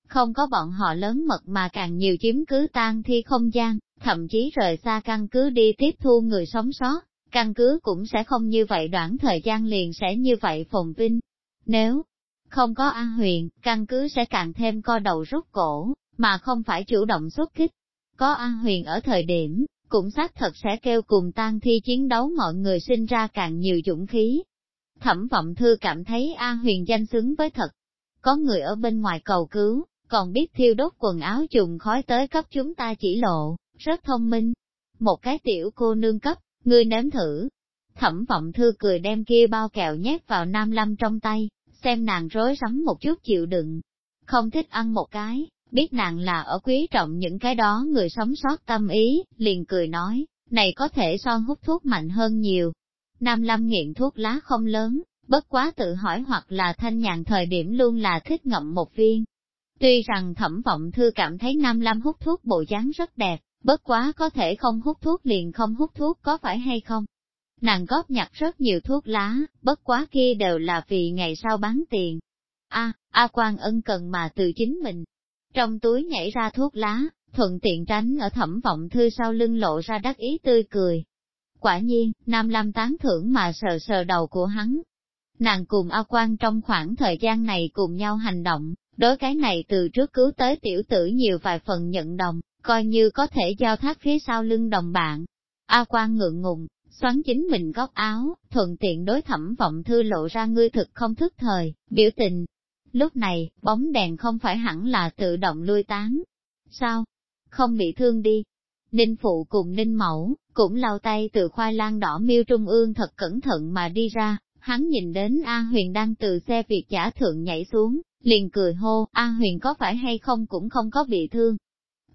Không có bọn họ lớn mật mà càng nhiều chiếm cứ tan thi không gian, thậm chí rời xa căn cứ đi tiếp thu người sống sót, căn cứ cũng sẽ không như vậy đoạn thời gian liền sẽ như vậy phồn vinh. Nếu không có A Huyền, căn cứ sẽ càng thêm co đầu rút cổ, mà không phải chủ động xuất kích. Có A Huyền ở thời điểm, cũng xác thật sẽ kêu cùng tan thi chiến đấu mọi người sinh ra càng nhiều dũng khí. Thẩm vọng thư cảm thấy A huyền danh xứng với thật. Có người ở bên ngoài cầu cứu, còn biết thiêu đốt quần áo trùng khói tới cấp chúng ta chỉ lộ, rất thông minh. Một cái tiểu cô nương cấp, ngươi nếm thử. Thẩm vọng thư cười đem kia bao kẹo nhét vào nam lâm trong tay, xem nàng rối rắm một chút chịu đựng. Không thích ăn một cái, biết nàng là ở quý trọng những cái đó người sống sót tâm ý, liền cười nói, này có thể so hút thuốc mạnh hơn nhiều. Nam Lâm nghiện thuốc lá không lớn, bất quá tự hỏi hoặc là thanh nhàn thời điểm luôn là thích ngậm một viên. Tuy rằng thẩm vọng thư cảm thấy Nam Lâm hút thuốc bộ dáng rất đẹp, bất quá có thể không hút thuốc liền không hút thuốc có phải hay không? Nàng góp nhặt rất nhiều thuốc lá, bất quá kia đều là vì ngày sau bán tiền. A, A Quang ân cần mà từ chính mình, trong túi nhảy ra thuốc lá, thuận tiện tránh ở thẩm vọng thư sau lưng lộ ra đắc ý tươi cười. Quả nhiên, Nam Lam tán thưởng mà sờ sờ đầu của hắn. Nàng cùng A Quan trong khoảng thời gian này cùng nhau hành động, đối cái này từ trước cứu tới tiểu tử nhiều vài phần nhận đồng, coi như có thể giao thác phía sau lưng đồng bạn. A Quan ngượng ngùng, xoắn chính mình góc áo, thuận tiện đối thẩm vọng thư lộ ra ngươi thực không thức thời, biểu tình, Lúc này, bóng đèn không phải hẳn là tự động lui tán. Sao? Không bị thương đi. Ninh Phụ cùng Ninh Mẫu, cũng lau tay từ khoai lang đỏ miêu trung ương thật cẩn thận mà đi ra, hắn nhìn đến A Huyền đang từ xe Việt giả thượng nhảy xuống, liền cười hô, A Huyền có phải hay không cũng không có bị thương.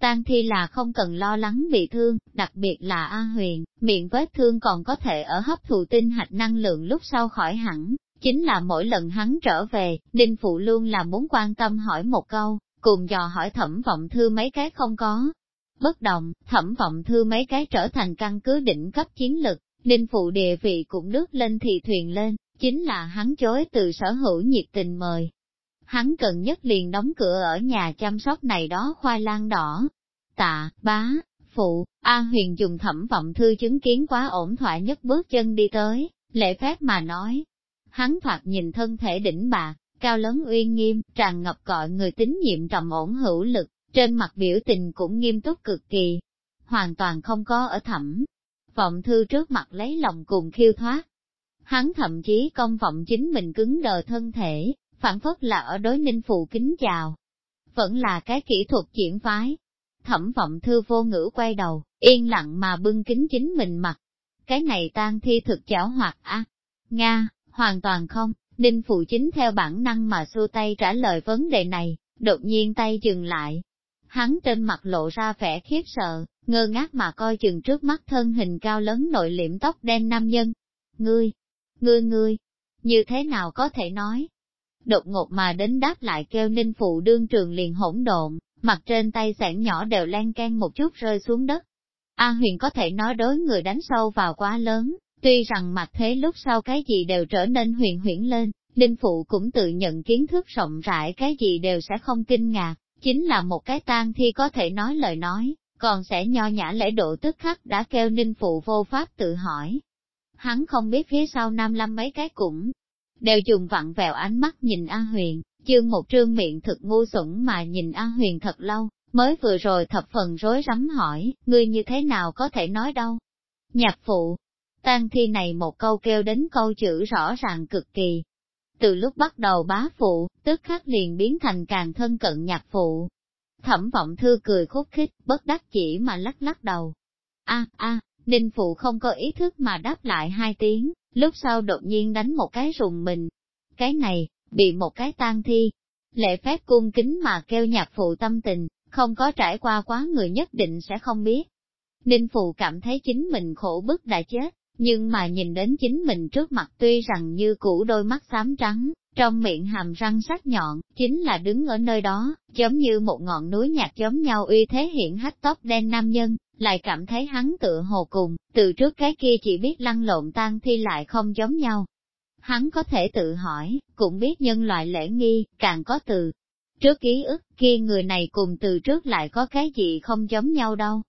Tang thi là không cần lo lắng bị thương, đặc biệt là A Huyền, miệng vết thương còn có thể ở hấp thụ tinh hạch năng lượng lúc sau khỏi hẳn, Chính là mỗi lần hắn trở về, Đinh Phụ luôn là muốn quan tâm hỏi một câu, cùng dò hỏi thẩm vọng thư mấy cái không có. Bất đồng, thẩm vọng thư mấy cái trở thành căn cứ đỉnh cấp chiến lực, Đinh Phụ địa vị cũng nước lên thì thuyền lên, chính là hắn chối từ sở hữu nhiệt tình mời. Hắn cần nhất liền đóng cửa ở nhà chăm sóc này đó khoai lang đỏ. Tạ, bá, phụ, A huyền dùng thẩm vọng thư chứng kiến quá ổn thỏa nhất bước chân đi tới, lễ phép mà nói, Hắn thoạt nhìn thân thể đỉnh bạc, cao lớn uy nghiêm, tràn ngập gọi người tín nhiệm trầm ổn hữu lực, trên mặt biểu tình cũng nghiêm túc cực kỳ, hoàn toàn không có ở thẩm. Vọng thư trước mặt lấy lòng cùng khiêu thoát. Hắn thậm chí công vọng chính mình cứng đờ thân thể, phản phất là ở đối ninh phụ kính chào. Vẫn là cái kỹ thuật chuyển phái. Thẩm vọng thư vô ngữ quay đầu, yên lặng mà bưng kính chính mình mặt. Cái này tan thi thực chảo hoạt a Nga, Hoàn toàn không, Ninh Phụ Chính theo bản năng mà xua tay trả lời vấn đề này, đột nhiên tay dừng lại. Hắn trên mặt lộ ra vẻ khiếp sợ, ngơ ngác mà coi chừng trước mắt thân hình cao lớn nội liễm tóc đen nam nhân. Ngươi, ngươi ngươi, như thế nào có thể nói? Đột ngột mà đến đáp lại kêu Ninh Phụ đương trường liền hỗn độn, mặt trên tay sản nhỏ đều len can một chút rơi xuống đất. A huyền có thể nói đối người đánh sâu vào quá lớn, Tuy rằng mặt thế lúc sau cái gì đều trở nên huyền huyễn lên, Đinh Phụ cũng tự nhận kiến thức rộng rãi cái gì đều sẽ không kinh ngạc, chính là một cái tang thi có thể nói lời nói, còn sẽ nho nhã lễ độ tức khắc đã kêu Ninh Phụ vô pháp tự hỏi. Hắn không biết phía sau Nam Lâm mấy cái cũng đều dùng vặn vẹo ánh mắt nhìn A Huyền, chương một trương miệng thực ngu xuẩn mà nhìn A Huyền thật lâu, mới vừa rồi thập phần rối rắm hỏi, ngươi như thế nào có thể nói đâu. Nhạc phụ, Tang thi này một câu kêu đến câu chữ rõ ràng cực kỳ. từ lúc bắt đầu bá phụ, tức khắc liền biến thành càng thân cận nhạc phụ. Thẩm vọng thư cười khúc khích, bất đắc chỉ mà lắc lắc đầu. a a Ninh phụ không có ý thức mà đáp lại hai tiếng, lúc sau đột nhiên đánh một cái rùng mình. Cái này, bị một cái tan thi. Lệ phép cung kính mà kêu nhạc phụ tâm tình, không có trải qua quá người nhất định sẽ không biết. Ninh phụ cảm thấy chính mình khổ bức đã chết, nhưng mà nhìn đến chính mình trước mặt tuy rằng như cũ đôi mắt xám trắng, trong miệng hàm răng sắc nhọn, chính là đứng ở nơi đó, giống như một ngọn núi nhạt giống nhau uy thế hiện hách tóc đen nam nhân, lại cảm thấy hắn tựa hồ cùng, từ trước cái kia chỉ biết lăn lộn tan thi lại không giống nhau. Hắn có thể tự hỏi, cũng biết nhân loại lễ nghi, càng có từ. Trước ký ức kia người này cùng từ trước lại có cái gì không giống nhau đâu.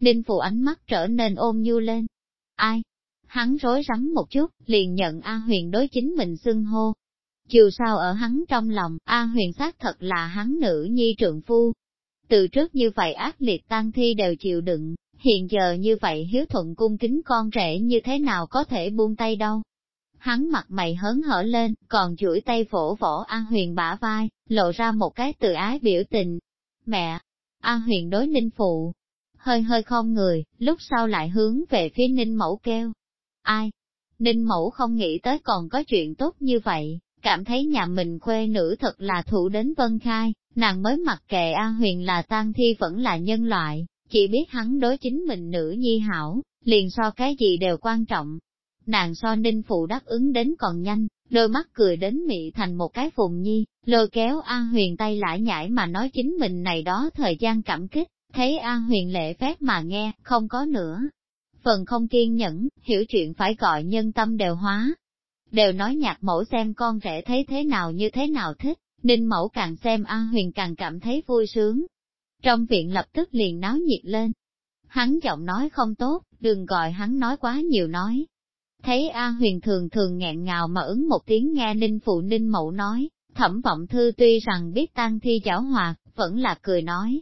Ninh phụ ánh mắt trở nên ôm nhu lên. Ai? Hắn rối rắm một chút, liền nhận A huyền đối chính mình xưng hô. Dù sao ở hắn trong lòng, A huyền xác thật là hắn nữ nhi trượng phu, từ trước như vậy ác liệt tan thi đều chịu đựng, hiện giờ như vậy hiếu thuận cung kính con rể như thế nào có thể buông tay đâu. Hắn mặt mày hớn hở lên, còn chuỗi tay phổ võ An Huyền bả vai, lộ ra một cái tự ái biểu tình. Mẹ! An Huyền đối ninh phụ, hơi hơi không người, lúc sau lại hướng về phía ninh mẫu kêu. Ai? Ninh mẫu không nghĩ tới còn có chuyện tốt như vậy, cảm thấy nhà mình khuê nữ thật là thủ đến vân khai, nàng mới mặc kệ A Huyền là tang thi vẫn là nhân loại, chỉ biết hắn đối chính mình nữ nhi hảo, liền so cái gì đều quan trọng. Nàng so ninh phụ đáp ứng đến còn nhanh, đôi mắt cười đến mị thành một cái phùng nhi, lôi kéo A Huyền tay lại nhảy mà nói chính mình này đó thời gian cảm kích, thấy A Huyền lệ phép mà nghe, không có nữa. Phần không kiên nhẫn, hiểu chuyện phải gọi nhân tâm đều hóa. Đều nói nhạc mẫu xem con rể thấy thế nào như thế nào thích, Ninh mẫu càng xem A Huyền càng cảm thấy vui sướng. Trong viện lập tức liền náo nhiệt lên. Hắn giọng nói không tốt, đừng gọi hắn nói quá nhiều nói. Thấy A Huyền thường thường nghẹn ngào mà ứng một tiếng nghe Ninh phụ Ninh mẫu nói, thẩm vọng thư tuy rằng biết tan thi giảo hoạt, vẫn là cười nói.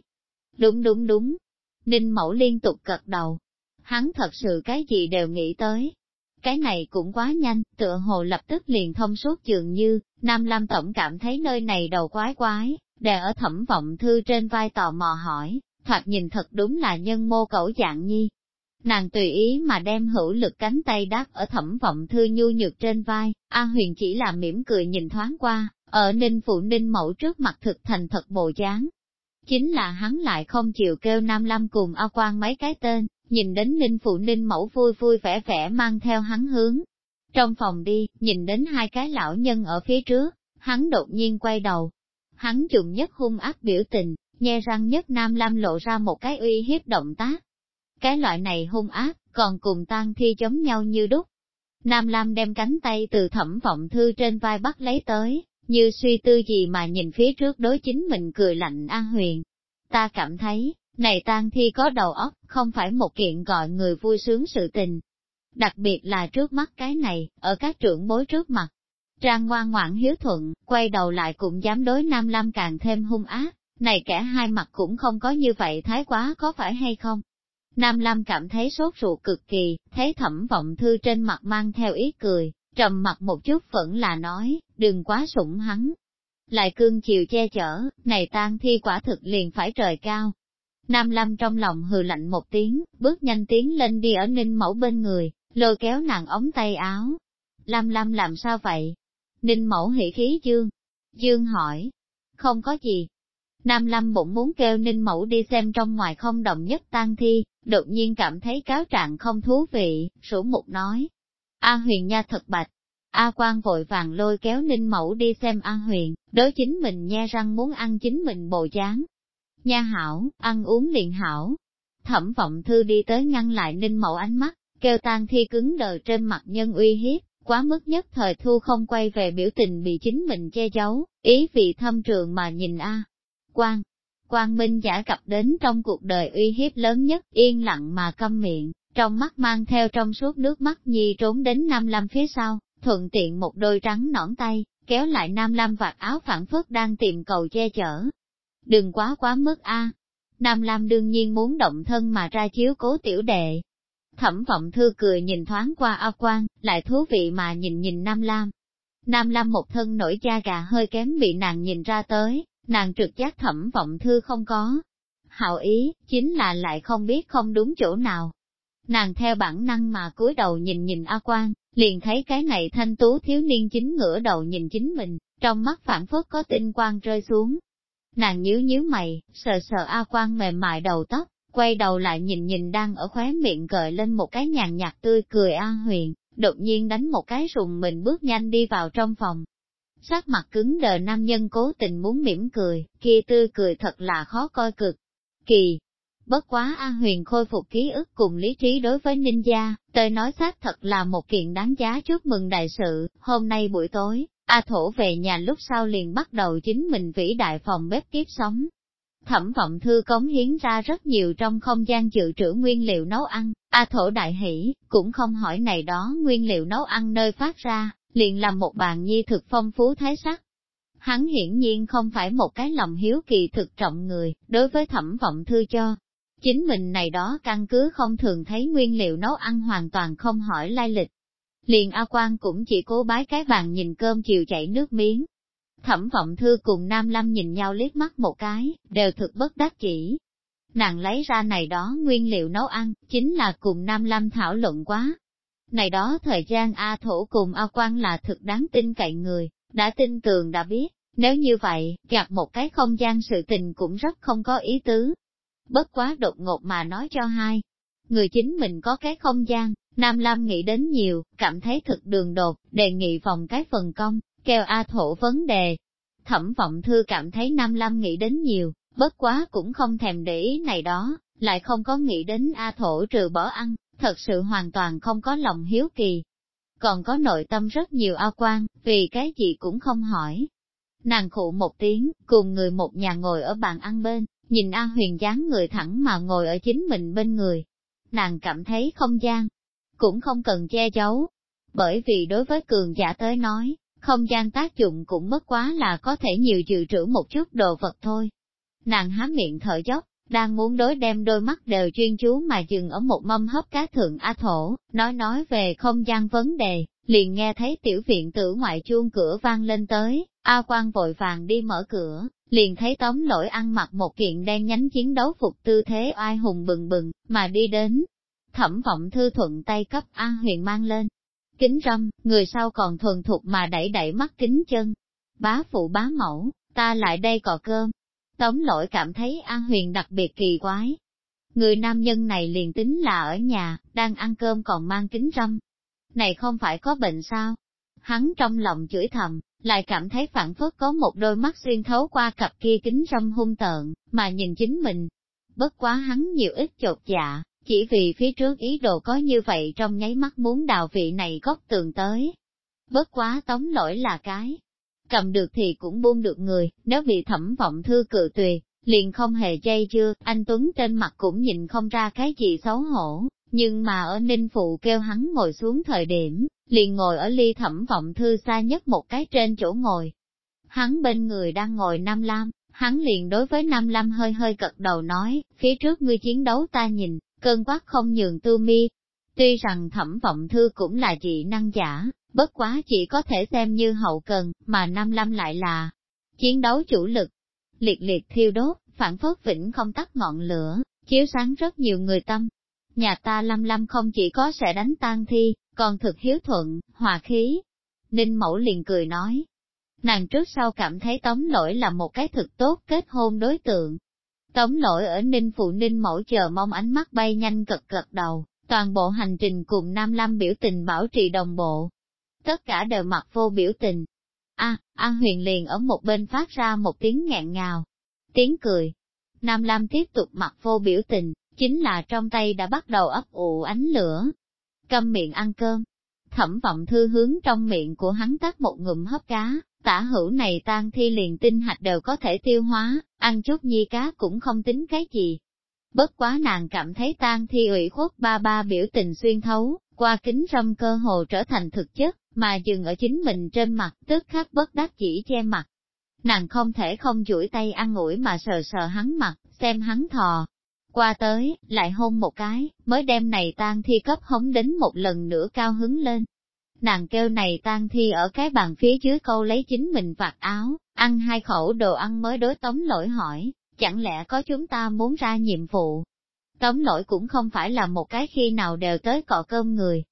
Đúng đúng đúng. Ninh mẫu liên tục gật đầu. Hắn thật sự cái gì đều nghĩ tới, cái này cũng quá nhanh, tựa hồ lập tức liền thông suốt dường như, Nam Lam Tổng cảm thấy nơi này đầu quái quái, đè ở thẩm vọng thư trên vai tò mò hỏi, thoạt nhìn thật đúng là nhân mô cẩu dạng nhi. Nàng tùy ý mà đem hữu lực cánh tay đáp ở thẩm vọng thư nhu nhược trên vai, A huyền chỉ là mỉm cười nhìn thoáng qua, ở ninh phụ ninh mẫu trước mặt thực thành thật bộ dáng. Chính là hắn lại không chịu kêu Nam Lam cùng A quan mấy cái tên, nhìn đến ninh phụ ninh mẫu vui vui vẻ vẻ mang theo hắn hướng. Trong phòng đi, nhìn đến hai cái lão nhân ở phía trước, hắn đột nhiên quay đầu. Hắn dùng nhất hung ác biểu tình, nhe răng nhất nam lam lộ ra một cái uy hiếp động tác. Cái loại này hung ác, còn cùng tan thi giống nhau như đúc. Nam Lam đem cánh tay từ thẩm vọng thư trên vai bắt lấy tới, như suy tư gì mà nhìn phía trước đối chính mình cười lạnh an huyền. Ta cảm thấy, này tang thi có đầu óc, không phải một kiện gọi người vui sướng sự tình. Đặc biệt là trước mắt cái này, ở các trưởng bối trước mặt. Trang ngoan ngoãn hiếu thuận, quay đầu lại cũng dám đối Nam Lam càng thêm hung ác, này kẻ hai mặt cũng không có như vậy thái quá có phải hay không? Nam Lam cảm thấy sốt ruột cực kỳ, thấy thẩm vọng thư trên mặt mang theo ý cười, trầm mặt một chút vẫn là nói, đừng quá sủng hắn. Lại cương chiều che chở, này tan thi quả thực liền phải trời cao, Nam Lâm trong lòng hừ lạnh một tiếng, bước nhanh tiến lên đi ở Ninh Mẫu bên người, lôi kéo nàng ống tay áo. Lam Lam làm sao vậy? Ninh Mẫu hỉ khí dương. Dương hỏi. Không có gì. Nam Lâm bụng muốn kêu Ninh Mẫu đi xem trong ngoài không đồng nhất tan thi, đột nhiên cảm thấy cáo trạng không thú vị, sủ mục nói. A huyền nha thật bạch. A quan vội vàng lôi kéo Ninh Mẫu đi xem A huyền, đối chính mình nhe răng muốn ăn chính mình bồ dáng, Nha hảo, ăn uống liền hảo. Thẩm vọng thư đi tới ngăn lại ninh mẫu ánh mắt, kêu tan thi cứng đờ trên mặt nhân uy hiếp, quá mức nhất thời thu không quay về biểu tình bị chính mình che giấu, ý vị thâm trường mà nhìn a quang quang minh giả gặp đến trong cuộc đời uy hiếp lớn nhất, yên lặng mà câm miệng, trong mắt mang theo trong suốt nước mắt nhi trốn đến Nam Lam phía sau, thuận tiện một đôi trắng nõn tay, kéo lại Nam Lam vạt áo phản phất đang tìm cầu che chở, đừng quá quá mức a. Nam Lam đương nhiên muốn động thân mà ra chiếu cố tiểu đệ. Thẩm vọng thư cười nhìn thoáng qua A Quang lại thú vị mà nhìn nhìn Nam Lam. Nam Lam một thân nổi da gà hơi kém bị nàng nhìn ra tới, nàng trực giác thẩm vọng thư không có. Hạo ý, chính là lại không biết không đúng chỗ nào. Nàng theo bản năng mà cúi đầu nhìn nhìn A Quang, liền thấy cái này thanh tú thiếu niên chính ngửa đầu nhìn chính mình, trong mắt phản phất có tinh quang rơi xuống. Nàng nhíu nhíu mày, sờ sờ A Quang mềm mại đầu tóc, quay đầu lại nhìn nhìn đang ở khóe miệng gợi lên một cái nhàn nhạt tươi cười A Huyền, đột nhiên đánh một cái rùng mình bước nhanh đi vào trong phòng. Sắc mặt cứng đờ nam nhân cố tình muốn mỉm cười, kia tươi cười thật là khó coi cực. Kỳ, Bất quá A Huyền khôi phục ký ức cùng lý trí đối với ninh gia, tôi nói xác thật là một kiện đáng giá chúc mừng đại sự, hôm nay buổi tối, A Thổ về nhà lúc sau liền bắt đầu chính mình vĩ đại phòng bếp kiếp sống. Thẩm vọng thư cống hiến ra rất nhiều trong không gian dự trữ nguyên liệu nấu ăn, A Thổ đại hỷ, cũng không hỏi này đó nguyên liệu nấu ăn nơi phát ra, liền làm một bàn nhi thực phong phú thái sắc. Hắn hiển nhiên không phải một cái lòng hiếu kỳ thực trọng người, đối với thẩm vọng thư cho, Chính mình này đó căn cứ không thường thấy nguyên liệu nấu ăn hoàn toàn không hỏi lai lịch. Liền A Quang cũng chỉ cố bái cái bàn nhìn cơm chiều chảy nước miếng. Thẩm vọng thư cùng Nam Lâm nhìn nhau liếc mắt một cái, đều thực bất đắc chỉ. Nàng lấy ra này đó nguyên liệu nấu ăn, chính là cùng Nam Lâm thảo luận quá. Này đó thời gian A Thổ cùng A Quang là thực đáng tin cậy người, đã tin tường đã biết, nếu như vậy, gặp một cái không gian sự tình cũng rất không có ý tứ, bất quá đột ngột mà nói cho hai. Người chính mình có cái không gian, Nam Lam nghĩ đến nhiều, cảm thấy thực đường đột, đề nghị vòng cái phần công, kêu A thổ vấn đề. Thẩm vọng thư cảm thấy Nam Lam nghĩ đến nhiều, bất quá cũng không thèm để ý này đó, lại không có nghĩ đến A thổ trừ bỏ ăn, thật sự hoàn toàn không có lòng hiếu kỳ. Còn có nội tâm rất nhiều ao quan, vì cái gì cũng không hỏi. Nàng khụ một tiếng, cùng người một nhà ngồi ở bàn ăn bên, Nhìn A huyền dáng người thẳng mà ngồi ở chính mình bên người. Nàng cảm thấy không gian, cũng không cần che giấu. Bởi vì đối với cường giả tới nói, không gian tác dụng cũng bất quá là có thể nhiều dự trữ một chút đồ vật thôi. Nàng há miệng thở dốc, đang muốn đối đem đôi mắt đều chuyên chú mà dừng ở một mâm hấp cá thượng A thổ, nói nói về không gian vấn đề, liền nghe thấy tiểu viện tử ngoại chuông cửa vang lên tới, A quan vội vàng đi mở cửa, liền thấy tống lỗi ăn mặc một kiện đen nhánh chiến đấu phục tư thế oai hùng bừng bừng, mà đi đến. Thẩm vọng thư thuận tay cấp A huyền mang lên. Kính râm, người sau còn thuần thục mà đẩy đẩy mắt kính chân. Bá phụ bá mẫu, ta lại đây cò cơm. Tống lỗi cảm thấy A huyền đặc biệt kỳ quái. Người nam nhân này liền tính là ở nhà, đang ăn cơm còn mang kính râm. Này không phải có bệnh sao? Hắn trong lòng chửi thầm, lại cảm thấy phản phất có một đôi mắt xuyên thấu qua cặp kia kính râm hung tợn, mà nhìn chính mình. Bất quá hắn nhiều ít chột dạ, chỉ vì phía trước ý đồ có như vậy trong nháy mắt muốn đào vị này góc tường tới. Bất quá tống lỗi là cái. Cầm được thì cũng buông được người, nếu bị thẩm vọng thư cự tuyệt, liền không hề dây chưa, anh Tuấn trên mặt cũng nhìn không ra cái gì xấu hổ, nhưng mà ở Ninh Phụ kêu hắn ngồi xuống thời điểm, liền ngồi ở ly thẩm vọng thư xa nhất một cái trên chỗ ngồi. Hắn bên người đang ngồi Nam Lam, hắn liền đối với Nam Lam hơi hơi cật đầu nói, phía trước ngươi chiến đấu ta nhìn, cơn quát không nhường tư mi. Tuy rằng thẩm vọng thư cũng là dị năng giả, bất quá chỉ có thể xem như hậu cần, mà Nam lâm lại là chiến đấu chủ lực. Liệt liệt thiêu đốt, phản phất vĩnh không tắt ngọn lửa, chiếu sáng rất nhiều người tâm. Nhà ta Lâm Lâm không chỉ có sẽ đánh tan thi, còn thực hiếu thuận, hòa khí. Ninh mẫu liền cười nói. Nàng trước sau cảm thấy tống lỗi là một cái thực tốt kết hôn đối tượng. Tống lỗi ở ninh phụ ninh mẫu chờ mong ánh mắt bay nhanh cật cật đầu, toàn bộ hành trình cùng Nam Lam biểu tình bảo trì đồng bộ. Tất cả đều mặc vô biểu tình. A, An Huyền liền ở một bên phát ra một tiếng ngẹn ngào. Tiếng cười. Nam Lam tiếp tục mặc vô biểu tình, chính là trong tay đã bắt đầu ấp ủ ánh lửa, câm miệng ăn cơm. Thẩm vọng thư hướng trong miệng của hắn tắt một ngụm hấp cá, tả hữu này tan thi liền tinh hạch đều có thể tiêu hóa, ăn chút nhi cá cũng không tính cái gì. Bất quá nàng cảm thấy tan thi ủy khuất ba ba biểu tình xuyên thấu, qua kính râm cơ hồ trở thành thực chất, mà dừng ở chính mình trên mặt, tức khắc bất đắc chỉ che mặt. Nàng không thể không duỗi tay ăn ủi mà sờ sờ hắn mặt, xem hắn thò, qua tới, lại hôn một cái, mới đem này tan thi cấp hống đến một lần nữa cao hứng lên. Nàng kêu này tan thi ở cái bàn phía dưới câu lấy chính mình vạt áo, ăn hai khẩu đồ ăn mới đối tống lỗi hỏi, chẳng lẽ có chúng ta muốn ra nhiệm vụ? Tống lỗi cũng không phải là một cái khi nào đều tới cọ cơm người.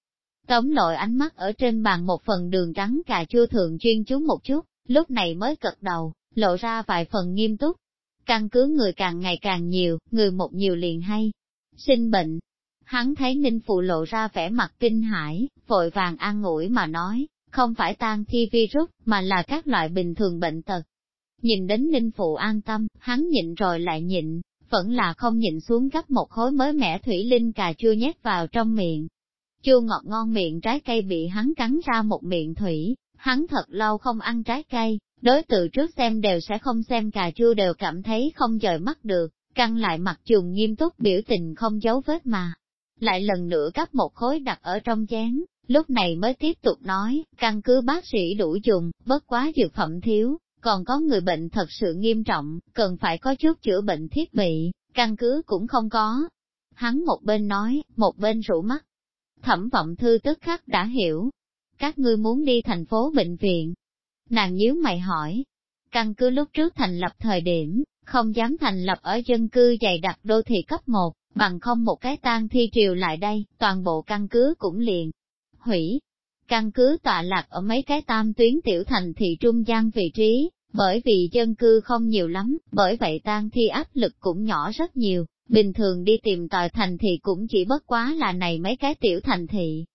Tống lỗi ánh mắt ở trên bàn một phần đường trắng cà chua thường chuyên chú một chút, lúc này mới cật đầu, lộ ra vài phần nghiêm túc. Căn cứ người càng ngày càng nhiều, người một nhiều liền hay. Sinh bệnh. Hắn thấy Ninh Phụ lộ ra vẻ mặt kinh hãi, vội vàng an ủi mà nói, không phải tan thi virus, mà là các loại bình thường bệnh tật. Nhìn đến Ninh Phụ an tâm, hắn nhịn rồi lại nhịn, vẫn là không nhịn xuống gấp một khối mới mẻ thủy linh cà chua nhét vào trong miệng. Chua ngọt ngon miệng trái cây bị hắn cắn ra một miệng thủy, hắn thật lâu không ăn trái cây, đối từ trước xem đều sẽ không xem cà chua đều cảm thấy không dời mắt được, căng lại mặt trùng nghiêm túc biểu tình không giấu vết mà. Lại lần nữa gấp một khối đặt ở trong chén, lúc này mới tiếp tục nói, căn cứ bác sĩ đủ dùng, bất quá dược phẩm thiếu, còn có người bệnh thật sự nghiêm trọng, cần phải có chút chữa bệnh thiết bị, căn cứ cũng không có. Hắn một bên nói, một bên rủ mắt. Thẩm vọng thư tức khắc đã hiểu. Các ngươi muốn đi thành phố bệnh viện. Nàng nhíu mày hỏi. Căn cứ lúc trước thành lập thời điểm, không dám thành lập ở dân cư dày đặc đô thị cấp 1, bằng không một cái tang thi triều lại đây, toàn bộ căn cứ cũng liền. Hủy, căn cứ tọa lạc ở mấy cái tam tuyến tiểu thành thị trung gian vị trí, bởi vì dân cư không nhiều lắm, bởi vậy tang thi áp lực cũng nhỏ rất nhiều, bình thường đi tìm tòi thành thị cũng chỉ bất quá là này mấy cái tiểu thành thị.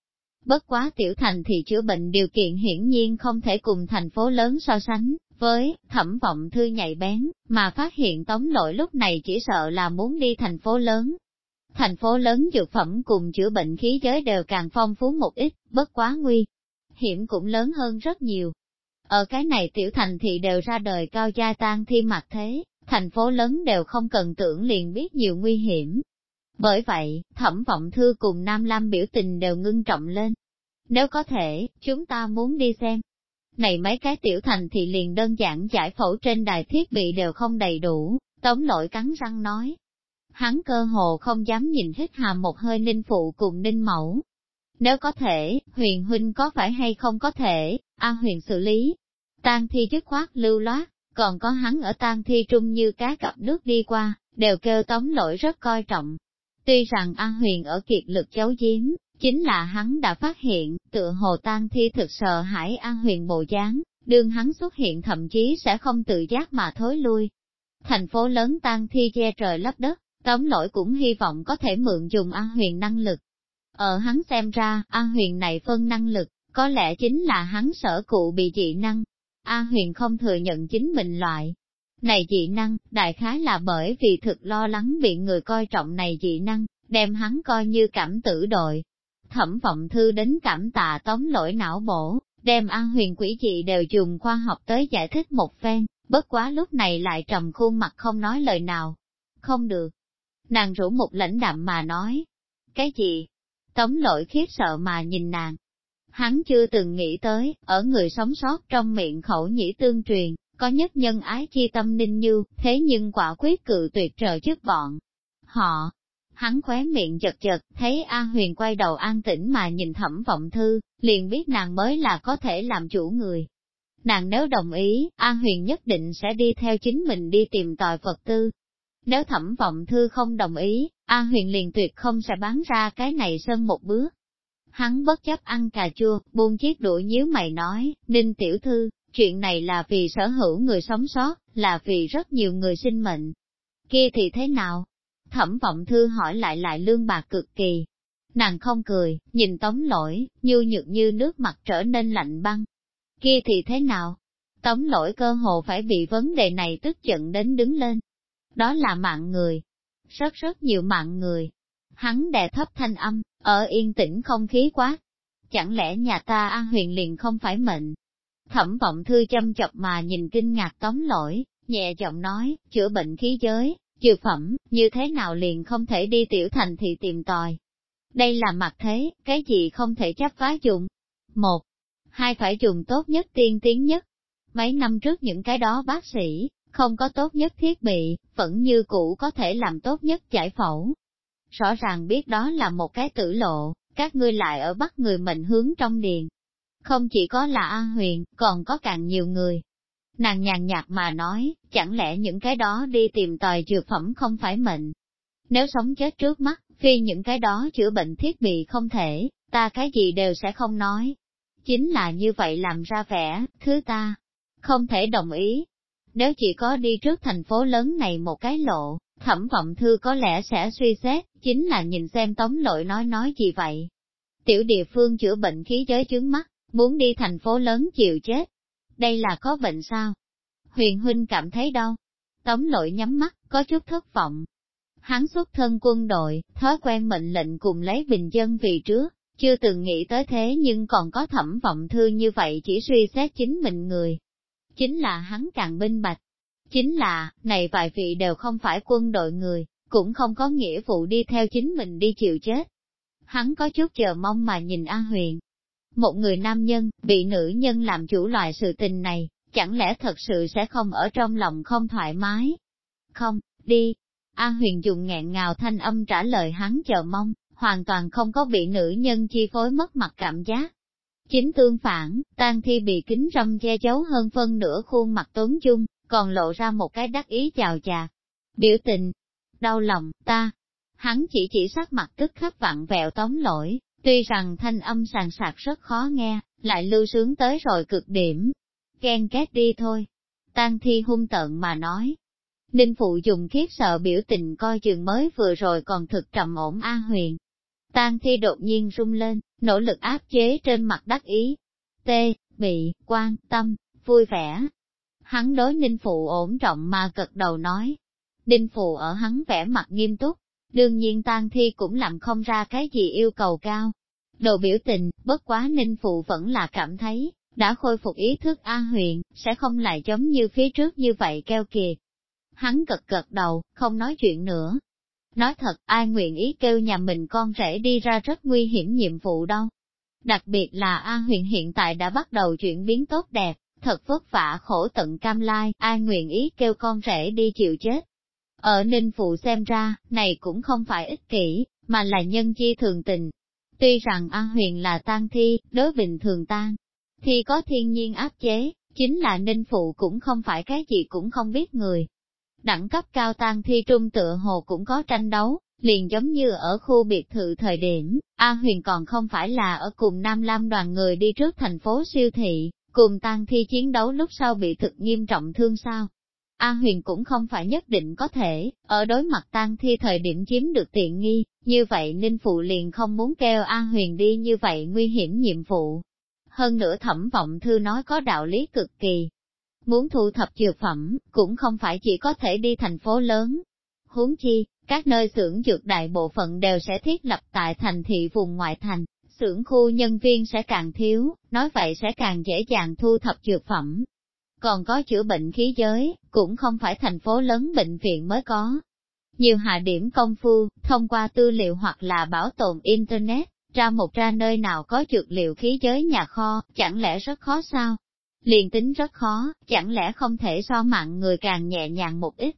Bất quá tiểu thành thị chữa bệnh điều kiện hiển nhiên không thể cùng thành phố lớn so sánh, với thẩm vọng thư nhạy bén, mà phát hiện tống lỗi lúc này chỉ sợ là muốn đi thành phố lớn. Thành phố lớn dược phẩm cùng chữa bệnh khí giới đều càng phong phú một ít, bất quá nguy. Hiểm cũng lớn hơn rất nhiều, ở cái này tiểu thành thị đều ra đời cao gia tan thi mặt thế, thành phố lớn đều không cần tưởng liền biết nhiều nguy hiểm. Bởi vậy, thẩm vọng thư cùng Nam Lam biểu tình đều ngưng trọng lên. Nếu có thể, chúng ta muốn đi xem. Này mấy cái tiểu thành thị liền đơn giản giải phẫu trên đài thiết bị đều không đầy đủ, tống lỗi cắn răng nói. Hắn cơ hồ không dám nhìn hít hàm một hơi ninh phụ cùng ninh mẫu. Nếu có thể, huyền huynh có phải hay không có thể, A huyền xử lý, Tang thi dứt khoát lưu loát, còn có hắn ở tang thi trung như cá cặp nước đi qua, đều kêu tống lỗi rất coi trọng. Tuy rằng a Huyền ở kiệt lực giấu giếm, chính là hắn đã phát hiện, tựa hồ tang thi thực sợ hãi An Huyền bộ dáng, đương hắn xuất hiện thậm chí sẽ không tự giác mà thối lui. Thành phố lớn tang thi che trời lấp đất, tống lỗi cũng hy vọng có thể mượn dùng An Huyền năng lực. Ở hắn xem ra, An Huyền này phân năng lực, có lẽ chính là hắn sở cụ bị dị năng, A huyền không thừa nhận chính mình loại. Này dị năng, đại khái là bởi vì thực lo lắng bị người coi trọng này dị năng, đem hắn coi như cảm tử đội. Thẩm vọng thư đến cảm tạ tống lỗi não bổ, đem an huyền quỷ dị đều dùng khoa học tới giải thích một phen, bất quá lúc này lại trầm khuôn mặt không nói lời nào. Không được. Nàng rủ một lãnh đạm mà nói. Cái gì? Tống lỗi khiếp sợ mà nhìn nàng, Hắn chưa từng nghĩ tới, ở người sống sót trong miệng khẩu nhĩ tương truyền, có nhất nhân ái chi tâm ninh như, thế nhưng quả quyết cự tuyệt trợ trước bọn. Họ, hắn khóe miệng chật chật, thấy A Huyền quay đầu an tĩnh mà nhìn thẩm vọng thư, liền biết nàng mới là có thể làm chủ người. Nàng nếu đồng ý, A Huyền nhất định sẽ đi theo chính mình đi tìm tòi Phật tư. Nếu thẩm vọng thư không đồng ý, A Huyền liền tuyệt không sẽ bán ra cái này sơn một bước. Hắn bất chấp ăn cà chua, buông chiếc đũa nhíu mày nói, Ninh tiểu thư, chuyện này là vì sở hữu người sống sót, là vì rất nhiều người sinh mệnh. Kia thì thế nào? Thẩm vọng thư hỏi lại lại lương bạc cực kỳ. Nàng không cười, nhìn tống lỗi, như nhược như nước mặt trở nên lạnh băng. Kia thì thế nào? Tống lỗi cơ hồ phải bị vấn đề này tức giận đến đứng lên. Đó là mạng người. Rất rất nhiều mạng người. Hắn đè thấp thanh âm, ở yên tĩnh không khí quá. Chẳng lẽ nhà ta an huyền liền không phải mệnh? Thẩm vọng thư châm chọc mà nhìn kinh ngạc tóm lỗi, nhẹ giọng nói, chữa bệnh khí giới, trừ phẩm, như thế nào liền không thể đi tiểu thành thị tìm tòi. Đây là mặt thế, cái gì không thể chấp phá dùng. Một, hai phải dùng tốt nhất tiên tiến nhất. Mấy năm trước những cái đó bác sĩ, không có tốt nhất thiết bị, vẫn như cũ có thể làm tốt nhất giải phẫu, rõ ràng biết đó là một cái tử lộ, các ngươi lại ở bắt người mệnh hướng trong điền. Không chỉ có là A Huyền, còn có càng nhiều người. Nàng nhàn nhạt mà nói, chẳng lẽ những cái đó đi tìm tòi dược phẩm không phải mệnh. Nếu sống chết trước mắt, phi những cái đó chữa bệnh thiết bị không thể, ta cái gì đều sẽ không nói. Chính là như vậy làm ra vẻ, thứ ta không thể đồng ý. Nếu chỉ có đi trước thành phố lớn này một cái lộ, thẩm vọng thư có lẽ sẽ suy xét, chính là nhìn xem tống lội nói nói gì vậy. Tiểu địa phương chữa bệnh khí giới chướng mắt, muốn đi thành phố lớn chịu chết. Đây là có bệnh sao? Huyền huynh cảm thấy đau Tống lội nhắm mắt, có chút thất vọng. Hắn xuất thân quân đội, thói quen mệnh lệnh cùng lấy bình dân vì trước, chưa từng nghĩ tới thế nhưng còn có thẩm vọng thư như vậy chỉ suy xét chính mình người. Chính là hắn càng minh bạch. Chính là, này vài vị đều không phải quân đội người, cũng không có nghĩa vụ đi theo chính mình đi chịu chết. Hắn có chút chờ mong mà nhìn A Huyền. Một người nam nhân, bị nữ nhân làm chủ loại sự tình này, chẳng lẽ thật sự sẽ không ở trong lòng không thoải mái? Không, đi. A Huyền dùng nghẹn ngào thanh âm trả lời hắn chờ mong, hoàn toàn không có bị nữ nhân chi phối mất mặt cảm giác. Chính tương phản, tang thi bị kính râm che giấu hơn phân nửa khuôn mặt tốn chung, còn lộ ra một cái đắc ý chào chạc. Biểu tình, đau lòng, ta. Hắn chỉ chỉ sắc mặt tức khắc vặn vẹo tống lỗi, tuy rằng thanh âm sàn sạc rất khó nghe, lại lưu sướng tới rồi cực điểm. Ghen két đi thôi. Tang thi hung tợn mà nói. Ninh Phụ dùng khiếp sợ biểu tình coi chừng mới vừa rồi còn thực trầm ổn A Huyền, Tang thi đột nhiên rung lên, nỗ lực áp chế trên mặt đắc ý. T, bị, quan, tâm, vui vẻ. Hắn đối ninh phụ ổn trọng mà cật đầu nói. Ninh phụ ở hắn vẻ mặt nghiêm túc, đương nhiên tang thi cũng làm không ra cái gì yêu cầu cao. Đồ biểu tình, bất quá ninh phụ vẫn là cảm thấy, đã khôi phục ý thức a huyện sẽ không lại giống như phía trước như vậy keo kiệt. Hắn cật cật đầu, không nói chuyện nữa, Nói thật, ai nguyện ý kêu nhà mình con rể đi ra rất nguy hiểm nhiệm vụ đâu. Đặc biệt là A huyện hiện tại đã bắt đầu chuyển biến tốt đẹp, thật vất vả khổ tận cam lai, ai nguyện ý kêu con rể đi chịu chết. Ở Ninh Phụ xem ra, này cũng không phải ích kỷ, mà là nhân chi thường tình. Tuy rằng A huyền là tan thi, đối bình thường tan, thì có thiên nhiên áp chế, chính là Ninh Phụ cũng không phải cái gì cũng không biết người, Đẳng cấp cao tang thi trung tựa hồ cũng có tranh đấu, liền giống như ở khu biệt thự thời điểm, A Huyền còn không phải là ở cùng Nam Lam đoàn người đi trước thành phố siêu thị, cùng tang thi chiến đấu lúc sau bị thực nghiêm trọng thương sao. A Huyền cũng không phải nhất định có thể, ở đối mặt tang thi thời điểm chiếm được tiện nghi, như vậy Ninh Phụ liền không muốn kêu A Huyền đi như vậy nguy hiểm nhiệm vụ. Hơn nữa thẩm vọng thư nói có đạo lý cực kỳ, Muốn thu thập dược phẩm, cũng không phải chỉ có thể đi thành phố lớn. Huống chi, các nơi xưởng dược đại bộ phận đều sẽ thiết lập tại thành thị vùng ngoại thành, xưởng khu nhân viên sẽ càng thiếu, nói vậy sẽ càng dễ dàng thu thập dược phẩm. Còn có chữa bệnh khí giới, cũng không phải thành phố lớn bệnh viện mới có. Nhiều hạ điểm công phu, thông qua tư liệu hoặc là bảo tồn Internet, ra một ra nơi nào có dược liệu khí giới nhà kho, chẳng lẽ rất khó sao? Liền tính rất khó, chẳng lẽ không thể so mạng người càng nhẹ nhàng một ít.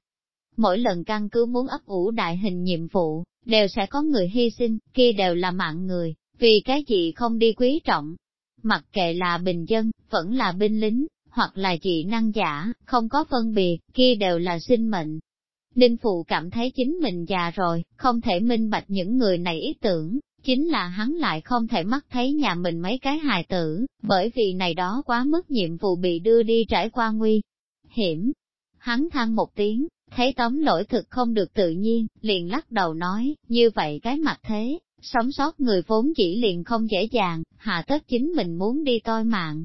Mỗi lần căn cứ muốn ấp ủ đại hình nhiệm vụ, đều sẽ có người hy sinh, kia đều là mạng người, vì cái gì không đi quý trọng. Mặc kệ là bình dân, vẫn là binh lính, hoặc là dị năng giả, không có phân biệt, kia đều là sinh mệnh. Ninh Phụ cảm thấy chính mình già rồi, không thể minh bạch những người này ý tưởng, chính là hắn lại không thể mắt thấy nhà mình mấy cái hài tử, bởi vì này đó quá mức nhiệm vụ bị đưa đi trải qua nguy hiểm. Hắn than một tiếng, thấy tống lỗi thực không được tự nhiên, liền lắc đầu nói, như vậy cái mặt thế, sống sót người vốn chỉ liền không dễ dàng, hạ tất chính mình muốn đi toi mạng.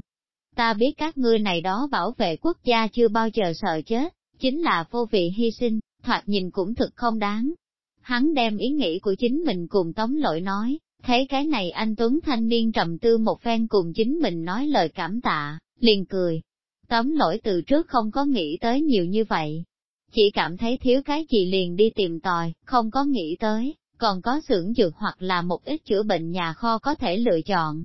Ta biết các ngươi này đó bảo vệ quốc gia chưa bao giờ sợ chết, chính là vô vị hy sinh, thoạt nhìn cũng thực không đáng, Hắn đem ý nghĩ của chính mình cùng tống lỗi nói, thấy cái này anh Tuấn thanh niên trầm tư một phen cùng chính mình nói lời cảm tạ, liền cười. Tống lỗi từ trước không có nghĩ tới nhiều như vậy. Chỉ cảm thấy thiếu cái gì liền đi tìm tòi, không có nghĩ tới, còn có xưởng dược hoặc là một ít chữa bệnh nhà kho có thể lựa chọn.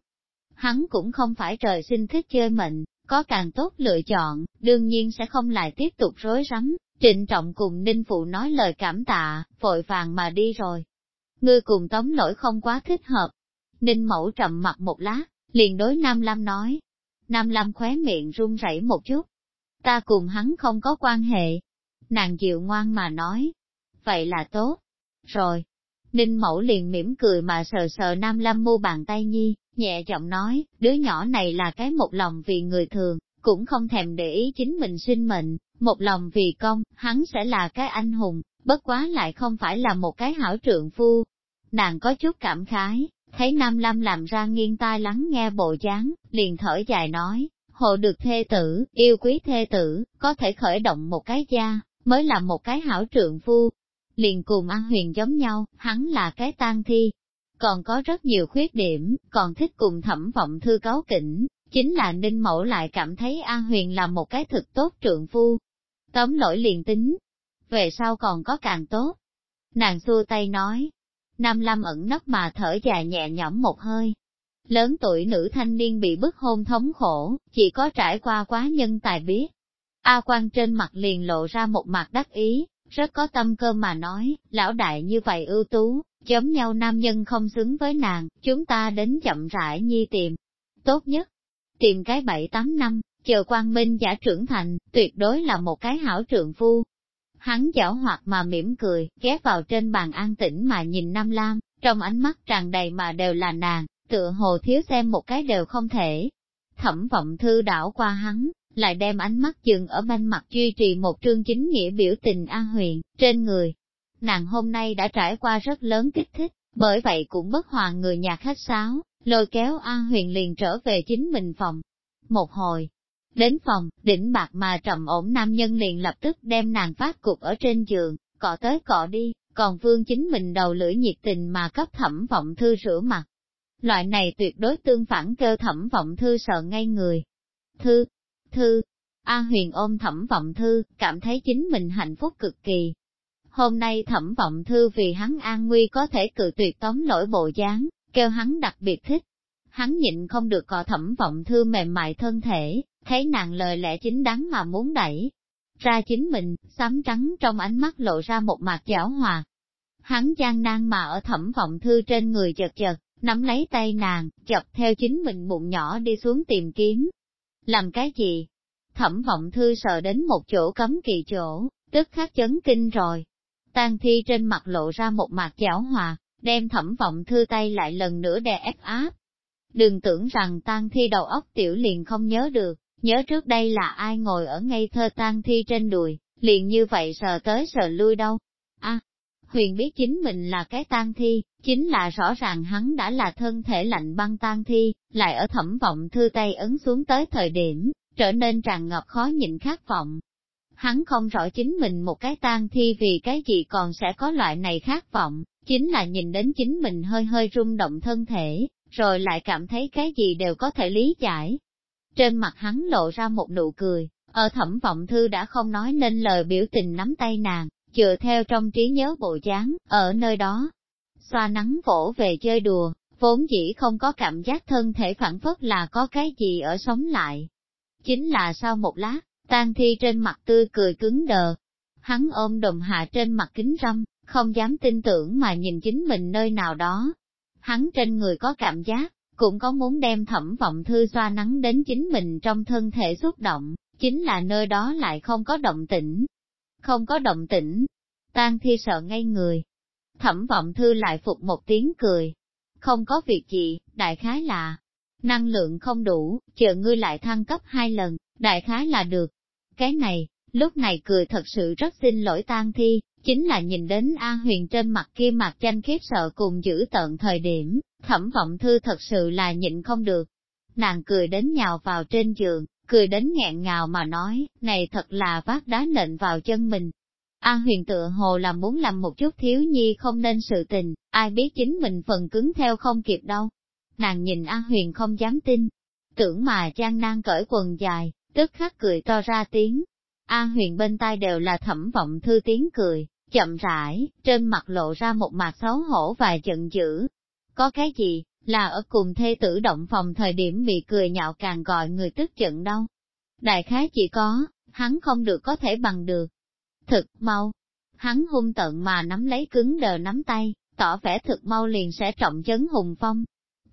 Hắn cũng không phải trời sinh thích chơi mệnh, có càng tốt lựa chọn, đương nhiên sẽ không lại tiếp tục rối rắm, Trịnh trọng cùng Ninh Phụ nói lời cảm tạ, vội vàng mà đi rồi. Ngươi cùng tống lỗi không quá thích hợp. Ninh Mẫu trầm mặt một lát, liền đối Nam Lam nói. Nam Lam khóe miệng run rẩy một chút. Ta cùng hắn không có quan hệ. Nàng dịu ngoan mà nói. Vậy là tốt. Rồi. Ninh mẫu liền mỉm cười mà sờ sờ Nam Lam mu bàn tay nhi, nhẹ giọng nói, đứa nhỏ này là cái một lòng vì người thường, cũng không thèm để ý chính mình sinh mệnh, một lòng vì công, hắn sẽ là cái anh hùng, bất quá lại không phải là một cái hảo trượng phu. Nàng có chút cảm khái, thấy Nam Lam làm ra nghiêng tai lắng nghe bộ dáng, liền thở dài nói, hộ được thê tử, yêu quý thê tử, có thể khởi động một cái gia, mới là một cái hảo trượng phu. Liền cùng An Huyền giống nhau, hắn là cái tang thi, còn có rất nhiều khuyết điểm, còn thích cùng thẩm vọng thư cáo kỉnh, chính là Ninh Mẫu lại cảm thấy An Huyền là một cái thực tốt trượng phu. Tóm lỗi liền tính, về sau còn có càng tốt. Nàng xua tay nói, Nam Lâm ẩn nấp mà thở dài nhẹ nhõm một hơi. Lớn tuổi nữ thanh niên bị bức hôn thống khổ, chỉ có trải qua quá nhân tài biết. A quan trên mặt liền lộ ra một mặt đắc ý, rất có tâm cơ mà nói, lão đại như vậy ưu tú, giống nhau nam nhân không xứng với nàng, chúng ta đến chậm rãi nhi tìm. Tốt nhất, tìm cái bảy tám năm, chờ quang minh giả trưởng thành, tuyệt đối là một cái hảo trượng phu. Hắn giảo hoạt mà mỉm cười, ghé vào trên bàn an tĩnh mà nhìn Nam Lam, trong ánh mắt tràn đầy mà đều là nàng, tựa hồ thiếu xem một cái đều không thể. Thẩm vọng thư đảo qua hắn, lại đem ánh mắt dừng ở bên mặt duy trì một trương chính nghĩa biểu tình an huyền, trên người. Nàng hôm nay đã trải qua rất lớn kích thích, bởi vậy cũng bất hòa người nhà khách sáo, lôi kéo An Huyền liền trở về chính mình phòng. Một hồi, đến phòng, đỉnh bạc mà trầm ổn nam nhân liền lập tức đem nàng phát cục ở trên giường, cọ tới cọ đi, còn vương chính mình đầu lưỡi nhiệt tình mà cấp thẩm vọng thư rửa mặt. Loại này tuyệt đối tương phản kêu thẩm vọng thư sợ ngay người. Thư, thư, A huyền ôm thẩm vọng thư, cảm thấy chính mình hạnh phúc cực kỳ. Hôm nay thẩm vọng thư vì hắn an nguy có thể cự tuyệt tóm lỗi bộ dáng, kêu hắn đặc biệt thích. Hắn nhịn không được cọ thẩm vọng thư mềm mại thân thể, thấy nàng lời lẽ chính đáng mà muốn đẩy. Ra chính mình, sám trắng trong ánh mắt lộ ra một mặt giảo hòa. Hắn gian nan mà ở thẩm vọng thư trên người chật chật, nắm lấy tay nàng, chập theo chính mình bụng nhỏ đi xuống tìm kiếm. Làm cái gì? Thẩm vọng thư sợ đến một chỗ cấm kỳ chỗ, tức khắc chấn kinh rồi. Tang thi trên mặt lộ ra một mặt giảo hòa, đem thẩm vọng thư tay lại lần nữa đè ép áp. Đừng tưởng rằng tang thi đầu óc tiểu liền không nhớ được, nhớ trước đây là ai ngồi ở ngay thơ tang thi trên đùi, liền như vậy sờ tới sờ lui đâu. a huyền biết chính mình là cái tang thi, chính là rõ ràng hắn đã là thân thể lạnh băng tang thi, lại ở thẩm vọng thư tay ấn xuống tới thời điểm, trở nên tràn ngập khó nhịn khát vọng. Hắn không rõ chính mình một cái tang thi vì cái gì còn sẽ có loại này khát vọng, chính là nhìn đến chính mình hơi hơi rung động thân thể, rồi lại cảm thấy cái gì đều có thể lý giải. Trên mặt hắn lộ ra một nụ cười, ở thẩm vọng thư đã không nói nên lời biểu tình nắm tay nàng, chừa theo trong trí nhớ bộ dáng, ở nơi đó. Xoa nắng vỗ về chơi đùa, vốn dĩ không có cảm giác thân thể phản phất là có cái gì ở sống lại. Chính là sau một lát, tan thi trên mặt tươi cười cứng đờ. Hắn ôm đồng hạ trên mặt kính râm, không dám tin tưởng mà nhìn chính mình nơi nào đó. Hắn trên người có cảm giác, cũng có muốn đem thẩm vọng thư xoa nắng đến chính mình trong thân thể xúc động, chính là nơi đó lại không có động tĩnh. Không có động tĩnh, tan thi sợ ngay người. Thẩm vọng thư lại phục một tiếng cười. Không có việc gì, đại khái là, năng lượng không đủ, chờ ngươi lại thăng cấp hai lần, đại khái là được. Cái này, lúc này cười thật sự rất xin lỗi tan thi, chính là nhìn đến A Huyền trên mặt kia mặt tranh khiếp sợ cùng giữ tận thời điểm, thẩm vọng thư thật sự là nhịn không được. Nàng cười đến nhào vào trên giường, cười đến nghẹn ngào mà nói, này thật là vác đá nện vào chân mình. A huyền tựa hồ là muốn làm một chút thiếu nhi không nên sự tình, ai biết chính mình phần cứng theo không kịp đâu. Nàng nhìn A huyền không dám tin, tưởng mà trang nan cởi quần dài, tức khắc cười to ra tiếng. A huyền bên tai đều là thẩm vọng thư tiếng cười, chậm rãi, trên mặt lộ ra một mặt xấu hổ và giận dữ. Có cái gì, là ở cùng thê tử động phòng thời điểm bị cười nhạo càng gọi người tức giận đâu. Đại khái chỉ có, hắn không được có thể bằng được. Thực mau, hắn hung tận mà nắm lấy cứng đờ nắm tay, tỏ vẻ thực mau liền sẽ trọng chấn hùng phong.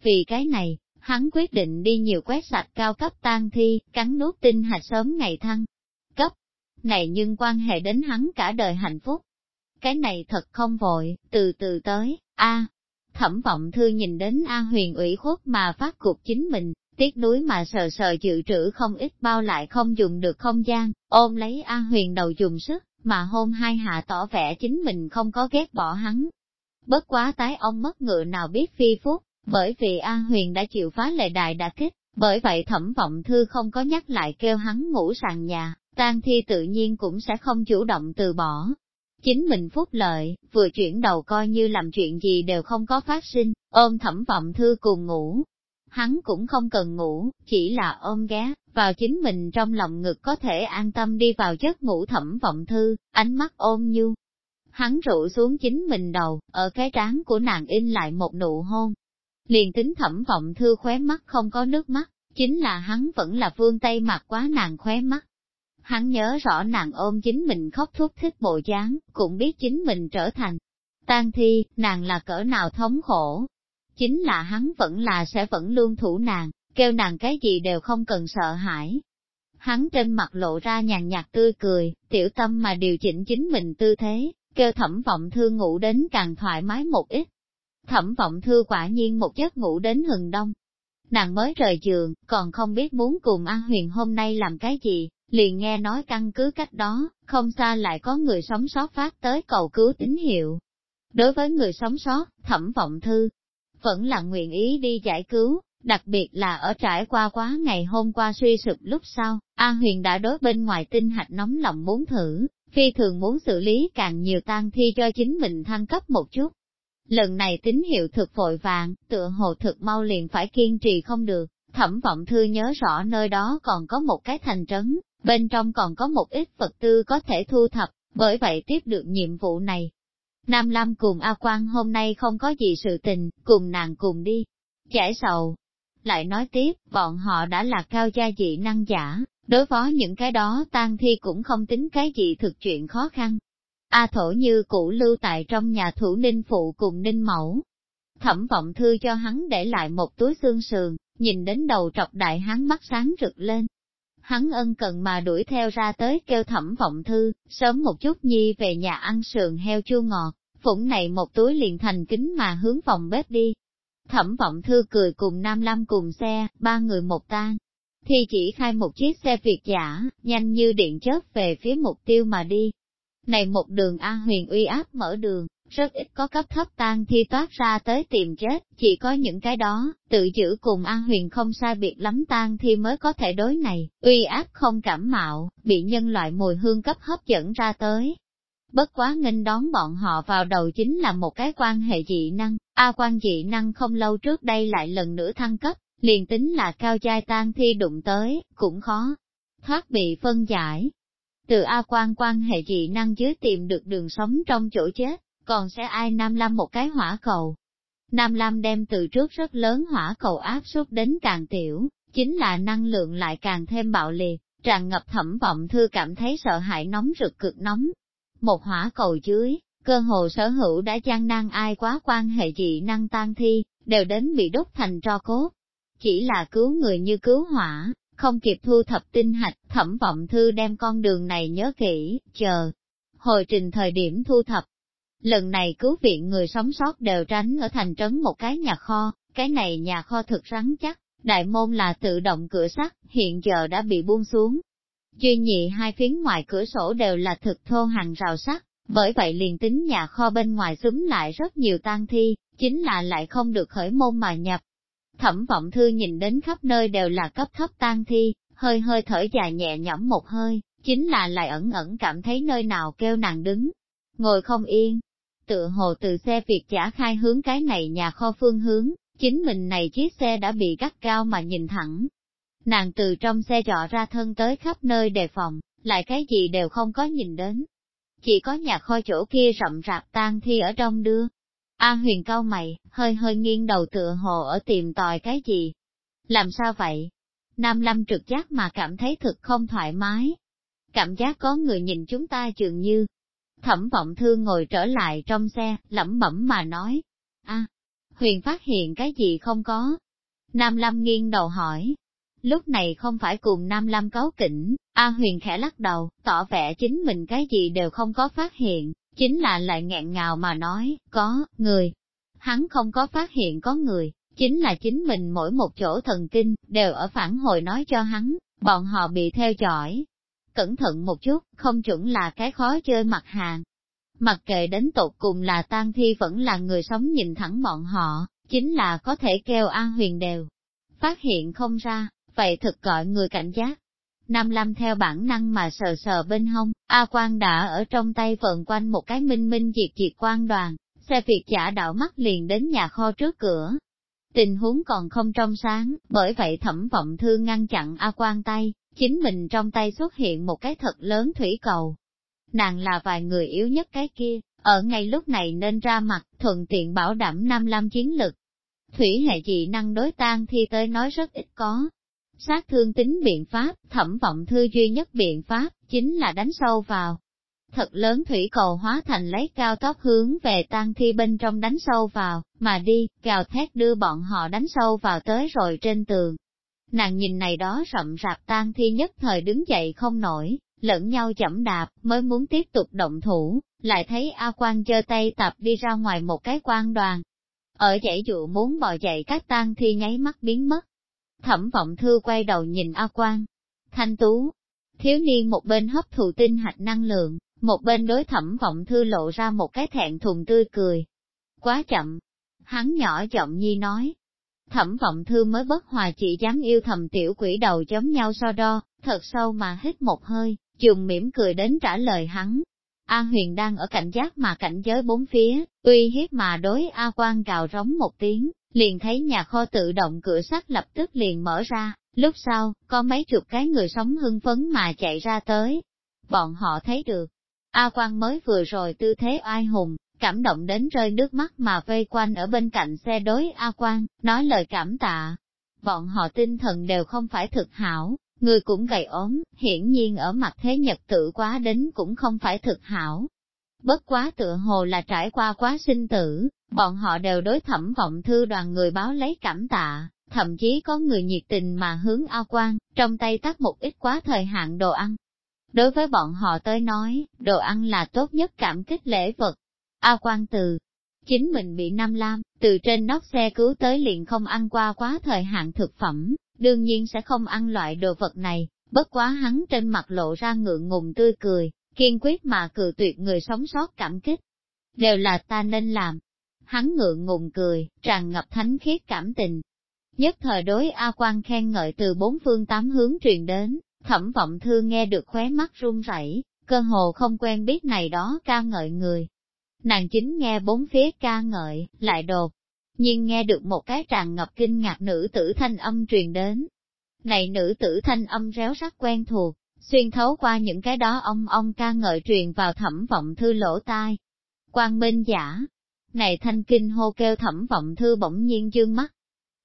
Vì cái này, Hắn quyết định đi nhiều quét sạch cao cấp tang thi, cắn nút tinh hạch sớm ngày thăng. Này nhưng quan hệ đến hắn cả đời hạnh phúc. Cái này thật không vội, từ từ tới, a Thẩm vọng thư nhìn đến A huyền ủy khuất mà phát cuộc chính mình, tiếc núi mà sờ sờ dự trữ không ít bao lại không dùng được không gian, ôm lấy A huyền đầu dùng sức, mà hôn hai hạ tỏ vẻ chính mình không có ghét bỏ hắn. Bất quá tái ông mất ngựa nào biết phi phúc, bởi vì A huyền đã chịu phá lệ đài đã kích, bởi vậy thẩm vọng thư không có nhắc lại kêu hắn ngủ sàn nhà, tang thi tự nhiên cũng sẽ không chủ động từ bỏ, Chính mình phúc lợi, vừa chuyển đầu coi như làm chuyện gì đều không có phát sinh, ôm thẩm vọng thư cùng ngủ. Hắn cũng không cần ngủ, chỉ là ôm ghé, vào chính mình trong lòng ngực có thể an tâm đi vào giấc ngủ thẩm vọng thư, ánh mắt ôm nhu. Hắn rụ xuống chính mình đầu, ở cái trán của nàng in lại một nụ hôn. Liền tính thẩm vọng thư khóe mắt không có nước mắt, chính là hắn vẫn là vương tay mặt quá nàng khóe mắt. Hắn nhớ rõ nàng ôm chính mình khóc thúc thích bộ dáng, cũng biết chính mình trở thành tan thi, nàng là cỡ nào thống khổ. Chính là hắn vẫn là sẽ vẫn luôn thủ nàng, kêu nàng cái gì đều không cần sợ hãi. Hắn trên mặt lộ ra nhàn nhạt tươi cười, tiểu tâm mà điều chỉnh chính mình tư thế, kêu thẩm vọng thư ngủ đến càng thoải mái một ít. Thẩm vọng thư quả nhiên một giấc ngủ đến hừng đông. Nàng mới rời giường, còn không biết muốn cùng An Huyền hôm nay làm cái gì, liền nghe nói căn cứ cách đó, không xa lại có người sống sót phát tới cầu cứu tín hiệu. Đối với người sống sót, thẩm vọng thư, vẫn là nguyện ý đi giải cứu, đặc biệt là ở trải qua quá ngày hôm qua suy sụp lúc sau, A Huyền đã đối bên ngoài tinh hạch nóng lòng muốn thử, phi thường muốn xử lý càng nhiều tang thi cho chính mình thăng cấp một chút. Lần này tín hiệu thực vội vàng, tựa hồ thực mau liền phải kiên trì không được, thẩm vọng thư nhớ rõ nơi đó còn có một cái thành trấn, bên trong còn có một ít vật tư có thể thu thập, bởi vậy tiếp được nhiệm vụ này. Nam Lam cùng A Quang hôm nay không có gì sự tình, cùng nàng cùng đi, giải sầu. Lại nói tiếp, bọn họ đã là cao gia dị năng giả, đối phó những cái đó tan thi cũng không tính cái gì thực chuyện khó khăn. A thổ như cũ lưu tại trong nhà thủ ninh phụ cùng ninh mẫu. Thẩm vọng thư cho hắn để lại một túi xương sườn, nhìn đến đầu trọc đại hắn mắt sáng rực lên, hắn ân cần mà đuổi theo ra tới kêu thẩm vọng thư, sớm một chút nhi về nhà ăn sườn heo chua ngọt, phủng này một túi liền thành kính mà hướng phòng bếp đi. Thẩm vọng thư cười cùng Nam Lam cùng xe, ba người một tan. Thì chỉ khai một chiếc xe Việt giả, nhanh như điện chớp về phía mục tiêu mà đi. Này một đường A huyền uy áp mở đường, rất ít có cấp thấp tan thi toát ra tới tìm chết, chỉ có những cái đó, tự giữ cùng An Huyền không sai biệt lắm tan thi mới có thể đối này, uy áp không cảm mạo, bị nhân loại mùi hương cấp hấp dẫn ra tới. Bất quá nghênh đón bọn họ vào đầu chính là một cái quan hệ dị năng, A quan dị năng không lâu trước đây lại lần nữa thăng cấp, liền tính là cao giai tan thi đụng tới, cũng khó thoát bị phân giải. Từ A quan quan hệ dị năng dưới tìm được đường sống trong chỗ chết, còn sẽ ai Nam Lam một cái hỏa cầu. Nam Lam đem từ trước rất lớn hỏa cầu áp suất đến càng tiểu, chính là năng lượng lại càng thêm bạo liệt, tràn ngập thẩm vọng thư cảm thấy sợ hãi nóng rực cực nóng. Một hỏa cầu dưới, cơ hồ sở hữu đã gian năng ai quá quan hệ dị năng tan thi, đều đến bị đốt thành tro cốt. Chỉ là cứu người như cứu hỏa, không kịp thu thập tinh hạch, thẩm vọng thư đem con đường này nhớ kỹ, chờ. Hồi trình thời điểm thu thập, Lần này cứu viện người sống sót đều tránh ở thành trấn một cái nhà kho, cái này nhà kho thực rắn chắc, đại môn là tự động cửa sắt, hiện giờ đã bị buông xuống. Duy nhị hai phiến ngoài cửa sổ đều là thực thô hàng rào sắt, bởi vậy liền tính nhà kho bên ngoài xúm lại rất nhiều tang thi, chính là lại không được khởi môn mà nhập. Thẩm vọng thư nhìn đến khắp nơi đều là cấp thấp tan thi, hơi hơi thở dài nhẹ nhõm một hơi, chính là lại ẩn ẩn cảm thấy nơi nào kêu nàng đứng, ngồi không yên, tựa hồ từ xe Việt giả khai hướng cái này nhà kho phương hướng, chính mình này chiếc xe đã bị gắt cao mà nhìn thẳng. Nàng từ trong xe trọ ra thân tới khắp nơi đề phòng, lại cái gì đều không có nhìn đến. Chỉ có nhà kho chỗ kia rậm rạp tan thi ở trong đưa. A huyền cao mày, hơi hơi nghiêng đầu tựa hồ ở tìm tòi cái gì. Làm sao vậy? Nam Lâm trực giác mà cảm thấy thực không thoải mái. Cảm giác có người nhìn chúng ta dường như, Thẩm vọng thương ngồi trở lại trong xe, lẩm bẩm mà nói. a Huyền phát hiện cái gì không có. Nam Lâm nghiêng đầu hỏi. Lúc này không phải cùng Nam Lâm cáo kỉnh, A Huyền khẽ lắc đầu, tỏ vẻ chính mình cái gì đều không có phát hiện, chính là lại nghẹn ngào mà nói, có, người. Hắn không có phát hiện có người, chính là chính mình mỗi một chỗ thần kinh, đều ở phản hồi nói cho hắn, bọn họ bị theo dõi. Cẩn thận một chút, không chuẩn là cái khó chơi mặt hàng. Mặc kệ đến tột cùng là tang thi vẫn là người sống nhìn thẳng bọn họ, chính là có thể kêu an huyền đều. Phát hiện không ra, vậy thực gọi người cảnh giác. Nam Lâm theo bản năng mà sờ sờ bên hông, A Quang đã ở trong tay vận quanh một cái minh minh diệt diệt quan đoàn, xe việt giả đảo mắt liền đến nhà kho trước cửa, Tình huống còn không trong sáng, bởi vậy thẩm vọng thư ngăn chặn A Quang tay, chính mình trong tay xuất hiện một cái thật lớn thủy cầu. Nàng là vài người yếu nhất cái kia, ở ngay lúc này nên ra mặt, thuận tiện bảo đảm Nam Lam chiến lực. Thủy hệ dị năng đối tan thi tới nói rất ít có. Sát thương tính biện pháp, thẩm vọng thư duy nhất biện pháp, chính là đánh sâu vào, thật lớn thủy cầu hóa thành lấy cao tốc hướng về tang thi bên trong đánh sâu vào, mà đi, gào thét đưa bọn họ đánh sâu vào tới rồi trên tường. Nàng nhìn này đó rậm rạp tang thi nhất thời đứng dậy không nổi, lẫn nhau chậm đạp, mới muốn tiếp tục động thủ, lại thấy A Quan giơ tay tập đi ra ngoài một cái quan đoàn. Ở dãy dụ muốn bò dậy các tang thi nháy mắt biến mất. Thẩm vọng thư quay đầu nhìn A Quang, Thanh Tú, thiếu niên một bên hấp thụ tinh hạch năng lượng, một bên đối thẩm vọng thư lộ ra một cái thẹn thùng tươi cười. Quá chậm. Hắn nhỏ giọng nhi nói. Thẩm vọng thư mới bất hòa chỉ dám yêu thầm tiểu quỷ đầu giống nhau so đo, thật sâu mà hít một hơi, dùng mỉm cười đến trả lời hắn. A huyền đang ở cảnh giác mà cảnh giới bốn phía, uy hiếp mà đối A quan cào rống một tiếng, liền thấy nhà kho tự động cửa sắt lập tức liền mở ra, lúc sau, có mấy chục cái người sống hưng phấn mà chạy ra tới. Bọn họ thấy được, A Quang mới vừa rồi tư thế oai hùng, cảm động đến rơi nước mắt mà vây quanh ở bên cạnh xe đối A Quang, nói lời cảm tạ. Bọn họ tinh thần đều không phải thực hảo, người cũng gầy ốm, hiển nhiên ở mặt thế nhật tự quá đến cũng không phải thực hảo. Bất quá tựa hồ là trải qua quá sinh tử, bọn họ đều đối thẩm vọng thư đoàn người báo lấy cảm tạ, thậm chí có người nhiệt tình mà hướng A quan, trong tay tắt một ít quá thời hạn đồ ăn, Đối với bọn họ tới nói, đồ ăn là tốt nhất cảm kích lễ vật. A quan từ, chính mình bị Nam Lam, từ trên nóc xe cứu tới liền không ăn qua quá thời hạn thực phẩm, đương nhiên sẽ không ăn loại đồ vật này, bất quá hắn trên mặt lộ ra ngượng ngùng tươi cười, kiên quyết mà cự tuyệt người sống sót cảm kích. Đều là ta nên làm. Hắn ngượng ngùng cười, tràn ngập thánh khiết cảm tình. Nhất thời đối A quan khen ngợi từ bốn phương tám hướng truyền đến, Thẩm vọng thư nghe được khóe mắt run rẩy, cơ hồ không quen biết này đó ca ngợi người. Nàng chính nghe bốn phía ca ngợi, lại đột, nhưng nghe được một cái tràn ngập kinh ngạc nữ tử thanh âm truyền đến. Này nữ tử thanh âm réo rắt quen thuộc, xuyên thấu qua những cái đó ông ông ca ngợi truyền vào thẩm vọng thư lỗ tai. Quang minh giả, này thanh kinh hô kêu thẩm vọng thư bỗng nhiên dương mắt,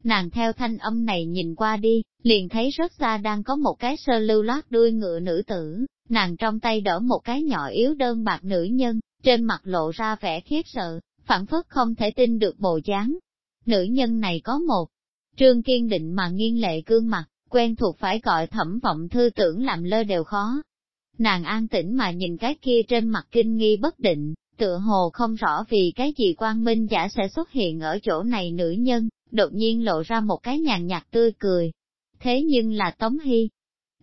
Nàng theo thanh âm này nhìn qua đi, liền thấy rất xa đang có một cái sơ lưu lót đuôi ngựa nữ tử, nàng trong tay đỡ một cái nhỏ yếu đơn bạc nữ nhân, trên mặt lộ ra vẻ khiếp sợ, phản phất không thể tin được bộ dáng. Nữ nhân này có một trương kiên định mà nghiêng lệ cương mặt, quen thuộc phải gọi thẩm vọng thư tưởng làm lơ đều khó. Nàng an tĩnh mà nhìn cái kia trên mặt kinh nghi bất định, tựa hồ không rõ vì cái gì quang minh giả sẽ xuất hiện ở chỗ này nữ nhân, đột nhiên lộ ra một cái nhàn nhạt tươi cười. Thế nhưng là Tống Hy.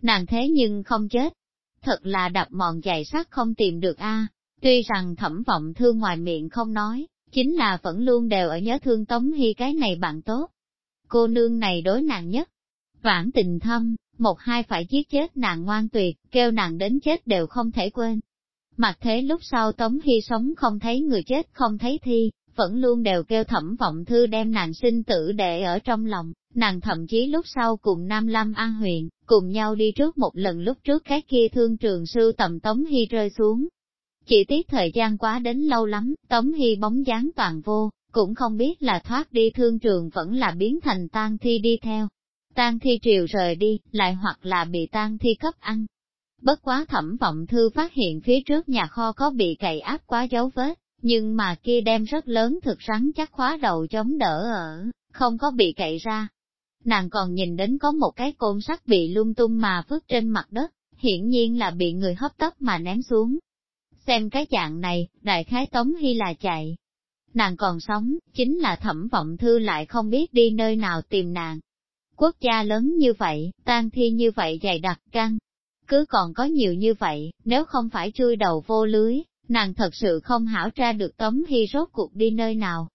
Nàng thế nhưng không chết. Thật là đập mòn dày sắt không tìm được a. Tuy rằng thẩm vọng thương ngoài miệng không nói, chính là vẫn luôn đều ở nhớ thương Tống Hy cái này bạn tốt. Cô nương này đối nàng nhất. Vãn tình thâm, một hai phải giết chết nàng ngoan tuyệt, kêu nàng đến chết đều không thể quên. Mặt thế lúc sau Tống Hy sống không thấy người chết không thấy thi, vẫn luôn đều kêu thẩm vọng thư đem nàng sinh tử để ở trong lòng, nàng thậm chí lúc sau cùng Nam Lâm An Huyền, cùng nhau đi trước một lần lúc trước cái kia thương trường sư tầm Tống Hy rơi xuống. Chỉ tiếc thời gian quá đến lâu lắm, Tống Hy bóng dáng toàn vô, cũng không biết là thoát đi thương trường vẫn là biến thành tan thi đi theo. Tan thi triều rời đi, lại hoặc là bị tan thi cấp ăn. Bất quá thẩm vọng thư phát hiện phía trước nhà kho có bị cày áp quá dấu vết, nhưng mà kia đem rất lớn thực rắn chắc khóa đầu chống đỡ ở, không có bị cậy ra. Nàng còn nhìn đến có một cái côn sắt bị lung tung mà vứt trên mặt đất, hiển nhiên là bị người hấp tấp mà ném xuống. Xem cái dạng này, đại khái Tống Hy là chạy. Nàng còn sống, chính là thẩm vọng thư lại không biết đi nơi nào tìm nàng. Quốc gia lớn như vậy, tan thi như vậy dày đặc căng, cứ còn có nhiều như vậy, nếu không phải chui đầu vô lưới, nàng thật sự không hảo ra được Tống Hy rốt cuộc đi nơi nào.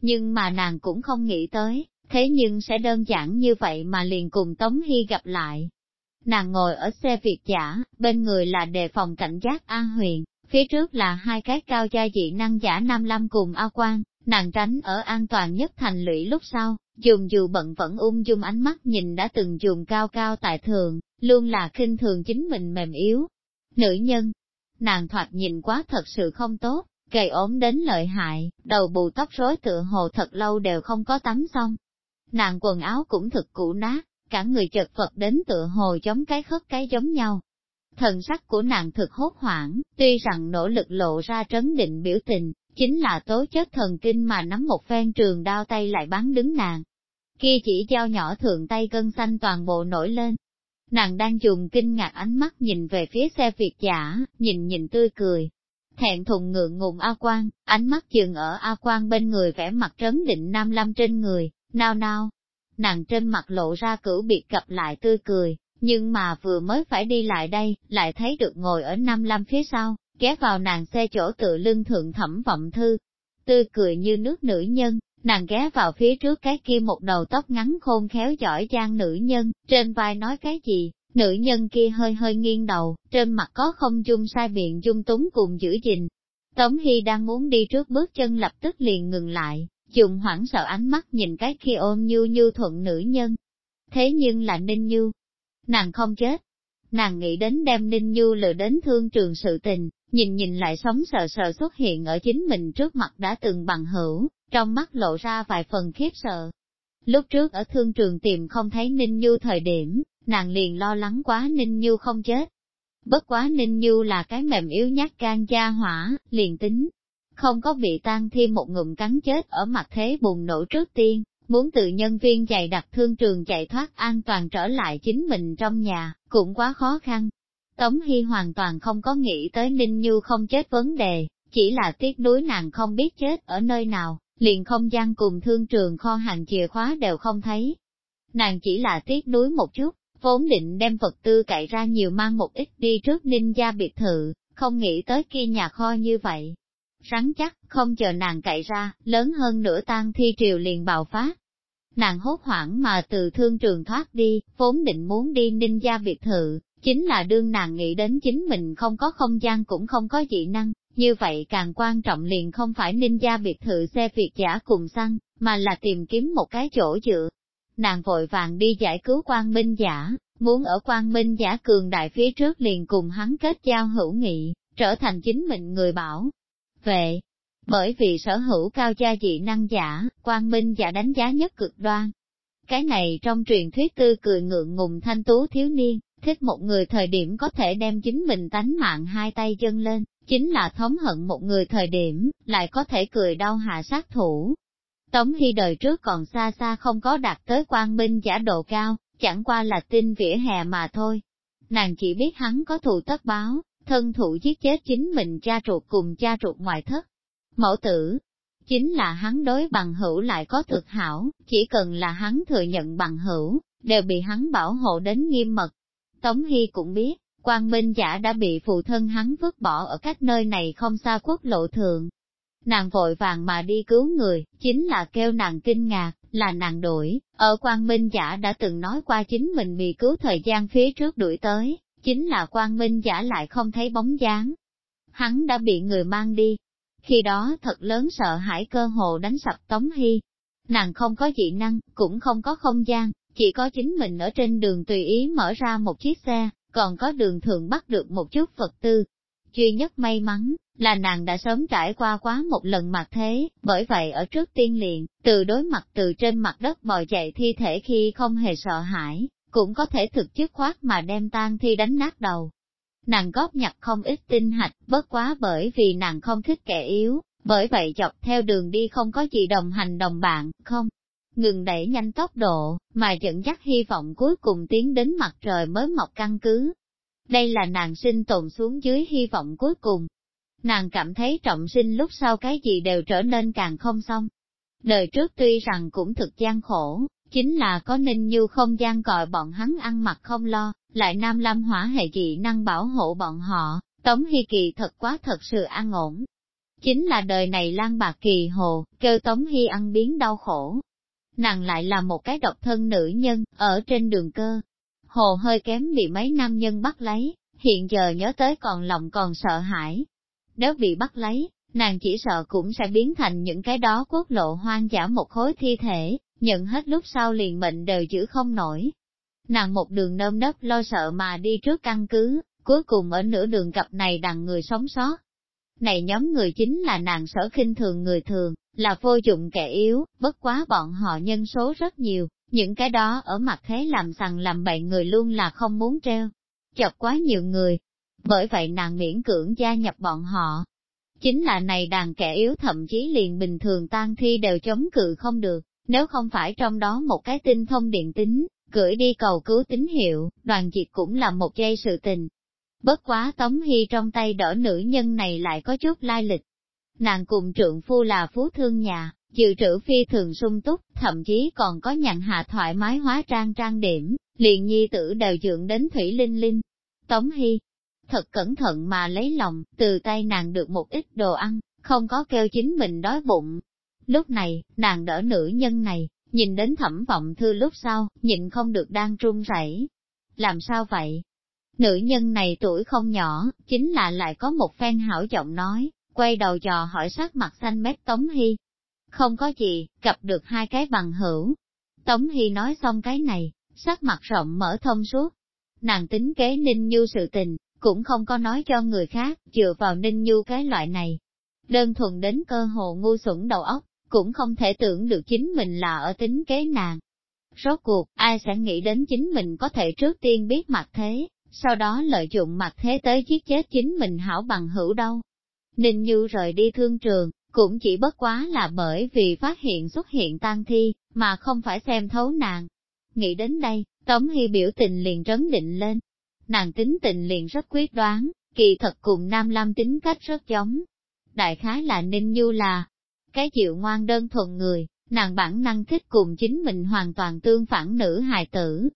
Nhưng mà nàng cũng không nghĩ tới, thế nhưng sẽ đơn giản như vậy mà liền cùng Tống Hy gặp lại. Nàng ngồi ở xe Việt giả, bên người là đề phòng cảnh giác An Huyền, phía trước là hai cái cao gia dị năng giả Nam Lam cùng A quang nàng tránh ở an toàn nhất thành lũy lúc sau, dùng dù bận vẫn ung dung ánh mắt nhìn đã từng dùng cao cao tại thường, luôn là khinh thường chính mình mềm yếu. Nữ nhân, nàng thoạt nhìn quá thật sự không tốt, gầy ốm đến lợi hại, đầu bù tóc rối tựa hồ thật lâu đều không có tắm xong. Nàng quần áo cũng thực cũ nát, cả người chật vật đến tựa hồ giống cái khất cái giống nhau. Thần sắc của nàng thực hốt hoảng, tuy rằng nỗ lực lộ ra trấn định biểu tình, chính là tố chất thần kinh mà nắm một phen trường đao tay lại bắn đứng nàng. Kia chỉ dao nhỏ thượng tay cân xanh toàn bộ nổi lên, Nàng đang dùng kinh ngạc ánh mắt nhìn về phía xe Việt giả, nhìn nhìn tươi cười. Thẹn thùng ngượng ngùng A Quang, ánh mắt dừng ở A Quang bên người vẽ mặt trấn định Nam Lâm trên người, nao nao. Nàng trên mặt lộ ra cửu biệt gặp lại tươi cười, nhưng mà vừa mới phải đi lại đây, lại thấy được ngồi ở Nam Lâm phía sau, ghé vào nàng xe chỗ tự lưng thượng thẩm vọng thư. Tươi cười như nước nữ nhân, Nàng ghé vào phía trước cái kia một đầu tóc ngắn khôn khéo giỏi giang nữ nhân, trên vai nói cái gì, nữ nhân kia hơi hơi nghiêng đầu, trên mặt có không dung sai biện dung túng cùng giữ gìn. Tống Hy đang muốn đi trước bước chân lập tức liền ngừng lại, dùng hoảng sợ ánh mắt nhìn cái kia ôm như như thuận nữ nhân. Thế nhưng là Ninh Như, nàng không chết. Nàng nghĩ đến đem Ninh Như lừa đến thương trường sự tình, nhìn nhìn lại sống sờ sờ xuất hiện ở chính mình trước mặt đã từng bằng hữu, trong mắt lộ ra vài phần khiếp sợ. Lúc trước ở thương trường tìm không thấy Ninh Như thời điểm, nàng liền lo lắng quá Ninh Như không chết. Bất quá Ninh Như là cái mềm yếu nhát gan gia hỏa, liền tính. Không có bị tan thêm một ngụm cắn chết ở mặt thế bùng nổ trước tiên, muốn tự nhân viên chạy đặt thương trường chạy thoát an toàn trở lại chính mình trong nhà, cũng quá khó khăn. Tống Hy hoàn toàn không có nghĩ tới Ninh Như không chết vấn đề, chỉ là tiếc nuối nàng không biết chết ở nơi nào, liền không gian cùng thương trường kho hàng chìa khóa đều không thấy. Nàng chỉ là tiếc nuối một chút, vốn định đem vật tư cậy ra nhiều mang một ít đi trước ninh gia biệt thự, không nghĩ tới kia nhà kho như vậy. Rắn chắc, không chờ nàng cậy ra, lớn hơn nửa tan thi triều liền bạo phát. Nàng hốt hoảng mà từ thương trường thoát đi, vốn định muốn đi ninh gia biệt thự, chính là đương nàng nghĩ đến chính mình không có không gian cũng không có dị năng, như vậy càng quan trọng liền không phải ninh gia biệt thự xe Việt giả cùng xăng, mà là tìm kiếm một cái chỗ dựa. Nàng vội vàng đi giải cứu quan minh giả, muốn ở quan minh giả cường đại phía trước liền cùng hắn kết giao hữu nghị, trở thành chính mình người bảo. Vệ, bởi vì sở hữu cao gia dị năng giả, quan minh giả đánh giá nhất cực đoan. Cái này trong truyền thuyết tư cười ngượng ngùng thanh tú thiếu niên, thích một người thời điểm có thể đem chính mình tánh mạng hai tay chân lên, chính là thống hận một người thời điểm, lại có thể cười đau hạ sát thủ. Tống Hy đời trước còn xa xa không có đạt tới quang minh giả độ cao, chẳng qua là tin vỉa hè mà thôi. Nàng chỉ biết hắn có thù tất báo, thân thủ giết chết chính mình cha ruột cùng cha ruột ngoại thất. Mẫu tử, chính là hắn đối bằng hữu lại có thực hảo, chỉ cần là hắn thừa nhận bằng hữu, đều bị hắn bảo hộ đến nghiêm mật. Tống Hy cũng biết, quan Minh giả đã bị phụ thân hắn vứt bỏ ở cách nơi này không xa quốc lộ thượng. Nàng vội vàng mà đi cứu người, chính là kêu nàng kinh ngạc, là nàng đuổi, ở quan Minh giả đã từng nói qua chính mình bị cứu thời gian phía trước đuổi tới, chính là quan Minh giả lại không thấy bóng dáng. Hắn đã bị người mang đi. Khi đó thật lớn sợ hãi cơ hồ đánh sập Tống Hy. Nàng không có dị năng, cũng không có không gian, chỉ có chính mình ở trên đường tùy ý mở ra một chiếc xe, còn có đường thường bắt được một chút vật tư. Duy nhất may mắn, là nàng đã sớm trải qua quá một lần mặt thế, bởi vậy ở trước tiên liền, từ đối mặt từ trên mặt đất bò chạy thi thể khi không hề sợ hãi, cũng có thể thực chức khoát mà đem tan thi đánh nát đầu. Nàng góp nhặt không ít tinh hạch, bất quá bởi vì nàng không thích kẻ yếu, bởi vậy dọc theo đường đi không có gì đồng hành đồng bạn, không. ngừng đẩy nhanh tốc độ, mà dẫn dắt hy vọng cuối cùng tiến đến mặt trời mới mọc căn cứ. Đây là nàng sinh tồn xuống dưới hy vọng cuối cùng. Nàng cảm thấy trọng sinh lúc sau cái gì đều trở nên càng không xong. Đời trước tuy rằng cũng thực gian khổ, chính là có ninh như không gian còi bọn hắn ăn mặc không lo, lại nam lâm hỏa hệ dị năng bảo hộ bọn họ, Tống Hy Kỳ thật quá thật sự an ổn. Chính là đời này lan bạc kỳ hồ, kêu Tống Hy ăn biến đau khổ. Nàng lại là một cái độc thân nữ nhân, ở trên đường cơ. Hồ hơi kém bị mấy nam nhân bắt lấy, hiện giờ nhớ tới còn lòng còn sợ hãi. Nếu bị bắt lấy, nàng chỉ sợ cũng sẽ biến thành những cái đó quốc lộ hoang dã một khối thi thể, nhận hết lúc sau liền mệnh đều giữ không nổi. Nàng một đường nơm nớp lo sợ mà đi trước căn cứ, cuối cùng ở nửa đường gặp này đằng người sống sót. Này nhóm người chính là nàng sở khinh thường người thường, là vô dụng kẻ yếu, bất quá bọn họ nhân số rất nhiều, những cái đó ở mặt thế làm sằng làm bậy người luôn là không muốn treo. Chọc quá nhiều người, bởi vậy nàng miễn cưỡng gia nhập bọn họ. Chính là này đàn kẻ yếu thậm chí liền bình thường tan thi đều chống cự không được, nếu không phải trong đó một cái tinh thông điện tính, gửi đi cầu cứu tín hiệu, đoàn diệt cũng là một giây sự tình, Bất quá Tống Hy trong tay đỡ nữ nhân này lại có chút lai lịch. Nàng cùng trượng phu là phú thương nhà, dự trữ phi thường sung túc, thậm chí còn có nhận hạ thoải mái hóa trang trang điểm, liền nhi tử đều dưỡng đến Thủy Linh Linh. Tống Hy, thật cẩn thận mà lấy lòng, từ tay nàng được một ít đồ ăn, không có kêu chính mình đói bụng. Lúc này, nàng đỡ nữ nhân này, nhìn đến thẩm vọng thư lúc sau, nhịn không được đang run rẩy. Làm sao vậy? Nữ nhân này tuổi không nhỏ, chính là lại có một phen hảo giọng nói, quay đầu dò hỏi sắc mặt xanh mét Tống Hy. Không có gì, gặp được hai cái bằng hữu. Tống Hy nói xong cái này, sắc mặt rộng mở thông suốt. Nàng tính kế Ninh Nhu sự tình, cũng không có nói cho người khác, dựa vào Ninh Nhu cái loại này. Đơn thuần đến cơ hồ ngu xuẩn đầu óc, cũng không thể tưởng được chính mình là ở tính kế nàng. Rốt cuộc, ai sẽ nghĩ đến chính mình có thể trước tiên biết mặt thế, sau đó lợi dụng mặt thế tới giết chết chính mình hảo bằng hữu đâu. Ninh Như rời đi thương trường, cũng chỉ bất quá là bởi vì phát hiện xuất hiện tang thi, mà không phải xem thấu nàng. Nghĩ đến đây, Tống Hy biểu tình liền trấn định lên. Nàng tính tình liền rất quyết đoán, kỳ thật cùng Nam Lam tính cách rất giống. Đại khái là Ninh Như là cái chịu ngoan đơn thuần người, nàng bản năng thích cùng chính mình hoàn toàn tương phản nữ hài tử.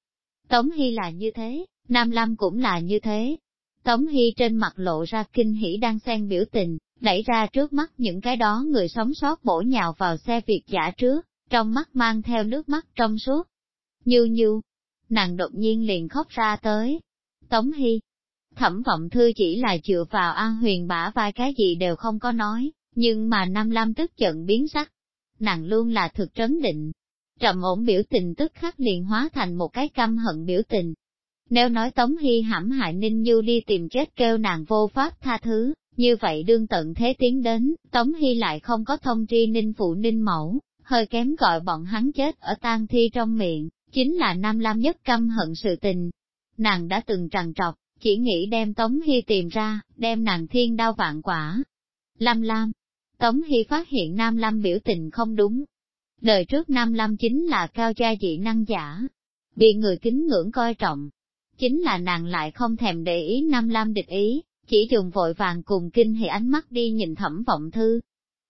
Tống Hy là như thế, Nam Lam cũng là như thế. Tống Hy trên mặt lộ ra kinh hỉ đang xen biểu tình, đẩy ra trước mắt những cái đó người sống sót bổ nhào vào xe Việt giả trước, trong mắt mang theo nước mắt trong suốt. Như như, nàng đột nhiên liền khóc ra tới. Tống Hy, thẩm vọng thư chỉ là dựa vào An Huyền bả vai cái gì đều không có nói, nhưng mà Nam Lam tức giận biến sắc. Nàng luôn là thực trấn định. Trầm ổn biểu tình tức khắc liền hóa thành một cái căm hận biểu tình, nếu nói Tống Hy hãm hại Ninh Như đi tìm chết kêu nàng vô pháp tha thứ, như vậy đương tận thế tiến đến, Tống Hy lại không có thông tri Ninh Phụ Ninh Mẫu, hơi kém gọi bọn hắn chết ở tang thi trong miệng, chính là Nam Lam nhất căm hận sự tình. Nàng đã từng trằn trọc, chỉ nghĩ đem Tống Hy tìm ra, đem nàng thiên đau vạn quả. Lam Lam, Tống Hy phát hiện Nam Lam biểu tình không đúng. Đời trước Nam Lam chính là cao gia dị năng giả, bị người kính ngưỡng coi trọng, chính là nàng lại không thèm để ý Nam Lam địch ý, chỉ dùng vội vàng cùng kinh hỉ ánh mắt đi nhìn thẩm vọng thư.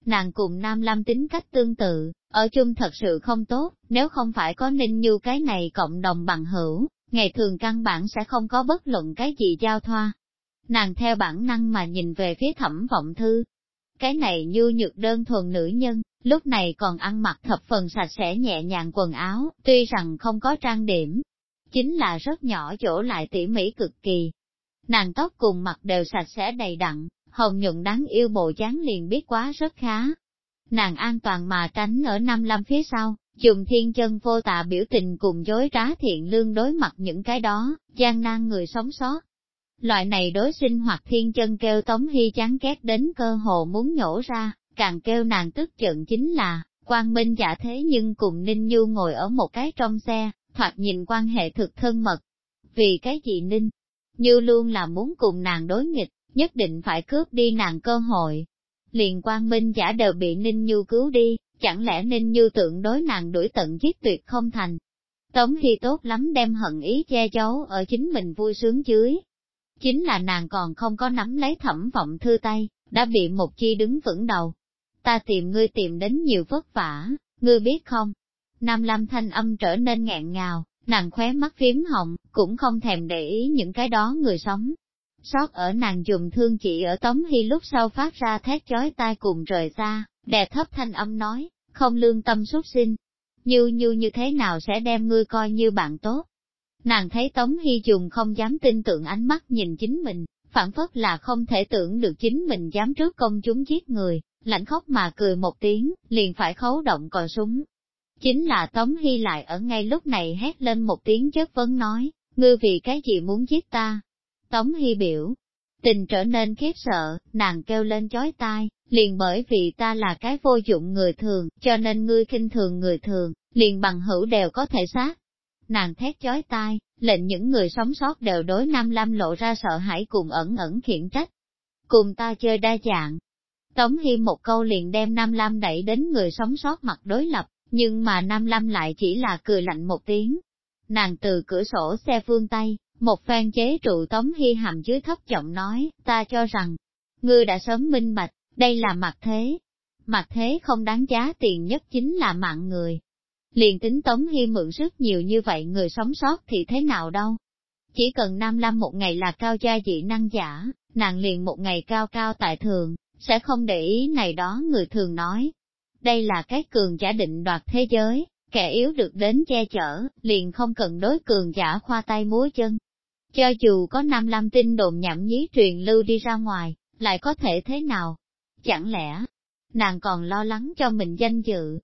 Nàng cùng Nam Lam tính cách tương tự, ở chung thật sự không tốt, nếu không phải có ninh như cái này cộng đồng bằng hữu, ngày thường căn bản sẽ không có bất luận cái gì giao thoa. Nàng theo bản năng mà nhìn về phía thẩm vọng thư. Cái này như nhược đơn thuần nữ nhân, lúc này còn ăn mặc thập phần sạch sẽ nhẹ nhàng quần áo, tuy rằng không có trang điểm, chính là rất nhỏ chỗ lại tỉ mỉ cực kỳ. Nàng tóc cùng mặt đều sạch sẽ đầy đặn, hồng nhuận đáng yêu bộ dáng liền biết quá rất khá. Nàng an toàn mà tránh ở năm lâm phía sau, dùng thiên chân vô tạ biểu tình cùng dối trá thiện lương đối mặt những cái đó, gian nan người sống sót. Loại này đối sinh hoặc thiên chân kêu Tống Hy chán ghét đến cơ hồ muốn nhổ ra, càng kêu nàng tức giận chính là, quang minh giả thế nhưng cùng Ninh Nhu ngồi ở một cái trong xe, thoạt nhìn quan hệ thực thân mật. Vì cái gì Ninh? Như luôn là muốn cùng nàng đối nghịch, nhất định phải cướp đi nàng cơ hội. Liền quan minh giả đều bị Ninh nhu cứu đi, chẳng lẽ Ninh nhu tượng đối nàng đuổi tận giết tuyệt không thành. Tống Hy tốt lắm đem hận ý che giấu ở chính mình vui sướng dưới. Chính là nàng còn không có nắm lấy thẩm vọng thư tay, đã bị một chi đứng vững đầu. Ta tìm ngươi tìm đến nhiều vất vả, ngươi biết không? Nam Lam thanh âm trở nên ngẹn ngào, nàng khóe mắt phím hồng, cũng không thèm để ý những cái đó người sống. Sót ở nàng dùng thương chỉ ở Tống Hy lúc sau phát ra thét chói tai cùng rời xa, đè thấp thanh âm nói, không lương tâm xuất sinh. Như như như thế nào sẽ đem ngươi coi như bạn tốt? Nàng thấy Tống Hy dùng không dám tin tưởng ánh mắt nhìn chính mình, phản phất là không thể tưởng được chính mình dám trước công chúng giết người, lạnh khóc mà cười một tiếng, liền phải khấu động cò súng. Chính là Tống Hy lại ở ngay lúc này hét lên một tiếng chất vấn nói, ngươi vì cái gì muốn giết ta? Tống Hy biểu, tình trở nên khiếp sợ, nàng kêu lên chói tai, liền bởi vì ta là cái vô dụng người thường, cho nên ngươi khinh thường người thường, liền bằng hữu đều có thể sát. Nàng thét chói tai, lệnh những người sống sót đều đối Nam Lam lộ ra sợ hãi cùng ẩn ẩn khiển trách. Cùng ta chơi đa dạng. Tống Hy một câu liền đem Nam Lam đẩy đến người sống sót mặt đối lập, nhưng mà Nam Lam lại chỉ là cười lạnh một tiếng. Nàng từ cửa sổ xe phương Tây, một phen chế trụ Tống Hy hàm dưới thấp giọng nói, ta cho rằng, ngươi đã sớm minh bạch, đây là mặt thế. Mặt thế không đáng giá tiền nhất chính là mạng người. Liền tính Tống Hy mượn rất nhiều như vậy người sống sót thì thế nào đâu. Chỉ cần Nam Lam một ngày là cao gia dị năng giả, nàng liền một ngày cao cao tại thường, sẽ không để ý này đó người thường nói. Đây là cái cường giả định đoạt thế giới, kẻ yếu được đến che chở, liền không cần đối cường giả khoa tay múa chân. Cho dù có Nam Lam tin đồn nhảm nhí truyền lưu đi ra ngoài, lại có thể thế nào? Chẳng lẽ, nàng còn lo lắng cho mình danh dự?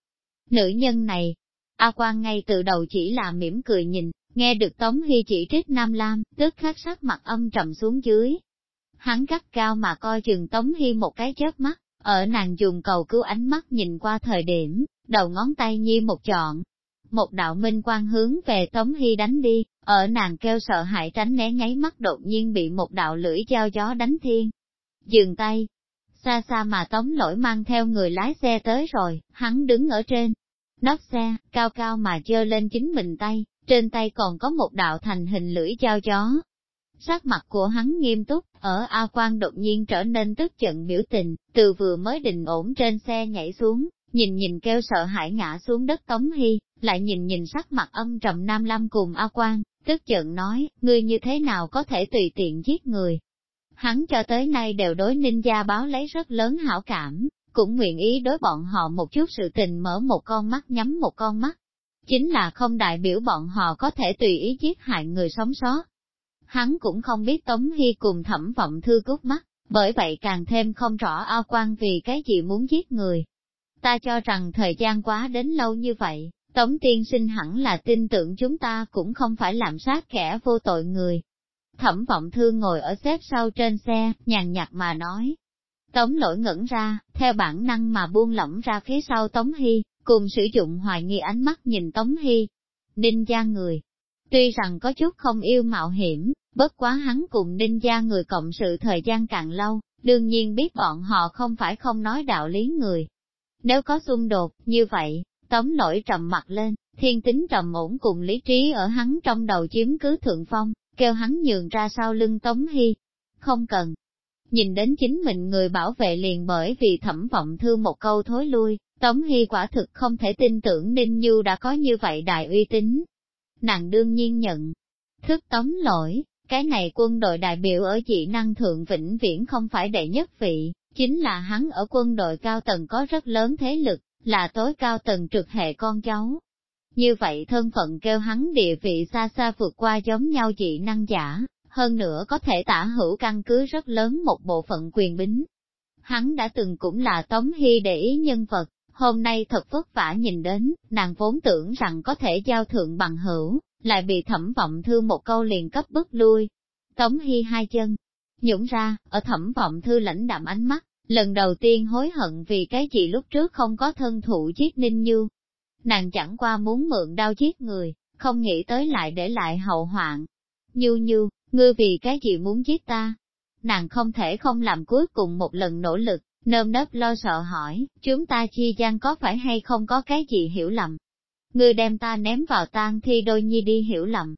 Nữ nhân này, A Quang ngay từ đầu chỉ là mỉm cười nhìn, nghe được Tống Hy chỉ trích Nam Lam, tức khắc sắc mặt âm trầm xuống dưới. Hắn gắt cao mà coi chừng Tống Hy một cái chớp mắt, ở nàng dùng cầu cứu ánh mắt nhìn qua thời điểm, đầu ngón tay nhi một chọn. Một đạo minh quang hướng về Tống Hy đánh đi, ở nàng kêu sợ hãi tránh né nháy mắt đột nhiên bị một đạo lưỡi dao gió đánh thiên. Dừng tay, xa xa mà tống lỗi mang theo người lái xe tới rồi, hắn đứng ở trên nóc xe, cao cao mà dơ lên chính mình tay, trên tay còn có một đạo thành hình lưỡi dao chó. Sắc mặt của hắn nghiêm túc, ở A quang đột nhiên trở nên tức giận biểu tình, từ vừa mới định ổn trên xe nhảy xuống, nhìn nhìn kêu sợ hãi ngã xuống đất Tống Hy, lại nhìn nhìn sắc mặt âm trầm Nam Lam cùng A quang tức giận nói, ngươi như thế nào có thể tùy tiện giết người, hắn cho tới nay đều đối ninh gia báo lấy rất lớn hảo cảm, cũng nguyện ý đối bọn họ một chút sự tình mở một con mắt nhắm một con mắt. Chính là không đại biểu bọn họ có thể tùy ý giết hại người sống sót. Hắn cũng không biết Tống Hy cùng thẩm vọng thư cút mắt, bởi vậy càng thêm không rõ ao quan vì cái gì muốn giết người. Ta cho rằng thời gian quá đến lâu như vậy, Tống tiên sinh hẳn là tin tưởng chúng ta cũng không phải làm sát kẻ vô tội người, Thẩm vọng thư ngồi ở xếp sau trên xe, nhàn nhạt mà nói. Tống lỗi ngẩn ra, theo bản năng mà buông lỏng ra phía sau Tống Hy, cùng sử dụng hoài nghi ánh mắt nhìn Tống Hy. Ninh gia người. Tuy rằng có chút không yêu mạo hiểm, bất quá hắn cùng ninh gia người cộng sự thời gian càng lâu, đương nhiên biết bọn họ không phải không nói đạo lý người. Nếu có xung đột, như vậy, tống lỗi trầm mặt lên, thiên tính trầm ổn cùng lý trí ở hắn trong đầu chiếm cứ thượng phong, kêu hắn nhường ra sau lưng Tống Hy. Không cần. Nhìn đến chính mình người bảo vệ liền bởi vì thẩm vọng thư một câu thối lui, Tống Hy quả thực không thể tin tưởng Ninh Như đã có như vậy đại uy tín. Nàng đương nhiên nhận. Thức tống lỗi, cái này quân đội đại biểu ở dị năng thượng vĩnh viễn không phải đệ nhất vị, chính là hắn ở quân đội cao tầng có rất lớn thế lực, là tối cao tầng trực hệ con cháu, như vậy thân phận kêu hắn địa vị xa xa vượt qua giống nhau dị năng giả, hơn nữa có thể tả hữu căn cứ rất lớn một bộ phận quyền bính. Hắn đã từng cũng là Tống Hy để ý nhân vật, hôm nay thật vất vả nhìn đến, nàng vốn tưởng rằng có thể giao thượng bằng hữu, lại bị thẩm vọng thư một câu liền cấp bước lui. Tống Hy hai chân, nhũng ra, ở thẩm vọng thư lãnh đạm ánh mắt, lần đầu tiên hối hận vì cái gì lúc trước không có thân thụ giết Ninh Như, nàng chẳng qua muốn mượn đau giết người, không nghĩ tới lại để lại hậu hoạn. Như như, ngươi vì cái gì muốn giết ta? Nàng không thể không làm cuối cùng một lần nỗ lực, nơm nớp lo sợ hỏi, chúng ta chi gian có phải hay không có cái gì hiểu lầm? Ngươi đem ta ném vào tan thi đôi nhi đi hiểu lầm.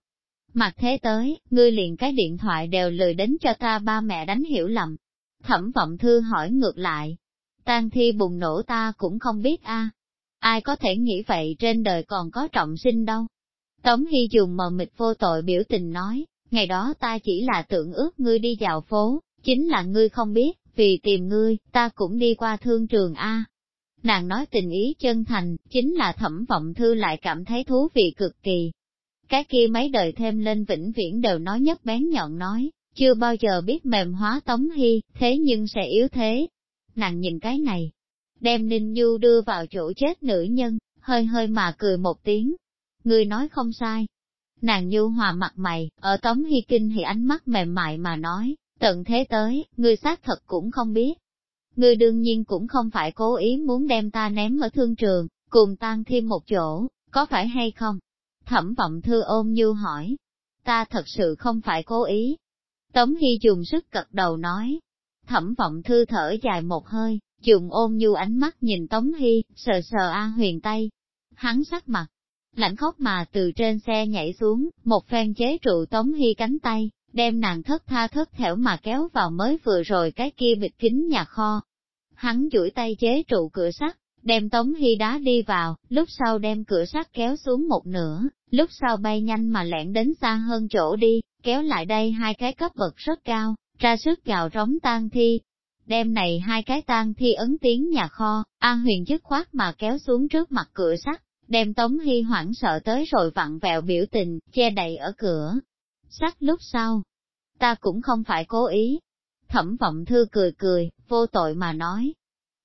Mặt thế tới, ngươi liền cái điện thoại đều lười đến cho ta ba mẹ đánh hiểu lầm. Thẩm vọng thư hỏi ngược lại. tan thi bùng nổ ta cũng không biết a Ai có thể nghĩ vậy trên đời còn có trọng sinh đâu. Tống Hy dùng mờ mịt vô tội biểu tình nói, ngày đó ta chỉ là tưởng ước ngươi đi dạo phố, chính là ngươi không biết, vì tìm ngươi, ta cũng đi qua thương trường A. Nàng nói tình ý chân thành, chính là thẩm vọng thư lại cảm thấy thú vị cực kỳ. Cái kia mấy đời thêm lên vĩnh viễn đều nói nhất bén nhọn nói, chưa bao giờ biết mềm hóa Tống Hy, thế nhưng sẽ yếu thế. Nàng nhìn cái này, đem Ninh Du đưa vào chỗ chết nữ nhân, hơi hơi mà cười một tiếng. Người nói không sai. Nàng nhu hòa mặt mày, ở Tống Hy Kinh thì ánh mắt mềm mại mà nói, tận thế tới, ngươi xác thật cũng không biết. Ngươi đương nhiên cũng không phải cố ý muốn đem ta ném ở thương trường, cùng tan thêm một chỗ, có phải hay không? Thẩm vọng thư ôm nhu hỏi. Ta thật sự không phải cố ý. Tống Hy dùng sức cật đầu nói. Thẩm vọng thư thở dài một hơi, dùng ôm nhu ánh mắt nhìn Tống Hy, sờ sờ A huyền tay. Hắn sắc mặt, lạnh khóc mà từ trên xe nhảy xuống, một phen chế trụ Tống Hy cánh tay, đem nàng thất tha thất thẻo mà kéo vào mới vừa rồi cái kia bịt kính nhà kho. Hắn duỗi tay chế trụ cửa sắt, đem Tống Hy đá đi vào, lúc sau đem cửa sắt kéo xuống một nửa, lúc sau bay nhanh mà lẹn đến xa hơn chỗ đi, kéo lại đây hai cái cấp bậc rất cao, ra sức gào rống tan thi. Đem này hai cái tan thi ấn tiếng nhà kho, An Huyền dứt khoát mà kéo xuống trước mặt cửa sắt, đem Tống Hy hoảng sợ tới rồi vặn vẹo biểu tình, che đậy ở cửa. Sắc lúc sau, ta cũng không phải cố ý. Thẩm vọng thư cười cười, vô tội mà nói.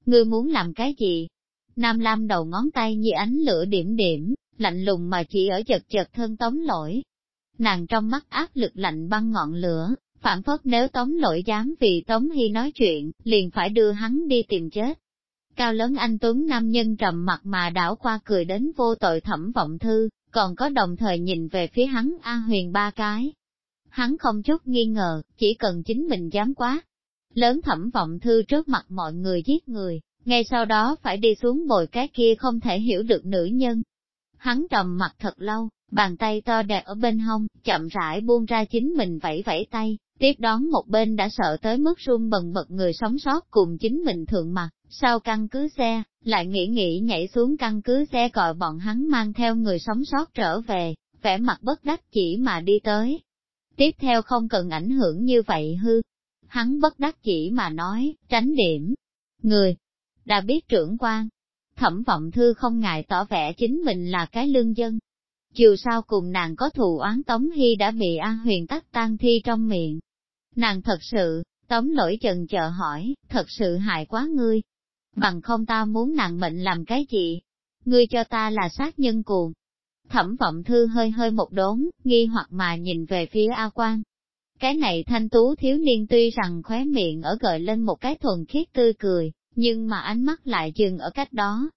Ngươi muốn làm cái gì? Nam Lam đầu ngón tay như ánh lửa điểm điểm, lạnh lùng mà chỉ ở chật chật thân tống lỗi. Nàng trong mắt áp lực lạnh băng ngọn lửa, phản phất nếu tống lỗi dám vì tống hy nói chuyện, liền phải đưa hắn đi tìm chết. Cao lớn anh Tuấn nam nhân trầm mặt mà đảo qua cười đến vô tội thẩm vọng thư, còn có đồng thời nhìn về phía hắn A huyền ba cái. Hắn không chút nghi ngờ, chỉ cần chính mình dám quá. Lớn thẩm vọng thư trước mặt mọi người giết người, ngay sau đó phải đi xuống bồi cái kia không thể hiểu được nữ nhân. Hắn trầm mặt thật lâu, bàn tay to đẹp ở bên hông, chậm rãi buông ra chính mình vẫy vẫy tay, tiếp đón một bên đã sợ tới mức run bần bật người sống sót cùng chính mình thượng mặt, sau căn cứ xe, lại nghĩ nghĩ nhảy xuống căn cứ xe gọi bọn hắn mang theo người sống sót trở về, vẻ mặt bất đắc chỉ mà đi tới. Tiếp theo không cần ảnh hưởng như vậy hư. Hắn bất đắc chỉ mà nói, tránh điểm. Người, đã biết trưởng quan. Thẩm vọng thư không ngại tỏ vẻ chính mình là cái lương dân. Dù sao cùng nàng có thù oán Tống Hy đã bị a Huyền tắc tan thi trong miệng. Nàng thật sự, Tống lỗi chần chờ hỏi, thật sự hại quá ngươi. Bằng không ta muốn nàng mệnh làm cái gì? Ngươi cho ta là sát nhân cuồng. Thẩm vọng thư hơi hơi một đốn, nghi hoặc mà nhìn về phía A Quan. Cái này thanh tú thiếu niên tuy rằng khóe miệng ở gợi lên một cái thuần khiết tươi cười, nhưng mà ánh mắt lại dừng ở cách đó.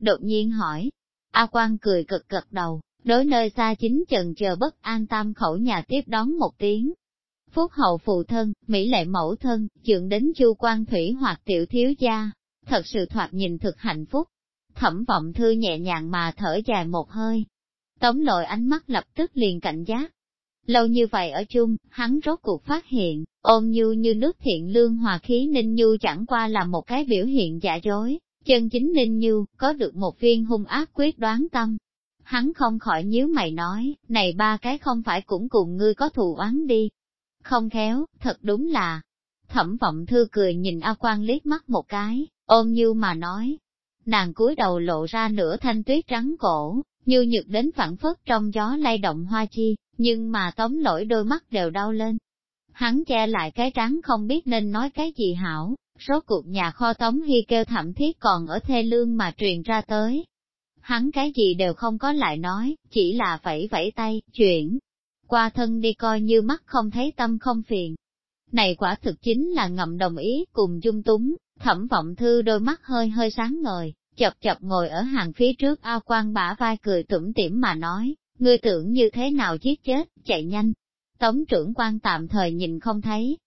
Đột nhiên hỏi, A Quan cười cực cực đầu, đối nơi xa chính chần chờ bất an tam khẩu nhà tiếp đón một tiếng. Phúc hậu phụ thân, Mỹ lệ mẫu thân, trưởng đến chu quan thủy hoặc tiểu thiếu gia, thật sự thoạt nhìn thực hạnh phúc. Thẩm vọng thư nhẹ nhàng mà thở dài một hơi. Tống lội ánh mắt lập tức liền cảnh giác. Lâu như vậy ở chung, hắn rốt cuộc phát hiện, ôm nhu như nước thiện lương hòa khí ninh nhu chẳng qua là một cái biểu hiện giả dối, chân chính ninh nhu, có được một viên hung ác quyết đoán tâm. Hắn không khỏi nhíu mày nói, này ba cái không phải cũng cùng ngươi có thù oán đi. Không khéo, thật đúng là. Thẩm vọng thư cười nhìn A quan liếc mắt một cái, ôm như mà nói. Nàng cúi đầu lộ ra nửa thanh tuyết trắng cổ, như nhược đến phản phất trong gió lay động hoa chi, nhưng mà tống lỗi đôi mắt đều đau lên. Hắn che lại cái trắng không biết nên nói cái gì hảo, rốt cuộc nhà kho tống hy kêu thậm thiết còn ở thê lương mà truyền ra tới. Hắn cái gì đều không có lại nói, chỉ là vẫy vẫy tay, chuyển. Qua thân đi coi như mắt không thấy tâm không phiền. Này quả thực chính là ngậm đồng ý cùng dung túng, thẩm vọng thư đôi mắt hơi hơi sáng ngời, chập chập ngồi ở hàng phía trước ao quan bả vai cười tủm tỉm mà nói, ngươi tưởng như thế nào giết chết, chạy nhanh. Tống trưởng quan tạm thời nhìn không thấy.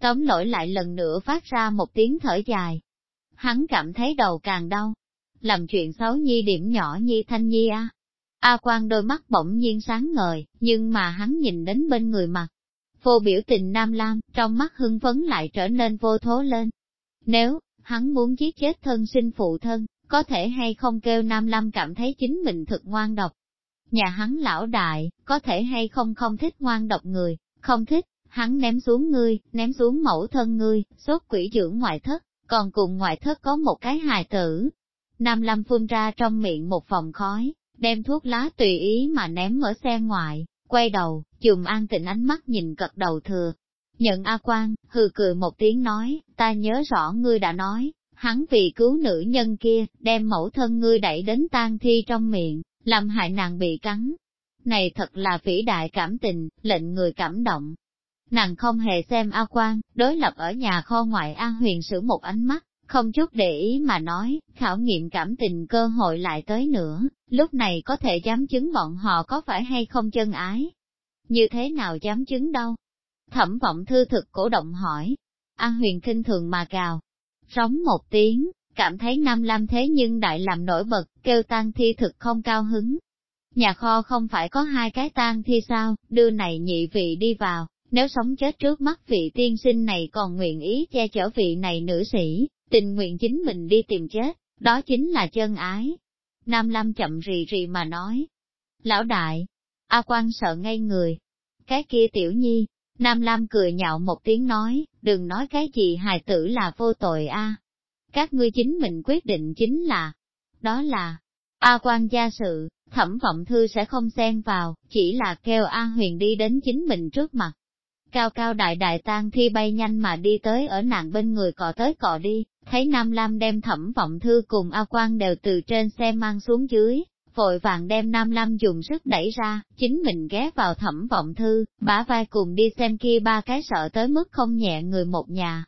Tống lỗi lại lần nữa phát ra một tiếng thở dài. hắn cảm thấy đầu càng đau. Làm chuyện xấu nhi điểm nhỏ nhi thanh nhi a. A quan đôi mắt bỗng nhiên sáng ngời, nhưng mà hắn nhìn đến bên người mặt. Vô biểu tình nam lam, trong mắt hưng phấn lại trở nên vô thố lên. Nếu, hắn muốn giết chết thân sinh phụ thân, có thể hay không kêu nam Lâm cảm thấy chính mình thực ngoan độc. Nhà hắn lão đại, có thể hay không không thích ngoan độc người, không thích, hắn ném xuống ngươi, ném xuống mẫu thân ngươi, sốt quỷ dưỡng ngoại thất, còn cùng ngoại thất có một cái hài tử. Nam Lâm phun ra trong miệng một phòng khói, đem thuốc lá tùy ý mà ném ở xe ngoại, quay đầu, chùm an tịnh ánh mắt nhìn cật đầu thừa. Nhận A Quang, hừ cười một tiếng nói, ta nhớ rõ ngươi đã nói, hắn vì cứu nữ nhân kia, đem mẫu thân ngươi đẩy đến tang thi trong miệng, làm hại nàng bị cắn. Này thật là vĩ đại cảm tình, lệnh người cảm động. Nàng không hề xem A Quang, đối lập ở nhà kho ngoại A Huyền sử một ánh mắt, không chút để ý mà nói, khảo nghiệm cảm tình cơ hội lại tới nữa, lúc này có thể dám chứng bọn họ có phải hay không chân ái. Như thế nào dám chứng đâu? Thẩm vọng thư thực cổ động hỏi. A huyền kinh thường mà cào. Rống một tiếng, cảm thấy Nam Lam thế nhưng đại làm nổi bật, kêu tang thi thực không cao hứng. Nhà kho không phải có hai cái tang thi sao, đưa này nhị vị đi vào, nếu sống chết trước mắt vị tiên sinh này còn nguyện ý che chở vị này nữ sĩ, tình nguyện chính mình đi tìm chết, đó chính là chân ái. Nam Lam chậm rì rì mà nói. Lão đại, A Quang sợ ngay người. Cái kia tiểu nhi, Nam Lam cười nhạo một tiếng nói, đừng nói cái gì hài tử là vô tội a. Các ngươi chính mình quyết định chính là, đó là, A quan gia sự, thẩm vọng thư sẽ không xen vào, chỉ là kêu A huyền đi đến chính mình trước mặt. Cao cao đại đại tang thi bay nhanh mà đi tới ở nàng bên người cọ tới cọ đi, thấy Nam Lam đem thẩm vọng thư cùng A quan đều từ trên xe mang xuống dưới, vội vàng đem Nam Lam dùng sức đẩy ra, chính mình ghé vào thẩm vọng thư, bả vai cùng đi xem kia ba cái sợ tới mức không nhẹ người một nhà.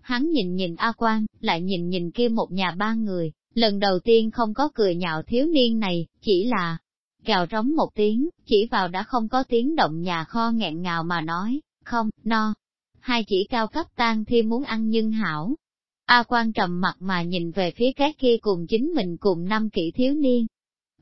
Hắn nhìn nhìn A Quang, lại nhìn nhìn kia một nhà ba người, lần đầu tiên không có cười nhạo thiếu niên này, chỉ là gào rống một tiếng, chỉ vào đã không có tiếng động nhà kho nghẹn ngào mà nói, không, no. Hai chỉ cao cấp tan thi muốn ăn nhưng hảo. A Quang trầm mặt mà nhìn về phía các kia cùng chính mình cùng năm kỷ thiếu niên,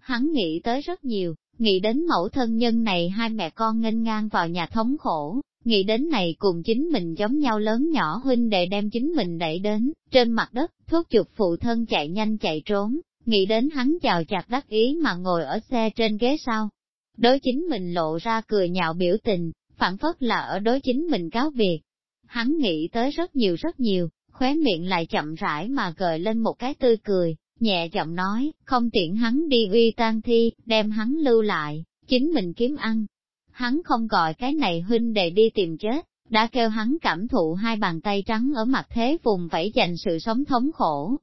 hắn nghĩ tới rất nhiều, nghĩ đến mẫu thân nhân này hai mẹ con nghênh ngang vào nhà thống khổ, nghĩ đến này cùng chính mình giống nhau lớn nhỏ huynh đệ đem chính mình đẩy đến, trên mặt đất, thuốc chụp phụ thân chạy nhanh chạy trốn, nghĩ đến hắn chào chặt đắc ý mà ngồi ở xe trên ghế sau. Đối chính mình lộ ra cười nhạo biểu tình, phản phất là ở đối chính mình cáo biệt. Hắn nghĩ tới rất nhiều rất nhiều, khóe miệng lại chậm rãi mà gợi lên một cái tươi cười, nhẹ giọng nói, không tiện hắn đi uy tan thi, đem hắn lưu lại, chính mình kiếm ăn. Hắn không gọi cái này huynh đệ đi tìm chết, đã kêu hắn cảm thụ hai bàn tay trắng ở mặt thế vùng vẫy dành sự sống thống khổ.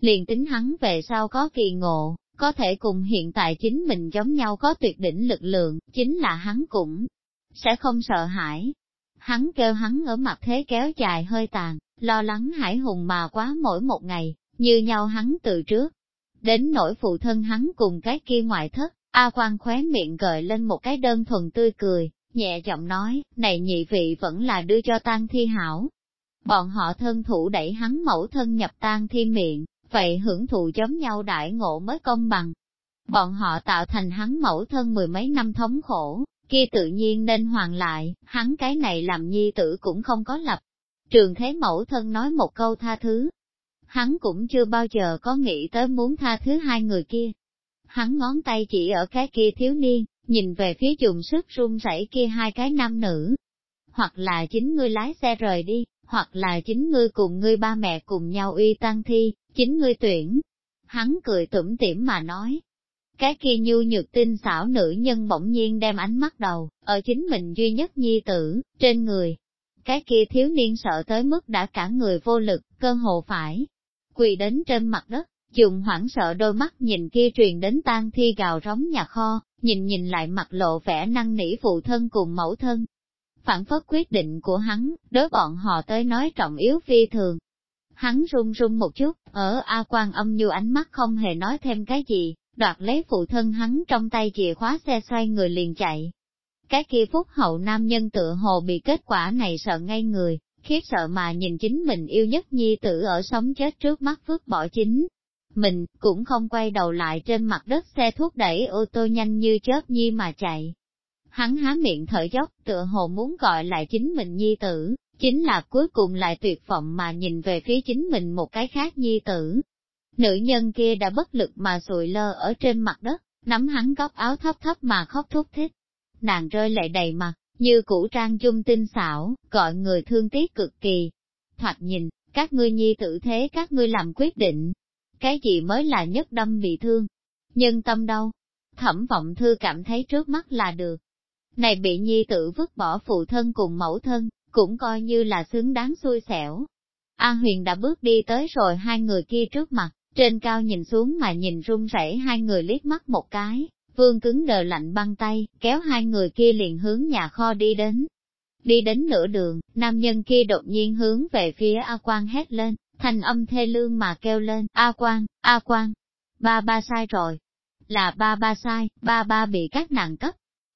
Liền tính hắn về sau có kỳ ngộ, có thể cùng hiện tại chính mình giống nhau có tuyệt đỉnh lực lượng, chính là hắn cũng sẽ không sợ hãi. Hắn kêu hắn ở mặt thế kéo dài hơi tàn, lo lắng hải hùng mà quá mỗi một ngày, như nhau hắn từ trước. Đến nỗi phụ thân hắn cùng cái kia ngoại thất, A Quang khóe miệng gợi lên một cái đơn thuần tươi cười, nhẹ giọng nói, này nhị vị vẫn là đưa cho tang thi hảo. Bọn họ thân thủ đẩy hắn mẫu thân nhập tang thi miệng, vậy hưởng thụ giống nhau đại ngộ mới công bằng. Bọn họ tạo thành hắn mẫu thân mười mấy năm thống khổ, kia tự nhiên nên hoàn lại, hắn cái này làm nhi tử cũng không có lập. Trường thế mẫu thân nói một câu tha thứ, hắn cũng chưa bao giờ có nghĩ tới muốn tha thứ hai người kia. Hắn ngón tay chỉ ở cái kia thiếu niên, nhìn về phía dùng sức run rẩy kia hai cái nam nữ. Hoặc là chính ngươi lái xe rời đi, hoặc là chính ngươi cùng ngươi ba mẹ cùng nhau uy tăng thi, chính ngươi tuyển. Hắn cười tủm tỉm mà nói. Cái kia nhu nhược tinh xảo nữ nhân bỗng nhiên đem ánh mắt đầu, ở chính mình duy nhất nhi tử, trên người. Cái kia thiếu niên sợ tới mức đã cả người vô lực, cơ hồ phải, quỳ đến trên mặt đất, dùng hoảng sợ đôi mắt nhìn kia truyền đến tan thi gào rống nhà kho, nhìn nhìn lại mặt lộ vẻ năng nỉ phụ thân cùng mẫu thân. Phản phất quyết định của hắn, đối bọn họ tới nói trọng yếu phi thường. Hắn run run một chút, ở A quan âm như ánh mắt không hề nói thêm cái gì, đoạt lấy phụ thân hắn trong tay chìa khóa xe xoay người liền chạy. Cái kia phúc hậu nam nhân tựa hồ bị kết quả này sợ ngay người, khiếp sợ mà nhìn chính mình yêu nhất nhi tử ở sống chết trước mắt vứt bỏ chính. Mình, cũng không quay đầu lại trên mặt đất xe thuốc đẩy ô tô nhanh như chớp nhi mà chạy. Hắn há miệng thở dốc, tựa hồ muốn gọi lại chính mình nhi tử, chính là cuối cùng lại tuyệt vọng mà nhìn về phía chính mình một cái khác nhi tử. Nữ nhân kia đã bất lực mà sụi lơ ở trên mặt đất, nắm hắn góc áo thấp thấp mà khóc thúc thích. Nàng rơi lệ đầy mặt, như cũ trang dung tinh xảo, gọi người thương tiếc cực kỳ. Thoạt nhìn, các ngươi nhi tử thế các ngươi làm quyết định. Cái gì mới là nhất đâm bị thương? Nhân tâm đâu? Thẩm vọng thư cảm thấy trước mắt là được. Này bị nhi tử vứt bỏ phụ thân cùng mẫu thân, cũng coi như là xứng đáng xui xẻo. a Huyền đã bước đi tới rồi hai người kia trước mặt, trên cao nhìn xuống mà nhìn run rẩy hai người liếc mắt một cái, vương cứng đờ lạnh băng tay, kéo hai người kia liền hướng nhà kho đi đến. Đi đến nửa đường, nam nhân kia đột nhiên hướng về phía A Quang hét lên, thành âm thê lương mà kêu lên, A Quang, A Quang, ba ba sai rồi. Là ba ba sai, ba ba bị các nạn cấp.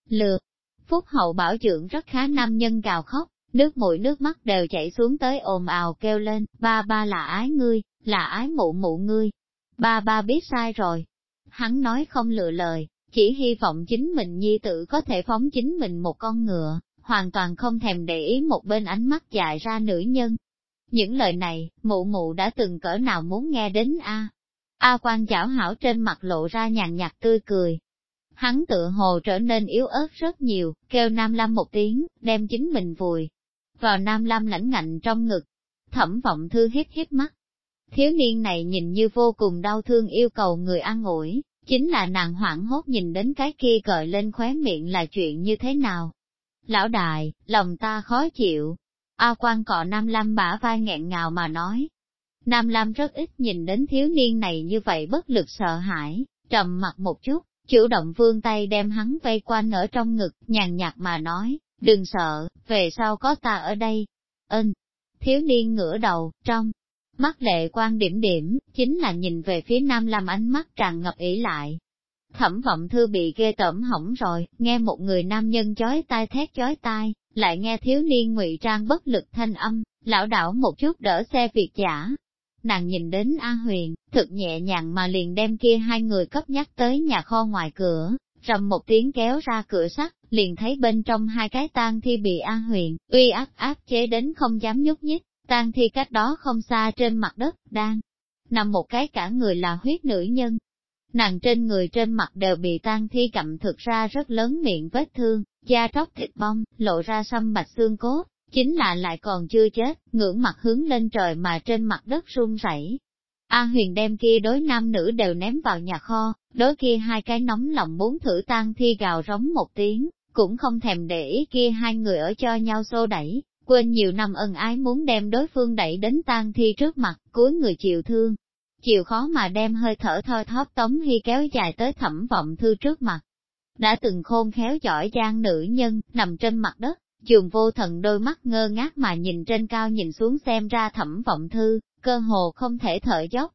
Lừa, phúc hậu bảo dưỡng rất khá nam nhân gào khóc, nước mũi nước mắt đều chảy xuống tới ồn ào kêu lên, ba ba là ái ngươi, là ái mụ mụ ngươi. Ba ba biết sai rồi. Hắn nói không lựa lời, chỉ hy vọng chính mình nhi tử có thể phóng chính mình một con ngựa, hoàn toàn không thèm để ý một bên ánh mắt dài ra nữ nhân. Những lời này, mụ mụ đã từng cỡ nào muốn nghe đến a A quan chảo hảo trên mặt lộ ra nhàn nhạt tươi cười. Hắn tự hồ trở nên yếu ớt rất nhiều, kêu Nam lam một tiếng, đem chính mình vùi. Vào Nam lam lãnh ngạnh trong ngực. Thẩm vọng thư hiếp hiếp mắt. Thiếu niên này nhìn như vô cùng đau thương yêu cầu người an ủi, chính là nàng hoảng hốt nhìn đến cái kia gợi lên khóe miệng là chuyện như thế nào. Lão đại, lòng ta khó chịu. A quan cọ Nam Lam bả vai nghẹn ngào mà nói. Nam Lam rất ít nhìn đến thiếu niên này như vậy bất lực sợ hãi, trầm mặt một chút, chủ động vương tay đem hắn vây quanh ở trong ngực, nhàn nhạt mà nói, đừng sợ, về sau có ta ở đây. Ân, thiếu niên ngửa đầu, trong Mắt lệ quan điểm điểm, chính là nhìn về phía nam làm ánh mắt tràn ngập ỉ lại. Thẩm vọng thư bị ghê tởm hỏng rồi, nghe một người nam nhân chói tai thét chói tai, lại nghe thiếu niên ngụy trang bất lực thanh âm, lão đảo một chút đỡ xe việc giả. Nàng nhìn đến A Huyền, thực nhẹ nhàng mà liền đem kia hai người cấp nhắc tới nhà kho ngoài cửa, rầm một tiếng kéo ra cửa sắt, liền thấy bên trong hai cái tang thi bị A Huyền, uy áp áp chế đến không dám nhúc nhích, Tang thi cách đó không xa trên mặt đất, đang nằm một cái cả người là huyết nữ nhân. Nàng trên người trên mặt đều bị tang thi cặm thực ra rất lớn miệng vết thương, da tróc thịt bong, lộ ra xăm bạch xương cốt, chính là lại còn chưa chết, ngưỡng mặt hướng lên trời mà trên mặt đất run rẩy. A huyền đem kia đối nam nữ đều ném vào nhà kho, đối kia hai cái nóng lòng muốn thử tan thi gào rống một tiếng, cũng không thèm để ý kia hai người ở cho nhau xô đẩy, quên nhiều năm ân ái muốn đem đối phương đẩy đến tang thi trước mặt, cuối người chịu thương. Chịu khó mà đem hơi thở thoi thóp tống hy kéo dài tới thẩm vọng thư trước mặt. Đã từng khôn khéo giỏi giang nữ nhân, nằm trên mặt đất, trường vô thần đôi mắt ngơ ngác mà nhìn trên cao nhìn xuống xem ra thẩm vọng thư, cơ hồ không thể thở dốc.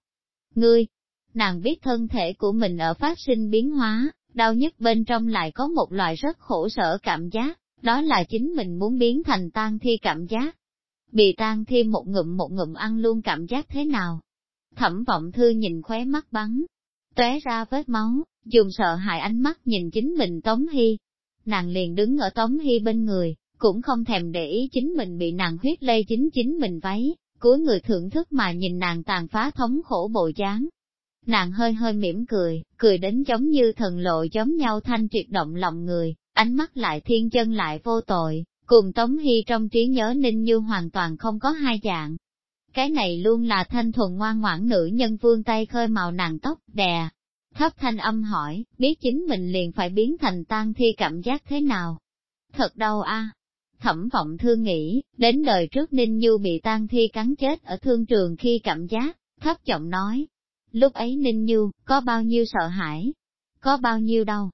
Ngươi, nàng biết thân thể của mình ở phát sinh biến hóa, đau nhức bên trong lại có một loại rất khổ sở cảm giác, đó là chính mình muốn biến thành tan thi cảm giác. Bị tan thi một ngụm một ngụm ăn luôn cảm giác thế nào? Thẩm vọng thư nhìn khóe mắt bắn, tóe ra vết máu, dùng sợ hãi ánh mắt nhìn chính mình Tống Hy. Nàng liền đứng ở Tống Hy bên người, cũng không thèm để ý chính mình bị nàng huyết lây chính chính mình váy, cuối người thưởng thức mà nhìn nàng tàn phá thống khổ bộ dáng. Nàng hơi hơi mỉm cười, cười đến giống như thần lộ giống nhau thanh triệt động lòng người, ánh mắt lại thiên chân lại vô tội, cùng Tống Hy trong trí nhớ Ninh Như hoàn toàn không có hai dạng. Cái này luôn là thanh thuần ngoan ngoãn nữ nhân vương tay khơi màu nàng tóc, đè. Thấp thanh âm hỏi, biết chính mình liền phải biến thành tan thi cảm giác thế nào? Thật đau a. Thẩm vọng thương nghĩ, đến đời trước Ninh Như bị tan thi cắn chết ở thương trường khi cảm giác, thấp giọng nói. Lúc ấy Ninh Như, có bao nhiêu sợ hãi? Có bao nhiêu đau?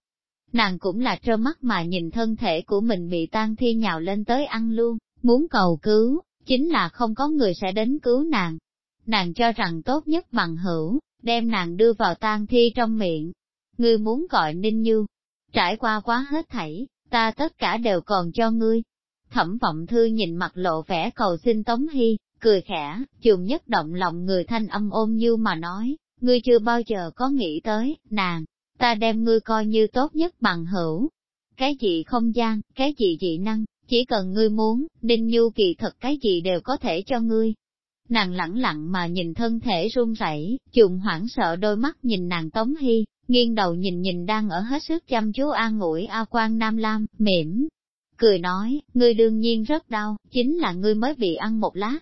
Nàng cũng là trơ mắt mà nhìn thân thể của mình bị tan thi nhào lên tới ăn luôn, muốn cầu cứu, chính là không có người sẽ đến cứu nàng. Nàng cho rằng tốt nhất bằng hữu, đem nàng đưa vào tan thi trong miệng. Ngươi muốn gọi Ninh Như, trải qua quá hết thảy, ta tất cả đều còn cho ngươi. Thẩm vọng thư nhìn mặt lộ vẻ cầu xin Tống Hy, cười khẽ, chùm nhất động lòng người thanh âm ôm như mà nói, ngươi chưa bao giờ có nghĩ tới, nàng, ta đem ngươi coi như tốt nhất bằng hữu. Cái gì không gian, cái gì dị năng, chỉ cần ngươi muốn, Đinh Nhu kỳ thật cái gì đều có thể cho ngươi. Nàng lẳng lặng mà nhìn thân thể run rẩy, trùng hoảng sợ đôi mắt nhìn nàng Tống Hy, nghiêng đầu nhìn nhìn đang ở hết sức chăm chú an ngủi A Quan Nam Lam, mỉm. Cười nói, ngươi đương nhiên rất đau, chính là ngươi mới bị ăn một lát.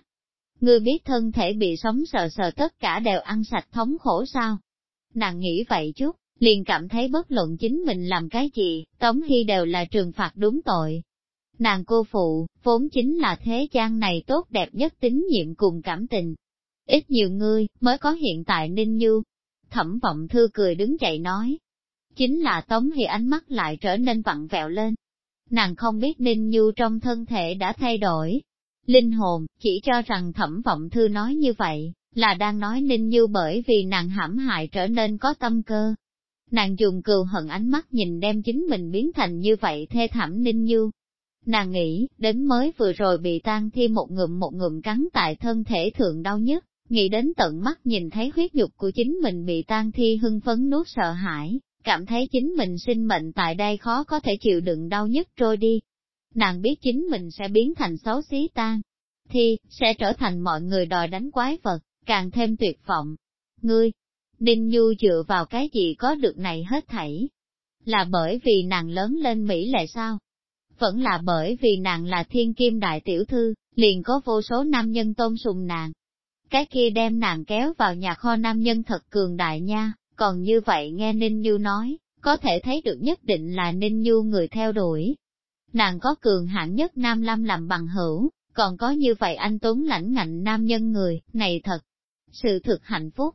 Ngươi biết thân thể bị sống sờ sờ tất cả đều ăn sạch thống khổ sao? Nàng nghĩ vậy chút, liền cảm thấy bất luận chính mình làm cái gì, Tống Hy đều là trừng phạt đúng tội. Nàng cô phụ, vốn chính là thế gian này tốt đẹp nhất tín nhiệm cùng cảm tình. Ít nhiều ngươi, mới có hiện tại Ninh Như. Thẩm vọng thư cười đứng dậy nói. Chính là Tống Hy ánh mắt lại trở nên vặn vẹo lên. Nàng không biết Ninh Như trong thân thể đã thay đổi. Linh hồn, chỉ cho rằng thẩm vọng thư nói như vậy, là đang nói Ninh Như bởi vì nàng hãm hại trở nên có tâm cơ, Nàng dùng cừu hận ánh mắt nhìn đem chính mình biến thành như vậy thê thảm ninh như. Nàng nghĩ, đến mới vừa rồi bị tan thi một ngụm một ngụm cắn tại thân thể thượng đau nhất, nghĩ đến tận mắt nhìn thấy huyết nhục của chính mình bị tan thi hưng phấn nuốt sợ hãi, cảm thấy chính mình sinh mệnh tại đây khó có thể chịu đựng đau nhất trôi đi. Nàng biết chính mình sẽ biến thành xấu xí tan, thi, sẽ trở thành mọi người đòi đánh quái vật, càng thêm tuyệt vọng. Ngươi, Ninh Nhu dựa vào cái gì có được này hết thảy? Là bởi vì nàng lớn lên Mỹ lệ sao? Vẫn là bởi vì nàng là thiên kim đại tiểu thư, liền có vô số nam nhân tôn sùng nàng. Cái kia đem nàng kéo vào nhà kho nam nhân thật cường đại nha, còn như vậy nghe Ninh Nhu nói, có thể thấy được nhất định là Ninh Nhu người theo đuổi. Nàng có cường hạng nhất nam lâm làm bằng hữu, còn có như vậy anh Tuấn lãnh ngạnh nam nhân người, này thật, sự thực hạnh phúc.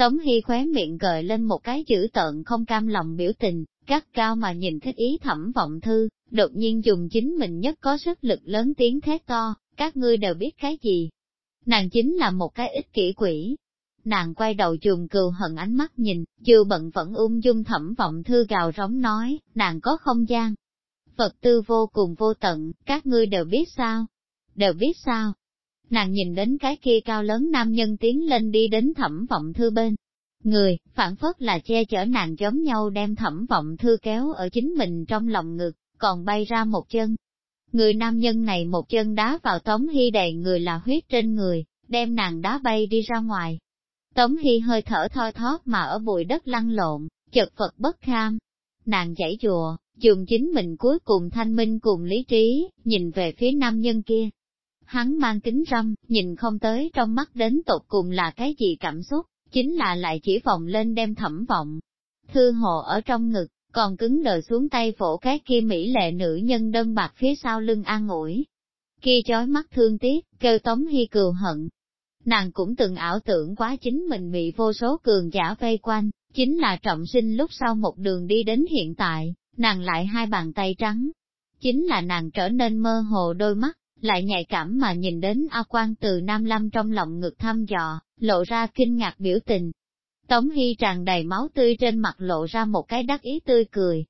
Tống Hy khóe miệng gợi lên một cái chữ tợn không cam lòng biểu tình, gắt cao mà nhìn thích ý thẩm vọng thư, đột nhiên dùng chính mình nhất có sức lực lớn tiếng thét to, các ngươi đều biết cái gì. Nàng chính là một cái ích kỷ quỷ. Nàng quay đầu chùm cừu hận ánh mắt nhìn, chưa bận vẫn ung dung thẩm vọng thư gào rống nói, nàng có không gian. Phật tư vô cùng vô tận, các ngươi đều biết sao? Đều biết sao? Nàng nhìn đến cái kia cao lớn nam nhân tiến lên đi đến thẩm vọng thư bên. Người, phản phất là che chở nàng giống nhau đem thẩm vọng thư kéo ở chính mình trong lòng ngực, còn bay ra một chân. Người nam nhân này một chân đá vào tống hy đầy người là huyết trên người, đem nàng đá bay đi ra ngoài. Tống hy hơi thở thoi thóp mà ở bụi đất lăn lộn, chật vật bất kham. Nàng chảy chùa, dùng chính mình cuối cùng thanh minh cùng lý trí, nhìn về phía nam nhân kia, hắn mang kính râm, nhìn không tới trong mắt đến tột cùng là cái gì cảm xúc, chính là lại chỉ vòng lên đem thẩm vọng. Thư hồ ở trong ngực, còn cứng đờ xuống tay phổ cái kia mỹ lệ nữ nhân đơn bạc phía sau lưng an ủi. Kia chói mắt thương tiếc, kêu tống hy cừu hận. Nàng cũng từng ảo tưởng quá chính mình bị vô số cường giả vây quanh, chính là trọng sinh lúc sau một đường đi đến hiện tại, nàng lại hai bàn tay trắng. Chính là nàng trở nên mơ hồ đôi mắt, lại nhạy cảm mà nhìn đến A Quan từ Nam Lâm trong lòng ngực thăm dò, lộ ra kinh ngạc biểu tình. Tống Hy tràn đầy máu tươi trên mặt lộ ra một cái đắc ý tươi cười,